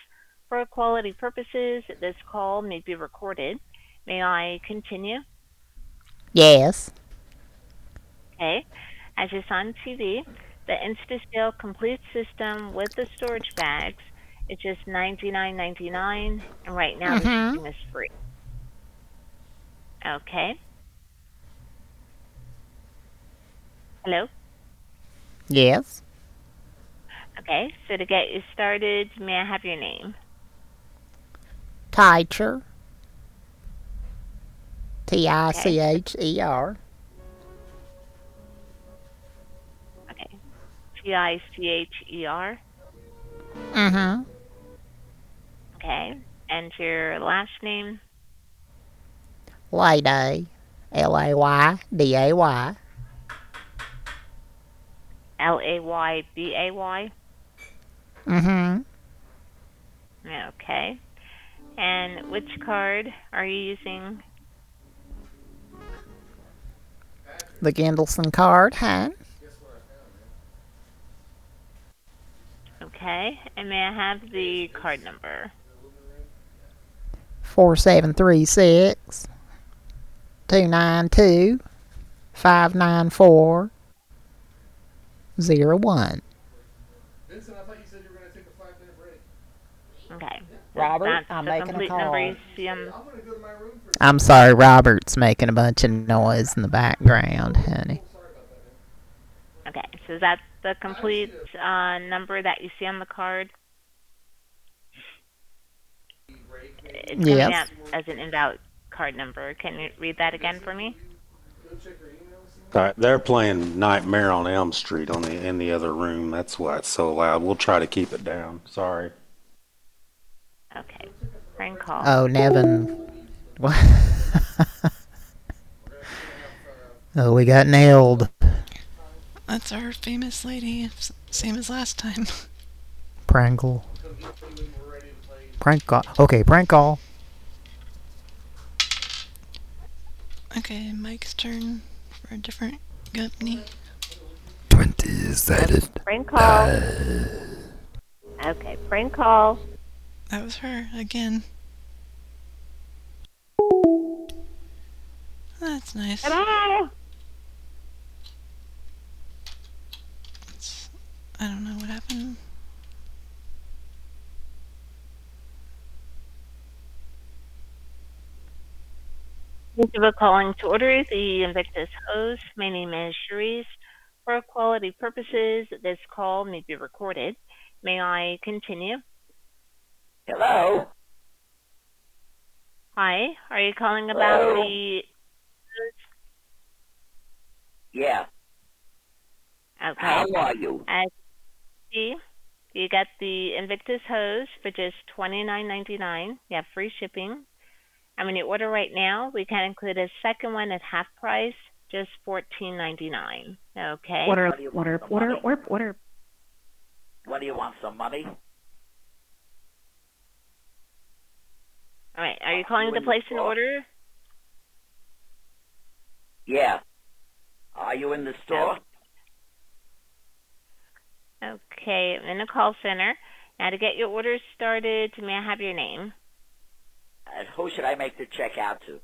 For quality purposes, this call may be recorded. May I continue? Yes. Okay. As saw on TV, the InstaSeal complete system with the storage bags it's just $99.99, and right now Mhm. the shipping is free. Okay. Hello? Yes. Okay, so to get you started, may I have your name? Teicher. T I C H E R. T I C H E R. Mm-hmm. Okay. And your last name? Lady. L A Y D A Y. L A Y B A Y. Mm-hmm. Okay. And which card are you using? The Gendelson card, hun. Okay. And may I have the card number? Four seven three six two nine two five nine four zero one. Okay. Robert, That's were going to take a complete call. number you see on- I'm sorry, Robert's making a bunch of noise in the background, honey. Okay. So is that the complete uh, number that you see on the card? It's coming Yes. up as an invalid card number. Can you read that again for me? All right, they're playing Nightmare on Elm Street on the in the other room. That's why it's so loud. We'll try to keep it down. Sorry. Okay. Prank call. Oh, Nevin. What? oh, we got nailed. That's our famous lady, same as last time. Prangle. Prank call. Okay, prank call. Okay, Mike's turn for a different company. Twenty-sided. Prank call. Uh. Okay, prank call. That was her again. That's nice. Hello. I don't know what happened. Thank you for calling to order the Invictus hose. My name is Cherise. For quality purposes, this call may be recorded. May I continue? Hello? Hi, are you calling about Hello? the Yeah. Okay. How are you? As you see, you got the Invictus hose for just twenty nine ninety nine. You have free shipping. And when you order right now, we can include a second one at half price, just fourteen ninety nine. Okay. Order, What do you want, order, order, order, order. What do you want, some money? All right. Are you calling to place an order? Yeah. Are you in the store? Okay, I'm in the call center. Now to get your order started, may I have your name? And who should I make the check out to?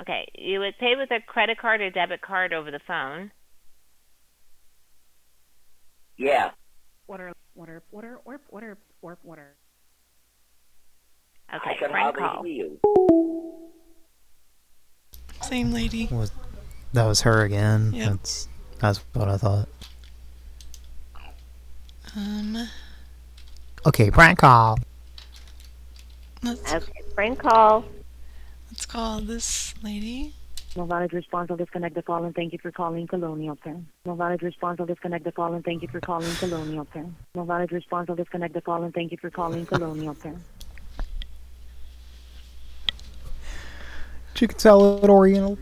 Okay, you would pay with a credit card or debit card over the phone. Yeah. Order, order, order, order, order, order, order. Okay, I can prank hardly call. hear you. Same lady. Was that was her again? Yep. That's that's what I thought. Um, Okay, prank call. Let's, Okay, prank call. let's call this lady. No valid response. I'll disconnect the call and thank you for calling Colonial Penn. No valid response. I'll disconnect the call and thank you for calling Colonial Penn. No valid response. I'll disconnect the call and thank you for calling Colonial Penn. Chicken salad oriental.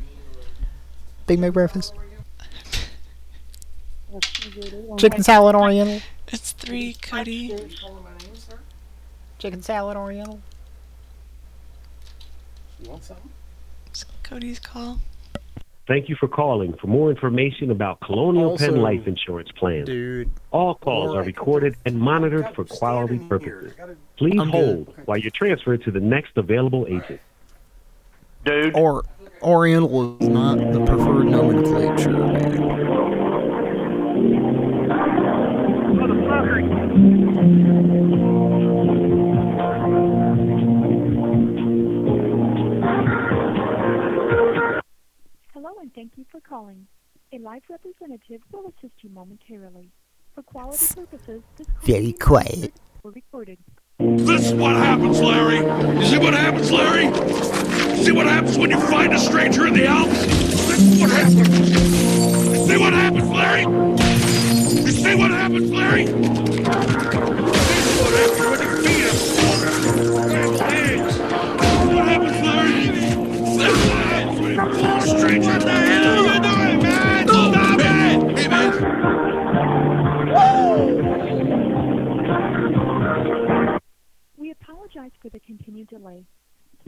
Big Mac breakfast. Chicken salad oriental. It's three, Cody. Chicken salad oriental. You want something? It's Cody's call. Thank you for calling. For more information about Colonial Also, Penn Life Insurance Plans, Dude. all calls are recorded and monitored for quality purposes. Please I'm good. hold while you're transferred to the next available agent. Dude. Or oriental is not the preferred nomenclature. Hello and thank you for calling. A live representative will assist you momentarily. For quality purposes, this call Very be quiet. monitored or recorded. This is what happens, Larry. You see what happens, Larry? You see what happens when you find a stranger in the Alps? This is what happens. See what happens, Larry? See what happens, Larry? This is what happens Larry? What the hell are you doing, man? Stop it! We apologize for the continued delay.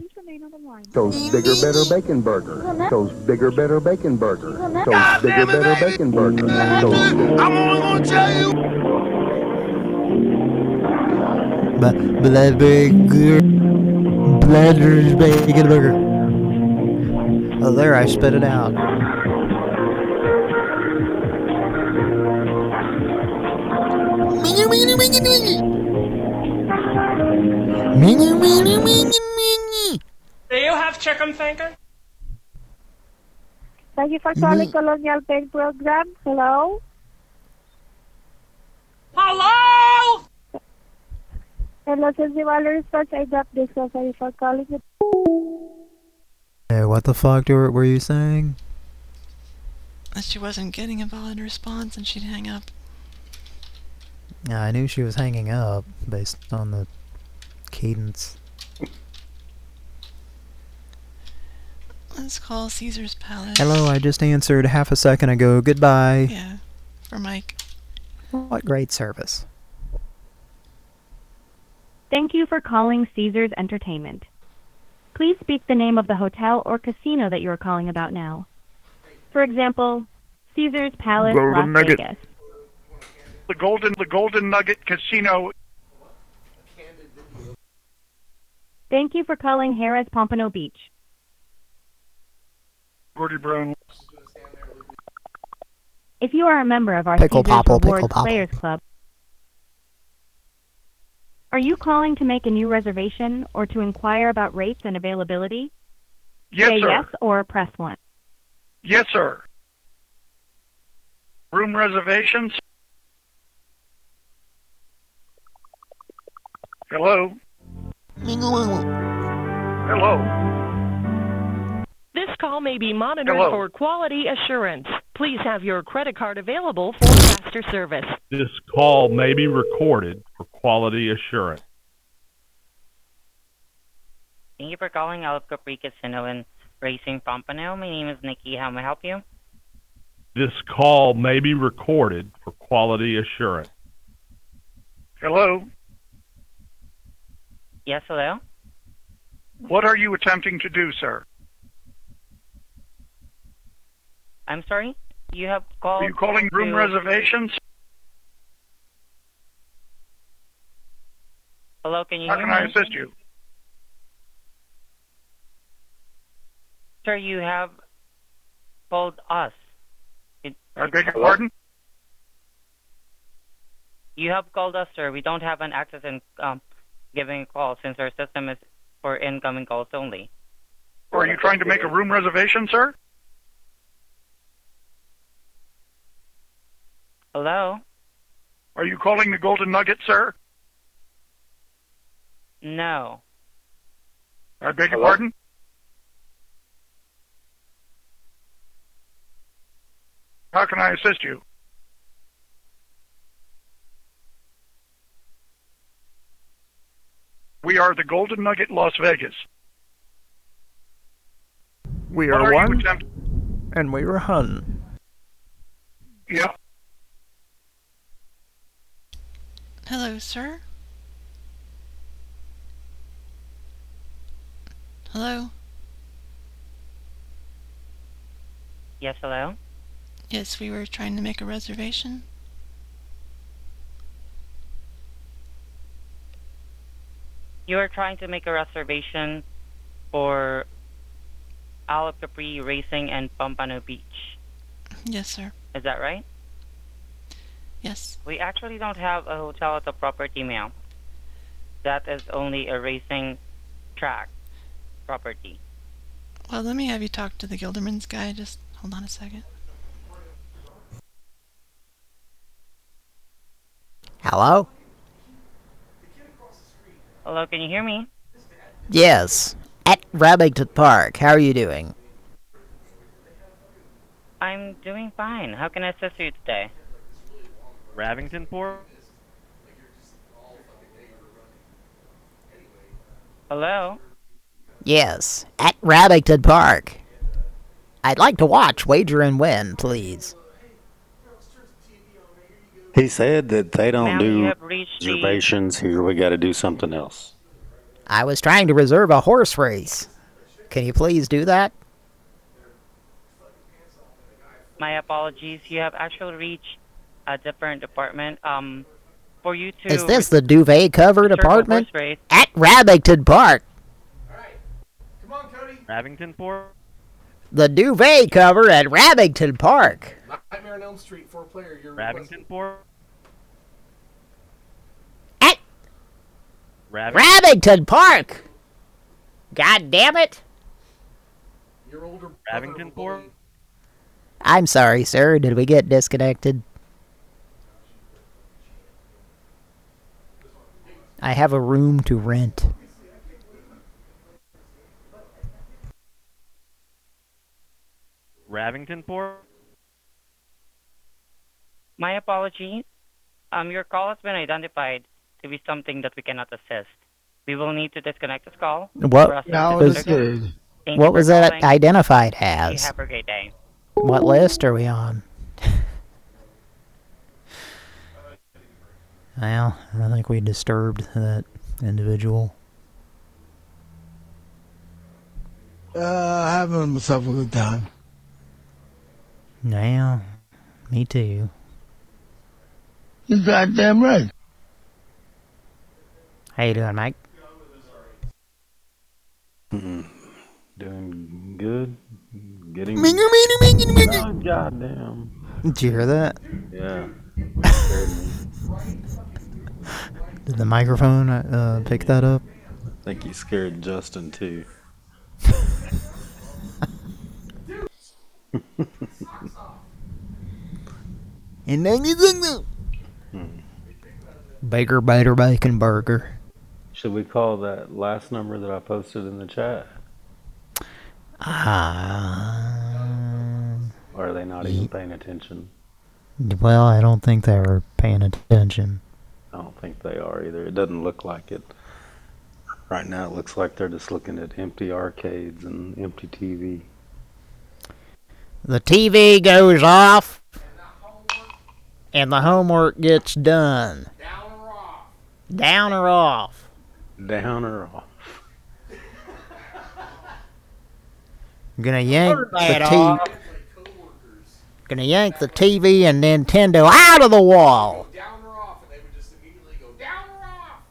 Please remain on the line. Those bigger, better bacon burger. Those bigger, better bacon burger. Those bigger, better bacon burger. Those bigger. I'm only gonna tell you. But blood burger. Blooders bacon burger. Oh, there, I spit it out. Do you have chicken finger? Thank you for calling Colonial Penn Program. Hello? Hello? Hello, since you want a response, I got this. So sorry for calling you. Hey, what the fuck were, were you saying? That she wasn't getting a valid response and she'd hang up. Yeah, I knew she was hanging up based on the cadence. Let's call Caesar's Palace. Hello, I just answered half a second ago. Goodbye. Yeah, for Mike. What great service. Thank you for calling Caesars Entertainment. Please speak the name of the hotel or casino that you are calling about now. For example, Caesars Palace, Golden Las Nugget. Vegas. The Golden, the Golden Nugget Casino. Thank you for calling Harrah's Pompano Beach. Gordie Brown. If you are a member of our Pickle Caesars popple, pickle popple. Players Club, are you calling to make a new reservation or to inquire about rates and availability? Yes, Say sir. yes or press 1. Yes, sir. Room reservations. Hello. Hello. This call may be monitored Hello. for quality assurance. Please have your credit card available for faster service. This call may be recorded for quality assurance. Thank you for calling Isle of Capri Casino and Racing Pompano. My name is Nikki. How may I help you? This call may be recorded for quality assurance. Hello. Yes, hello? What are you attempting to do, sir? I'm sorry? You have called. Are you calling room to- reservations? Hello, can you How hear can I assist you? Sir, you have called us. It- I beg your pardon? You have called us, sir. We don't have an access in um, giving a call since our system is for incoming calls only. Are you trying to make a room reservation, sir? Hello? Are you calling the Golden Nugget, sir? No. I beg your pardon? How can I assist you? We are the Golden Nugget Las Vegas. We are are one, attempt- and we are hun. Yeah. Hello, sir. Hello. Yes, hello? Yes, we were trying to make a reservation. You are trying to make a reservation for Al Capri Racing and Pompano Beach. Yes, sir. Is that right? Yes. We actually don't have a hotel at the property, ma'am. That is only a racing track property. Well, let me have you talk to the Gilderman's guy. Just hold on a second. Hello? Hello, can you hear me? Yes. At Rabington Park. How are you doing? I'm doing fine. How can I assist you today? Ravington Park? Hello? Yes. At Rabington Park. I'd like to watch Wager and Win, please. He said that they don't Ma'am, you do have reached the- reservations here. We got to do something else. I was trying to reserve a horse race. Can you please do that? My apologies. You have actually reached a different department. Um, for you to Is this the duvet covered reserve a apartment? horse race, At Rabington Park. Ravington Port? The duvet cover at Rabington Park. Nightmare on Elm Street, four player. You're Ravington Port? Ravington? Rabington Park. God damn it. Your older Ravington Port? I'm sorry, sir. Did we get disconnected? I have a room to rent. Ravington Port? my apologies. Um, your call has been identified to be something that we cannot assist. We will need to disconnect this call. What for us to was, assist you. Thank you what for was that calling. identified You as? have a great day. What list are we on? well, I think we disturbed that individual. Uh, having myself a good time. Yeah, me too. You're goddamn right. How you doing, Mike? Mm, Doing good. Getting. Minger, minger, minger, minger. Oh, goddamn. Did you hear that? Yeah. Did the microphone uh, pick that up? I think you scared Justin too. And then you think that. Baker Bader Bacon Burger. Should we call that last number that I posted in the chat? Ah. Or are they not even paying attention? well, I don't think they were paying attention. I don't think they are either. It doesn't look like it. Right now, it looks like they're just looking at empty arcades and empty TV. The TV goes off, and the homework gets done. Down or off? Down or off? I'm gonna yank Turn the that T. off. Gonna yank the TV and Nintendo out of the wall. down or off, and they would just immediately go down or off.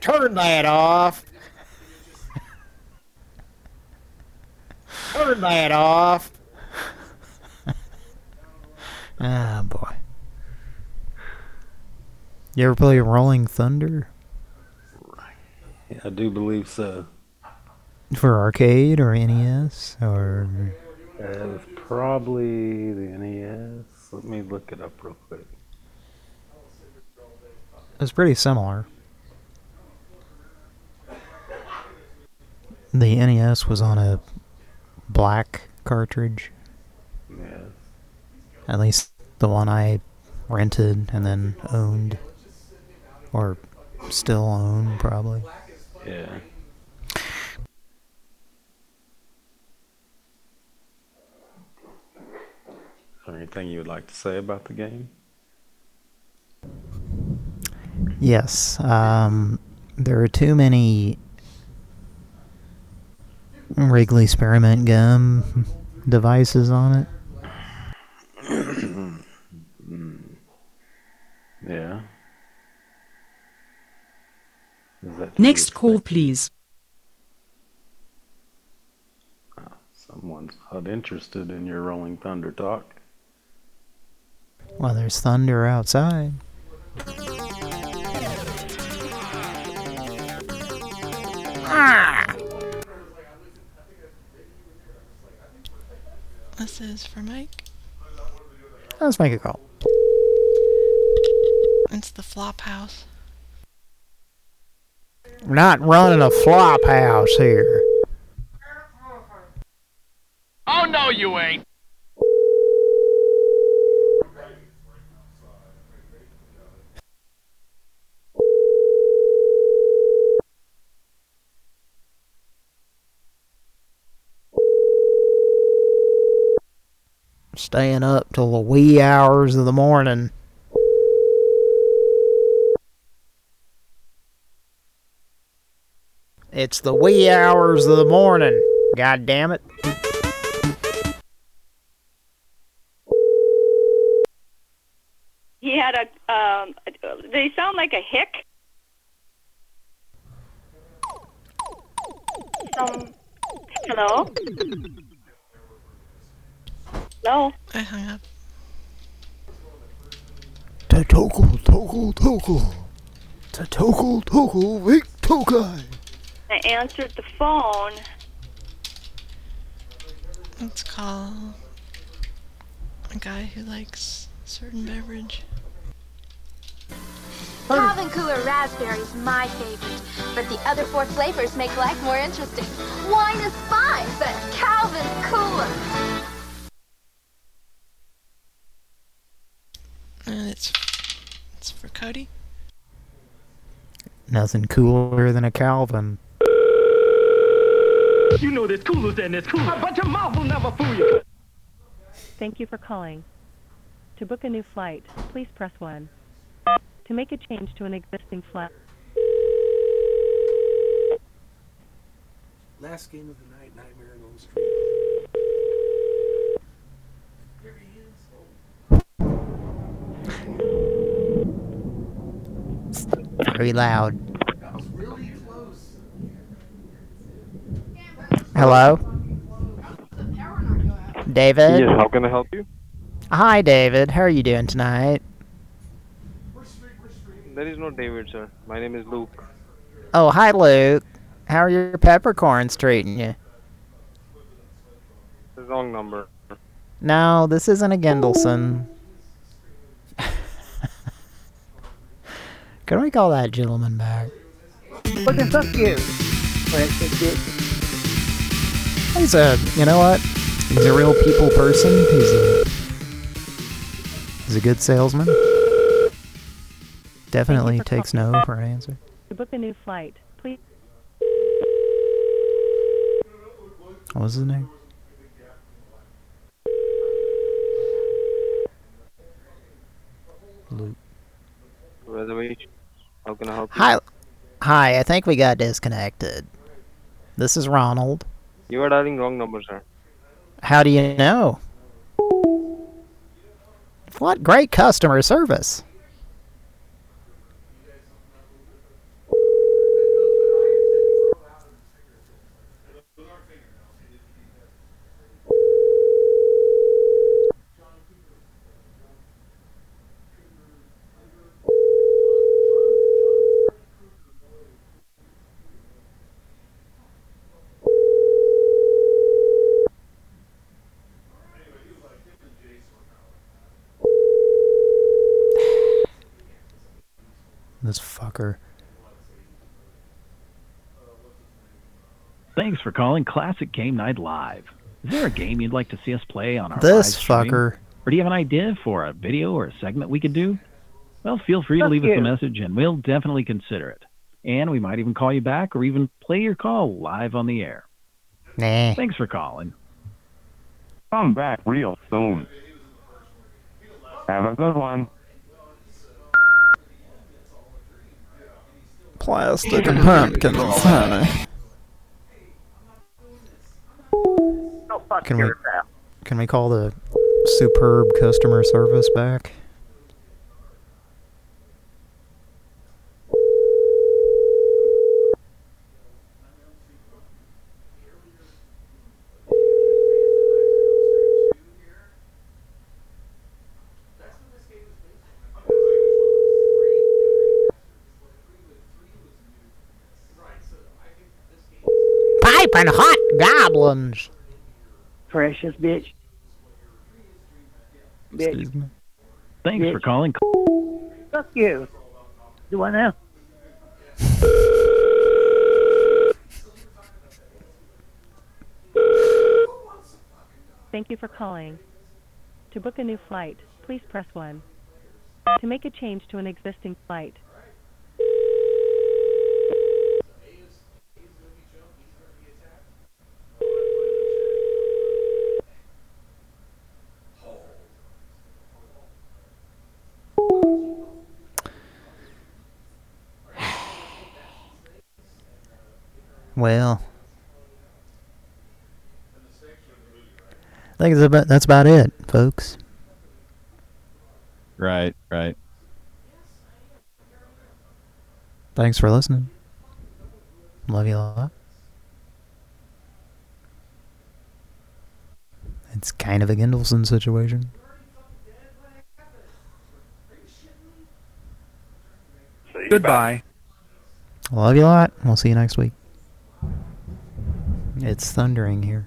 Turn that off. Turn that off. Ah, boy. You ever play Rolling Thunder Yeah, I do believe so. for arcade or NES or? It was probably the NES. Let me look it up real quick. It's pretty similar. The NES was on a black cartridge. Yeah. At least the one I rented and then owned. Or still own, probably. Yeah. Anything you would like to say about the game? Yes. Um, there are too many Wrigley Spearmint Gum devices on it. yeah. Is that Next call, please. someone's not interested in your Rolling Thunder talk? Well, there's thunder outside. Ah! This is for Mike. Let's make a call. It's the flop house. Not running a flop house here. Oh, no, you ain't. Staying up till the wee hours of the morning. It's the wee hours of the morning. God damn it. He had a, um, they sound like a hick. Um, hello? Hello? I hung up. Toggle, toggle, toggle. Toggle, toggle, Vic Tokai. I answered the phone. Let's call a guy who likes a certain beverage. Calvin Cooler Raspberry is my favorite, but the other four flavors make life more interesting. Wine is fine, but Calvin Cooler. And it's it's for Cody. Nothing cooler than a Calvin. You know there's coolers than there's coolers, but your mouth will never fool you. Thank you for calling. To book a new flight, please press 1. To make a change to an existing flight, Last game of the night, Nightmare on Elm Street. Very loud. Hello? David? Yes, how can I help you? Hi, David. How are you doing tonight? There is no David, sir. My name is Luke. Oh, hi, Luke. How are your peppercorns treating you? The wrong number. No, this isn't a Gendelson. Can we call that gentleman back? What the fuck you? He's a, you know what? He's a real people person. He's a, he's a good salesman. Definitely takes no for an answer. to book a new flight, please. What was his name? Luke. Reservation. How can I help you? Hi. Hi, I think we got disconnected. This is Ronald. You are dialing wrong number, sir. How do you know? What great customer service. This fucker. Thanks for calling Classic Game Night Live. Is there a game you'd like to see us play on our This live stream? fucker. Or do you have an idea for a video or a segment we could do? Well, feel free to Fuck leave us a message and we'll definitely consider it. And we might even call you back or even play your call live on the air. Nah. Thanks for calling. Come back real soon. Have a good one. Plastic and pumpkin honey. Go fuck Can we can we call the superb customer service back? Piping hot goblins. Precious bitch. Bitch. Thanks for calling. Fuck you. Do I now? Thank you for calling. To book a new flight, please press 1. To make a change to an existing flight, Well, I think that's about, that's about it, folks. Right, right. Thanks for listening. Love you a lot. It's kind of a Gindelson situation. Goodbye. Love you a lot. We'll see you next week. It's thundering here.